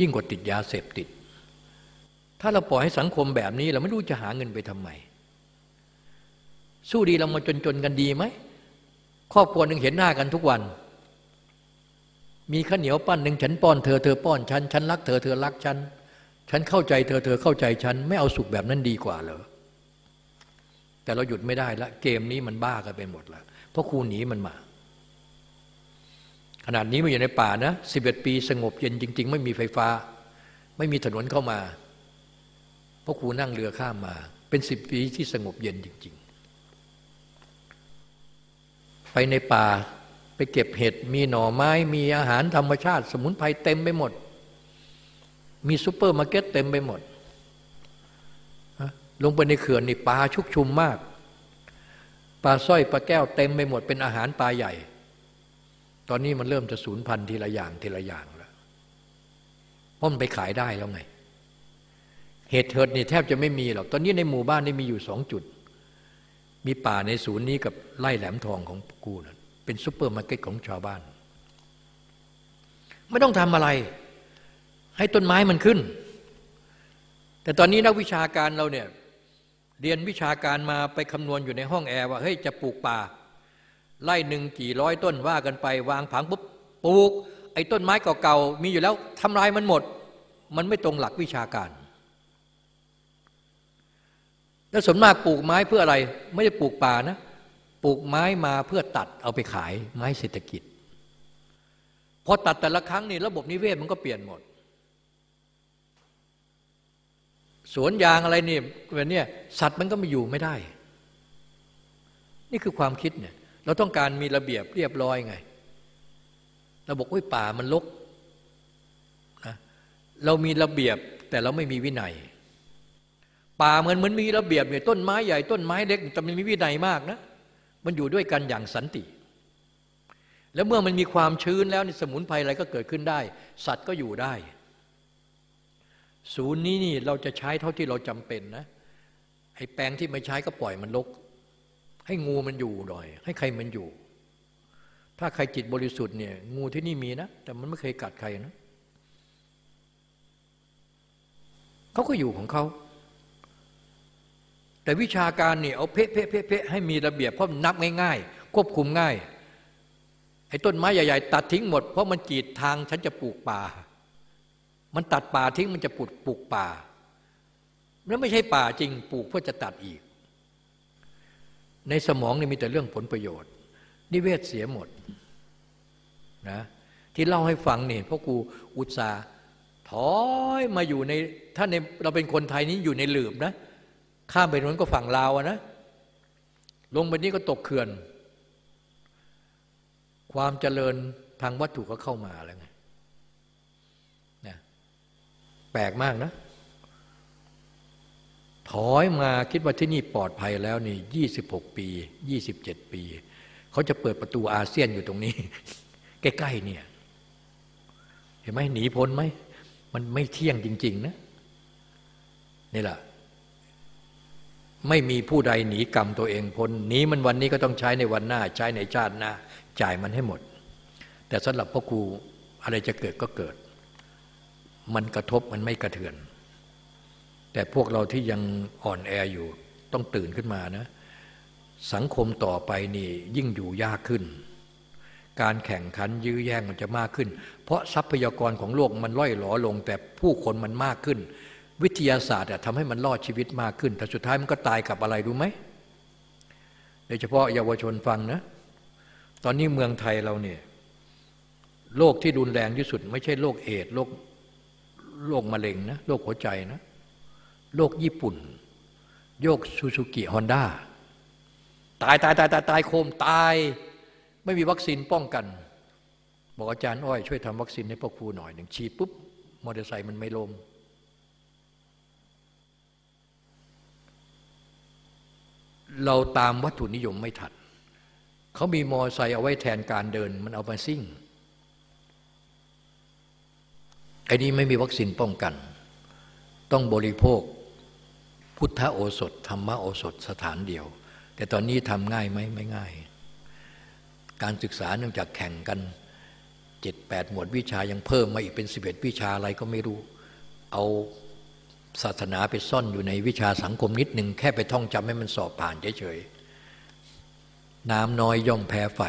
ยิ่งกว่าติดยาเสพติด ถ้าเราปล่อยให้สังคมแบบนี้ เราไม่รู้จะหาเงินไปทำไม สู้ดีเรามาจนๆกันดีไหมครอบครัวหนึ่งเห็นหน้ากันทุกวัน มีข้าวเหนียวปั้นหนึ่งฉันป้อนเธอเธอป้อนฉันฉันรักเธอเธอรักฉันฉันเข้าใจเธอเธอเข้าใจฉัน ไม่เอาสุขแบบนั้นดีกว่าเหรอ แต่เราหยุดไม่ได้ละเกมนี้มันบ้ากันไปหมดแล้วเพราะครูหนีมันมา ขนาดนี้มาอยู่ในป่านะสิบเอ็ดปีสงบเย็นจริง ๆ ไม่มีไฟฟ้า ไม่มีถนนเข้ามา เพราะครูนั่งเรือข้ามมา เป็นสิบปีที่สงบเย็นจริง ๆ ไปในป่าไปเก็บเห็ดมีหน่อไม้ มีอาหารธรรมชาติ สมุนไพรเต็มไปหมด มีซูเปอร์มาร์เก็ตเต็มไปหมด ลงไปในเขื่อนนี่ปลาชุกชุมมาก ปลาสร้อยปลาแก้วเต็มไปหมดเป็นอาหารปลาใหญ่ ตอนนี้มันเริ่มจะสูญพันธุ์ทีละอย่างทีละอย่างแล้วเพราะมันไปขายได้แล้วไง เห็ดเหิดนี่แทบจะไม่มีหรอก ตอนนี้ในหมู่บ้านนี่มีอยู่สองจุด มีป่าในศูนย์นี้กับไร่แหลมทองของกูนะเป็นซุปเปอร์มาร์เก็ตของชาวบ้าน ไม่ต้องทำอะไร ให้ต้นไม้มันขึ้น แต่ตอนนี้นักวิชาการเราเนี่ย เรียนวิชาการมาไปคำนวณอยู่ในห้องแอร์ว่าเฮ้ยจะปลูกป่าไร่หนึ่งกี่ร้อยต้นว่ากันไป วางผังปุ๊บปลูก ไอ้ต้นไม้เก่าๆมีอยู่แล้วทำลายมันหมด มันไม่ตรงหลักวิชาการ แล้วส่วนมากปลูกไม้เพื่ออะไร ไม่ได้ปลูกป่านะปลูกไม้มาเพื่อตัดเอาไปขายไม้เศรษฐกิจพอตัดแต่ละครั้งนี่ระบบนิเวศมันก็เปลี่ยนหมด สวนยางอะไรนี่แบบนี้สัตว์มันก็มาอยู่ไม่ได้ นี่คือความคิดเนี่ย เราต้องการมีระเบียบเรียบร้อยไง เราบอกว่าป่ามันลกนะเรามีระเบียบแต่เราไม่มีวินัย ป่าเหมือนเหมือนมีระเบียบเนี่ยต้นไม้ใหญ่ต้นไม้เล็กแต่มันมีวินัยมากนะมันอยู่ด้วยกันอย่างสันติ แล้วเมื่อมันมีความชื้นแล้วในสมุนไพรอะไรก็เกิดขึ้นได้ สัตว์ก็อยู่ได้ ศูนย์นี้นี่เราจะใช้เท่าที่เราจำเป็นนะไอ้แปลงที่ไม่ใช้ก็ปล่อยมันลก ให้งูมันอยู่หน่อย ให้ใครมันอยู่ ถ้าใครจิตบริสุทธิ์เนี่ย งูที่นี่มีนะ แต่มันไม่เคยกัดใครนะเขาก็อยู่ของเขาแต่วิชาการเนี่ยเอาเพะเพะเพะเพะให้มีระเบียบเพราะนับง่ายๆควบคุมง่ายไอ้ต้นไม้ใหญ่ ๆ ตัดทิ้งหมด เพราะมันกีดทางฉันจะปลูกป่า มันตัดป่าทิ้งมันจะปลูกปลูกป่า แล้วไม่ใช่ป่าจริงปลูกเพื่อจะตัดอีก ในสมองนี่มีแต่เรื่องผลประโยชน์ นิเวศเสียหมดนะที่เล่าให้ฟังนี่พราะกูอุตสาถอยมาอยู่ในถ้าในเราเป็นคนไทยนี้อยู่ในหลืบนะ ข้ามไปนู้นก็ฝั่งลาวนะ ลงไปนี้ก็ตกเขื่อน ความเจริญทางวัตถุก็เข้ามาแล้วไง แปลกมากนะ ถอยมาคิดว่าที่นี่ปลอดภัยแล้วนี่ยี่สิบหกปียี่สิบเจ็ดปี เขาจะเปิดประตูอาเซียนอยู่ตรงนี้ ใกล้ ๆ เนี่ย เห็นไหมหนีพ้นไหม มันไม่เที่ยงจริง ๆ นะ นี่แหละไม่มีผู้ใดหนีกรรมตัวเองพ้นหนีมันวันนี้ก็ต้องใช้ในวันหน้า ใช้ในชาติหน้า จ่ายมันให้หมด แต่สำหรับพ่อครูอะไรจะเกิดก็เกิด มันกระทบมันไม่กระเทือน แต่พวกเราที่ยังอ่อนแออยู่ต้องตื่นขึ้นมานะ สังคมต่อไปนี่ยิ่งอยู่ยากขึ้น การแข่งขันยื้อแย่งมันจะมากขึ้น เพราะทรัพยากรของโลกมันล่อยหลอลง แต่ผู้คนมันมากขึ้น วิทยาศาสตร์ทำให้มันรอดชีวิตมากขึ้น แต่สุดท้ายมันก็ตายกับอะไรรู้ไหมโดยเฉพาะเยาวชนฟังนะ ตอนนี้เมืองไทยเราเนี่ยโรคที่รุนแรงที่สุด ไม่ใช่โรคเอดส์โรค โรคมะเร็งนะโรคหัวใจนะโรคญี่ปุ่น โรคซูซูกิฮอนด้าตายตายตายตายตายโครมตาย ไม่มีวัคซีนป้องกัน บอกอาจารย์อ้อยช่วยทำวัคซีนให้พ่อครูหน่อยหนึ่งฉีดปุ๊บมอเตอร์ไซค์มันไม่ล้มเราตามวัตถุนิยมไม่ทัน เขามีมอเตอร์ไซค์เอาไว้แทนการเดิน มันเอามาซิ่ง ไอ้นี้ไม่มีวัคซีนป้องกัน ต้องบริโภค พุทธโอสถธรรมโอสถสถานเดียว แต่ตอนนี้ทำง่ายไหมไม่ง่าย การศึกษาเนื่องจากแข่งกันเจ็ดแปดหมวดวิชายังเพิ่มมาอีกเป็นสิบเอ็ดวิชาอะไรก็ไม่รู้ เอาศาสนาไปซ่อนอยู่ในวิชาสังคมนิดหนึ่งแค่ไปท่องจำให้มันสอบผ่านเฉยๆน้ำน้อยย่อมแพ้ไฟ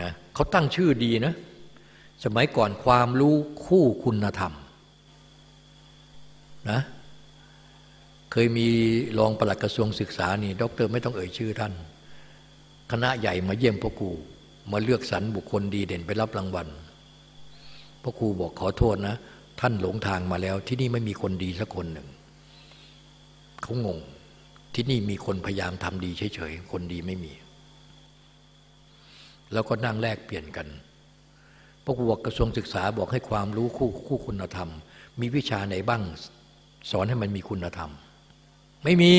นะเขาตั้งชื่อดีนะ สมัยก่อนความรู้คู่คุณธรรมนะเคยมีรองปลัดกระทรวงศึกษานี่ด็อกเตอร์ไม่ต้องเอ่ยชื่อท่าน คณะใหญ่มาเยี่ยมพ่อครูมาเลือกสรรบุคคลดีเด่นไปรับรางวัลพ่อครูบอกขอโทษนะ ท่านหลงทางมาแล้ว ที่นี่ไม่มีคนดีสักคนหนึ่งเขางง ที่นี่มีคนพยายามทำดีเฉยๆคนดีไม่มี แล้วก็นั่งแลกเปลี่ยนกัน พ่อครูกระทรวงศึกษาบอกให้ความรู้คู่คู่คุณธรรม มีวิชาไหนบ้าง สอนให้มันมีคุณธรรม ไม่มี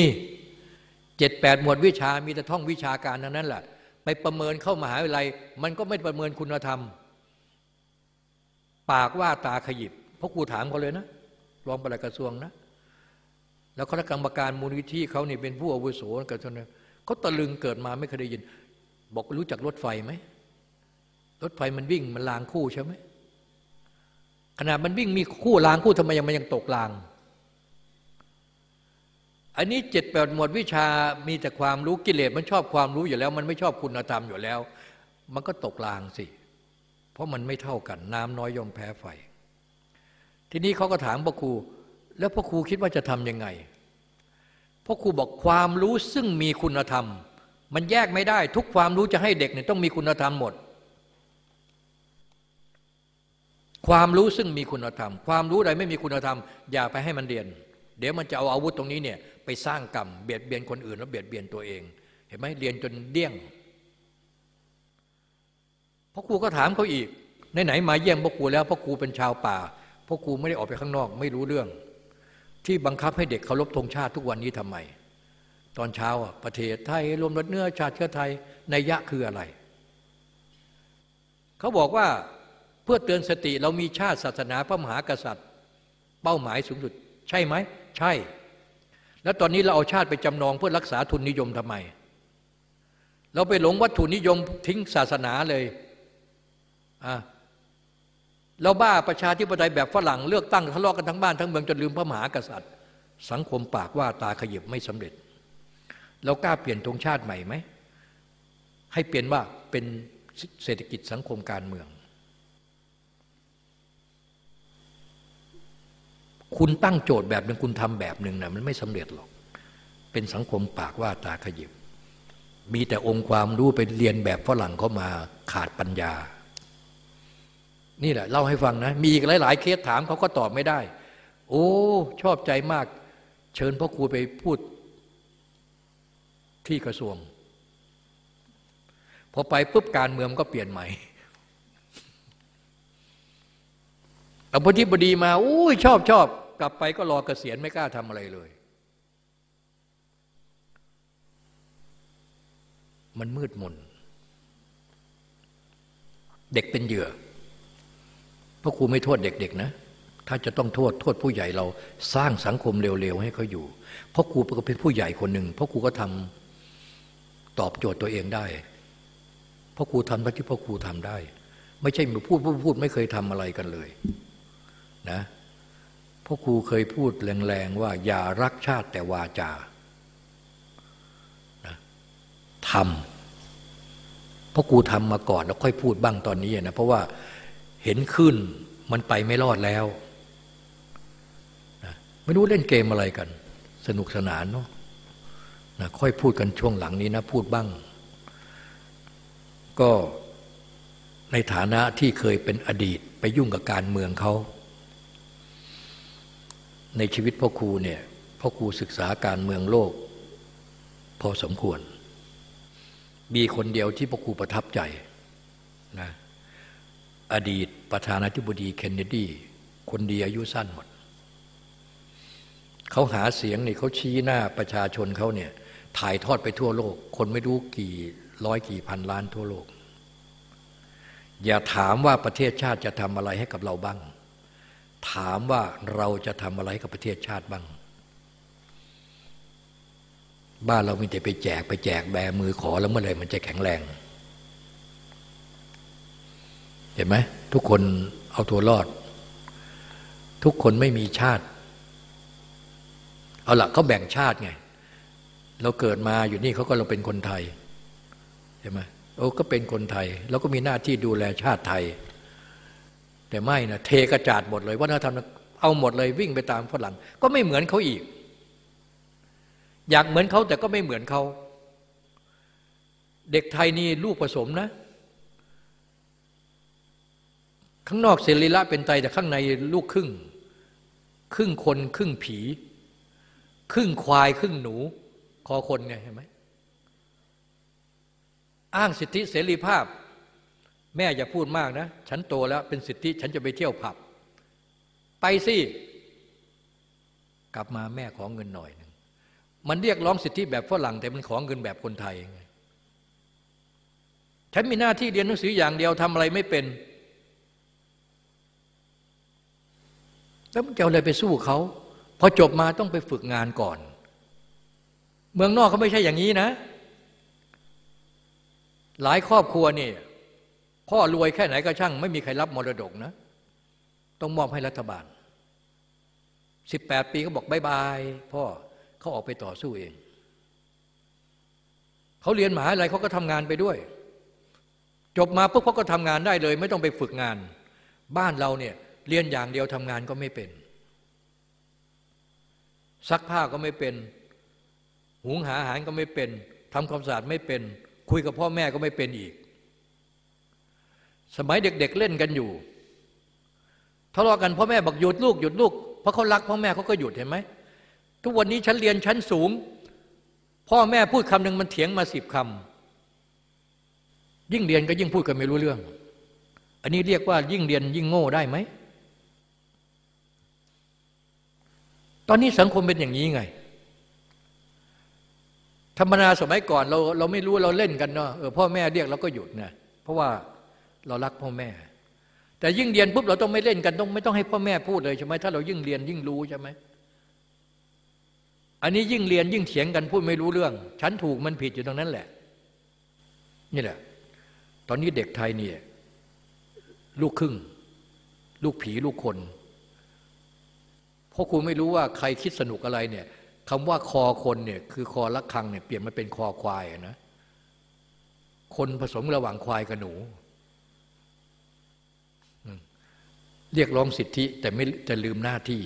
เจ็ดแปดหมวดวิชามีแต่ท่องวิชาการนั้นแหละไปประเมินเข้ามหาวิทยาลัย มันก็ไม่ประเมินคุณธรรม ปากว่าตาขยิบพราะครูถามเขาเลยนะรองปลัดกระทรวงนะ แล้วคณะกรรมการมูลนิธิเขาเนี่เป็นผู้อาวุโสกันเนั้นเขาตะลึงเกิดมาไม่เคยได้ยิน บอกรู้จักรถไฟไหม รถไฟมันวิ่งมันลางคู่ใช่ไหมขนาดมันวิ่งมีคู่ลางคู่ทำไมยังมันยังตกลาง อันนี้เจ็ดแปดหมวดวิชามีแต่ความรู้กิเลสมันชอบความรู้อยู่แล้ว มันไม่ชอบคุณธรรมอยู่แล้ว มันก็ตกลางสิ เพราะมันไม่เท่ากัน น้ำน้อยย่อมแพ้ไฟ ทีนี้เขาก็ถามพ่อครู แล้วพ่อครูคิดว่าจะทำยังไงพ่อครูบอกความรู้ซึ่งมีคุณธรรม มันแยกไม่ได้ ทุกความรู้จะให้เด็กเนี่ยต้องมีคุณธรรมหมด ความรู้ซึ่งมีคุณธรรม ความรู้ใดไม่มีคุณธรรม อย่าไปให้มันเรียน เดี๋ยวมันจะเอาอาวุธตรงนี้เนี่ยไปสร้างกรรมเบียดเบียนคนอื่น แล้วเบียดเบียนตัวเอง เห็นไหมเรียนจนเดี้ยงพ่อครูก็ถามเขาอีกไหนๆมาเยี่ยมพ่อครูแล้วพ่อครูเป็นชาวป่าพ่อครูไม่ได้ออกไปข้างนอก ไม่รู้เรื่อง ที่บังคับให้เด็กเคารพธงชาติทุกวันนี้ทำไม ตอนเช้าประเทศไทยรวมรถเนื้อชาติเชื้อไทยในยะคืออะไรเขาบอกว่า พื่อเตือนสติเรามีชาติศาสนาพระมหากษัตริย์ เป้าหมายสูงสุด ใช่ไหม ใช่ แล้วตอนนี้เราเอาชาติไปจำนองเพื่อรักษาทุนนิยมทำไม เราไปหลงวัตถุนิยมทิ้งศาสนาเลยอะเราบ้าประชาธิปไตยแบบฝรั่งเลือกตั้งทะเลาะกันทั้งบ้านทั้งเมืองจนลืมพระมหากษัตริย์ สังคมปากว่าตาขยิบไม่สำเร็จ เรากล้าเปลี่ยนธงชาติใหม่ไหม ให้เปลี่ยนว่าเป็นเศรษฐกิจสังคมการเมือง คุณตั้งโจทย์แบบหนึ่งคุณทำแบบหนึ่งนะมันไม่สำเร็จหรอก เป็นสังคมปากว่าตาขยิบ มีแต่องค์ความรู้ไปเรียนแบบฝรั่งเข้ามาขาดปัญญา นี่แหละเล่าให้ฟังนะ มีอีกหลาย ๆ เคสถามเขาก็ตอบไม่ได้ โอ้ ชอบใจมาก เชิญพ่อครูไปพูดที่กระทรวงพอไปปุ๊บการเมืองก็เปลี่ยนใหม่ เอาพอธิบดีมาอุ้ยชอบชอบกลับไปก็รอเกษียณไม่กล้าทำอะไรเลย มันมืดมน เด็กเป็นเหยื่อพราะครูไม่โทษเด็กๆนะ ถ้าจะต้องโทษโทษผู้ใหญ่เราสร้างสังคมเร็วๆให้เขาอยู่ เพราะครูเป็นผู้ใหญ่คนหนึ่งเพราะครูก็ทำตอบโจทย์ตัวเองได้ เพราะครูทำเท่าที่พ่อครูทำได้ ไม่ใช่มาพูดพูดพูดไม่เคยทำอะไรกันเลย นะพ่อครูเคยพูดแรงๆว่า อย่ารักชาติแต่วาจานะทำพ่อครูทำมาก่อนแล้วค่อยพูดบ้างตอนนี้นะเพราะว่าเห็นขึ้นมันไปไม่รอดแล้วนะไม่รู้เล่นเกมอะไรกัน สนุกสนานเนาะนะค่อยพูดกันช่วงหลังนี้นะพูดบ้าง ก็ในฐานะที่เคยเป็นอดีตไปยุ่งกับการเมืองเขา ในชีวิตพ่อครูเนี่ยพ่อครูศึกษาการเมืองโลก พอสมควร มีคนเดียวที่พ่อครูประทับใจนะอดีตประธานาธิบดีเคนเนดี คนดีอายุสั้นหมด เขาหาเสียงนี่เขาชี้หน้าประชาชนเขาเนี่ยถ่ายทอดไปทั่วโลก คนไม่รู้กี่ร้อยกี่พันล้านทั่วโลก อย่าถามว่าประเทศชาติจะทำอะไรให้กับเราบ้าง ถามว่าเราจะทำอะไรกับประเทศชาติบ้าง บ้านเรามีแต่ไปแจกไปแจกแบมือขอแล้วเมื่อไรมันจะแข็งแรง เห็นไหมทุกคนเอาตัวรอด ทุกคนไม่มีชาติ เอาละเขาแบ่งชาติไง เราเกิดมาอยู่นี่เขาก็เราเป็นคนไทย ใช่ไหมโอ้ก็เป็นคนไทยเราก็มีหน้าที่ดูแลชาติไทย แต่ไม่นะเทกระจาดหมดเลยวัฒนธรรมเอาหมดเลยวิ่งไปตามฝรั่งก็ไม่เหมือนเขาอีก อยากเหมือนเขาแต่ก็ไม่เหมือนเขาเด็กไทยนี่ลูกผสมนะ ข้างนอกเสรีระเป็นไตแต่ข้างในลูกครึ่ง ครึ่งคนครึ่งผี ครึ่งควายครึ่งหนู คอคนไงเห็นไหมอ้างสิทธิเสรีภาพ แม่อย่าพูดมากนะ ฉันโตแล้วเป็นสิทธิฉันจะไปเที่ยวผับ ไปสิกลับมาแม่ขอเงินหน่อยหนึ่งมันเรียกร้องสิทธิแบบฝรั่งแต่มันขอเงินแบบคนไทยไงฉันมีหน้าที่เรียนหนังสืออย่างเดียวทำอะไรไม่เป็น แล้วมันจะอาอะไรไปสู้เขาพอจบมาต้องไปฝึกงานก่อน เมืองนอกเขาไม่ใช่อย่างนี้นะ หลายครอบครัวนี่ พ่อรวยแค่ไหนก็ช่าง ไม่มีใครรับมรดกนะ ต้องมอบให้รัฐบาลสิบแปดปีเขาบอกบายบายพ่อเขาออกไปต่อสู้เอง เขาเรียนมหาอะไรเขาก็ทำงานไปด้วย จบมาปุ๊บเขาก็ทำงานได้เลย ไม่ต้องไปฝึกงาน บ้านเราเนี่ยเรียนอย่างเดียวทำงานก็ไม่เป็น ซักผ้าก็ไม่เป็น หุงหาอาหารก็ไม่เป็นทำความสะอาดไม่เป็น คุยกับพ่อแม่ก็ไม่เป็นอีก สมัยเด็กๆเเล่นกันอยู่ทะเลาะกันพ่อแม่บอกหยุดลูกหยุดลูกเพราะเขารักพ่อแม่เขาก็หยุดเห็นไหมทุกวันนี้ฉันเรียนชั้นสูง พ่อแม่พูดคำหนึ่งมันเถียงมาสิบคำยิ่งเรียนก็ยิ่งพูดกันไม่รู้เรื่อง อันนี้เรียกว่ายิ่งเรียนยิ่งโง่ได้ไหมตอนนี้สังคมเป็นอย่างนี้ไง ธรรมนาสมัยก่อนเราเราไม่รู้เราเล่นกันเนาะออพ่อแม่เรียกเราก็หยุดนะเพราะว่า เรารักพ่อแม่ แต่ยิ่งเรียนปุ๊บเราต้องไม่เล่นกันต้องไม่ต้องให้พ่อแม่พูดเลยใช่ไหมถ้าเรายิ่งเรียนยิ่งรู้ใช่ไหมอันนี้ยิ่งเรียนยิ่งเถียงกันพูดไม่รู้เรื่อง ฉันถูกมันผิดอยู่ตรงนั้นแหละ นี่แหละ ตอนนี้เด็กไทยเนี่ยลูกครึ่ง ลูกผีลูกคนเพราะครูไม่รู้ว่าใครคิดสนุกอะไรเนี่ยคำว่าคอคนเนี่ยคือคอละคังเนี่ยเปลี่ยนมาเป็นคอควายนะคนผสมระหว่างควายกับหนู เรียกร้องสิทธิแต่ไม่จะลืมหน้าที่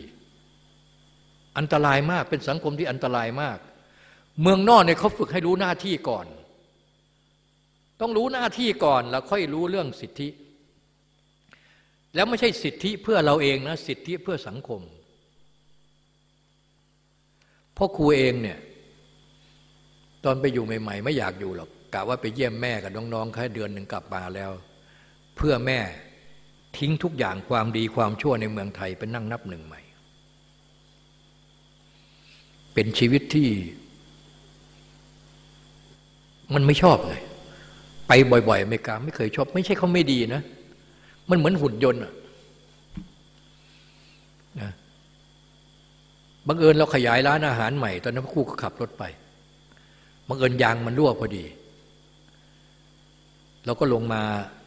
อันตรายมากเป็นสังคมที่อันตรายมาก เมืองนอกเนี่ยเขาฝึกให้รู้หน้าที่ก่อน ต้องรู้หน้าที่ก่อนแล้วค่อยรู้เรื่องสิทธิ แล้วไม่ใช่สิทธิเพื่อเราเองนะสิทธิเพื่อสังคมพ่อครูเองเนี่ยตอนไปอยู่ใหม่ ๆ ไม่อยากอยู่หรอกกะว่าไปเยี่ยมแม่กับน้องๆแค่เดือนหนึ่งกลับมาแล้ว เพื่อแม่ ทิ้งทุกอย่างความดีความชั่วในเมืองไทยเป็นนั่งนับหนึ่งใหม่ เป็นชีวิตที่ มันไม่ชอบไงไปบ่อยๆอเมริกาไม่เคยชอบ ไม่ใช่เขาไม่ดีนะ มันเหมือนหุ่นยนต์อะนะบังเอิญเราขยายร้านอาหารใหม่ ตอนนั้นครูก็ขับรถไปบังเอิญยางมันรั่วพอดี เราก็ลงมา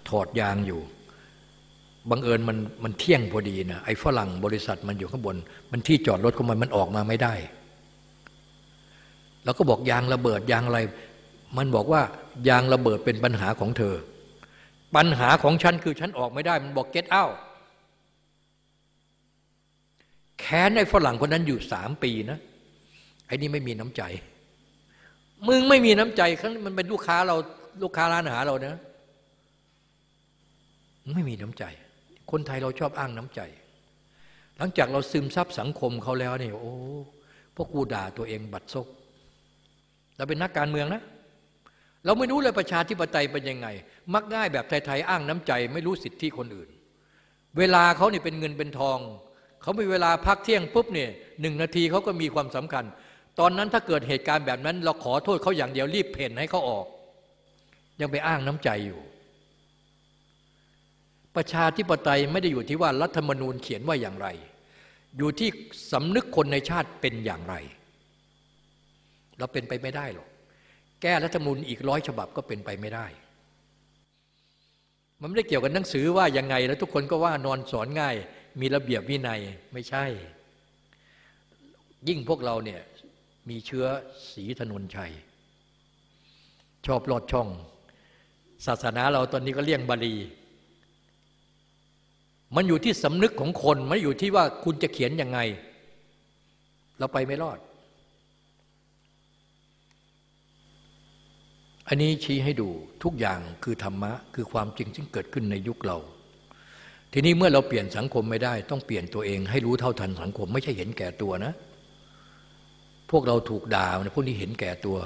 ถอดยางอยู่ บังเอิญมันมันเที่ยงพอดีนะไอ้ฝรั่งบริษัทมันอยู่ข้างบน มันที่จอดรถของมันมันออกมาไม่ได้เราก็บอกยางระเบิดยางอะไร มันบอกว่ายางระเบิดเป็นปัญหาของเธอ ปัญหาของฉันคือฉันออกไม่ได้ มันบอกเก็ตเอาแค้นไอ้ฝรั่งคนนั้นอยู่สามปีนะไอ้นี่ไม่มีน้ำใจ มึงไม่มีน้ำใจครั้งมันเป็นลูกค้าเราลูกค้าร้านอาหารเรานะไม่มีน้ำใจ คนไทยเราชอบอ้างน้ำใจ หลังจากเราซึมซับสังคมเขาแล้วเนี่ยโอ้พวกกูด่าตัวเองบัดซกเราเป็นนักการเมืองนะ เราไม่รู้เลยประชาธิปไตยเป็นยังไง มักง่ายแบบไทยๆอ้างน้ำใจ ไม่รู้สิทธิคนอื่น เวลาเขาเนี่ยเป็นเงินเป็นทอง เขามีเวลาพักเที่ยงปุ๊บเนี่ยหนึ่งนาทีเขาก็มีความสำคัญ ตอนนั้นถ้าเกิดเหตุการณ์แบบนั้น เราขอโทษเขาอย่างเดียวรีบเพ่นให้เขาออก ยังไปอ้างน้ำใจอยู่ ประชาธิปไตยไม่ได้อยู่ที่ว่ารัฐธรรมนูญเขียนว่าอย่างไร อยู่ที่สำนึกคนในชาติเป็นอย่างไร เราเป็นไปไม่ได้หรอกแก้รัฐธรรมนูญอีกร้อยฉบับก็เป็นไปไม่ได้ มันไม่ได้เกี่ยวกับหนังสือว่ายังไงแล้วทุกคนก็ว่านอนสอนง่าย มีระเบียบวินัยไม่ใช่ ยิ่งพวกเราเนี่ยมีเชื้อสีถนนชัย ชอบลอดช่อง ศาสนาเราตอนนี้ก็เลี่ยงบาลี มันอยู่ที่สำนึกของคนมันอยู่ที่ว่าคุณจะเขียนยังไง เราไปไม่รอด อันนี้ชี้ให้ดูทุกอย่างคือธรรมะ คือความจริงที่เกิดขึ้นในยุคเรา ทีนี้เมื่อเราเปลี่ยนสังคมไม่ได้ ต้องเปลี่ยนตัวเองให้รู้เท่าทันสังคม ไม่ใช่เห็นแก่ตัวนะ พวกเราถูกด่านะพวกนี้เห็นแก่ตัว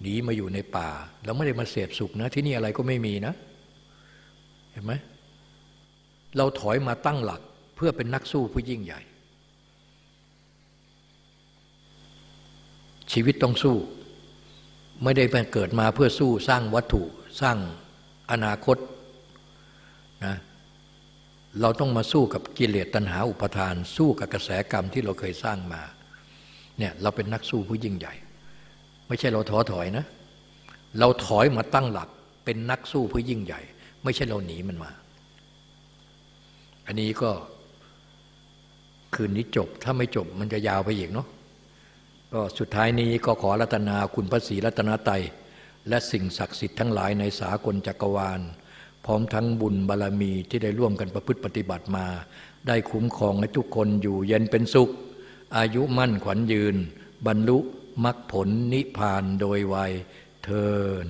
หนีมาอยู่ในป่าเราไม่ได้มาเสพสุขนะ ที่นี่อะไรก็ไม่มีนะ เห็นไหม เราถอยมาตั้งหลักเพื่อเป็นนักสู้ผู้ยิ่งใหญ่ ชีวิตต้องสู้ ไม่ได้เกิดมาเพื่อสู้สร้างวัตถุสร้างอนาคตนะเราต้องมาสู้กับกิเลสตัณหาอุปทาน สู้กับกระแสกรรมที่เราเคยสร้างมาเนี่ยเราเป็นนักสู้ผู้ยิ่งใหญ่ ไม่ใช่เราท้อถอยนะ เราถอยมาตั้งหลักเป็นนักสู้ผู้ยิ่งใหญ่ ไม่ใช่เราหนีมันมา อันนี้ก็คืนนี้จบ ถ้าไม่จบมันจะยาวไปอีกเนาะก็สุดท้ายนี้ก็ขอรัตนาคุณพระศรีรัตนไตยและสิ่งศักดิ์สิทธิ์ทั้งหลายในสากลจักรวาล พร้อมทั้งบุญบารรมีที่ได้ร่วมกันประพฤติปฏิบัติมา ได้คุ้มครองให้ทุกคนอยู่เย็นเป็นสุข อายุมั่นขวัญยืน บรรลุมรรคผลนิพพานโดยไวยเทิน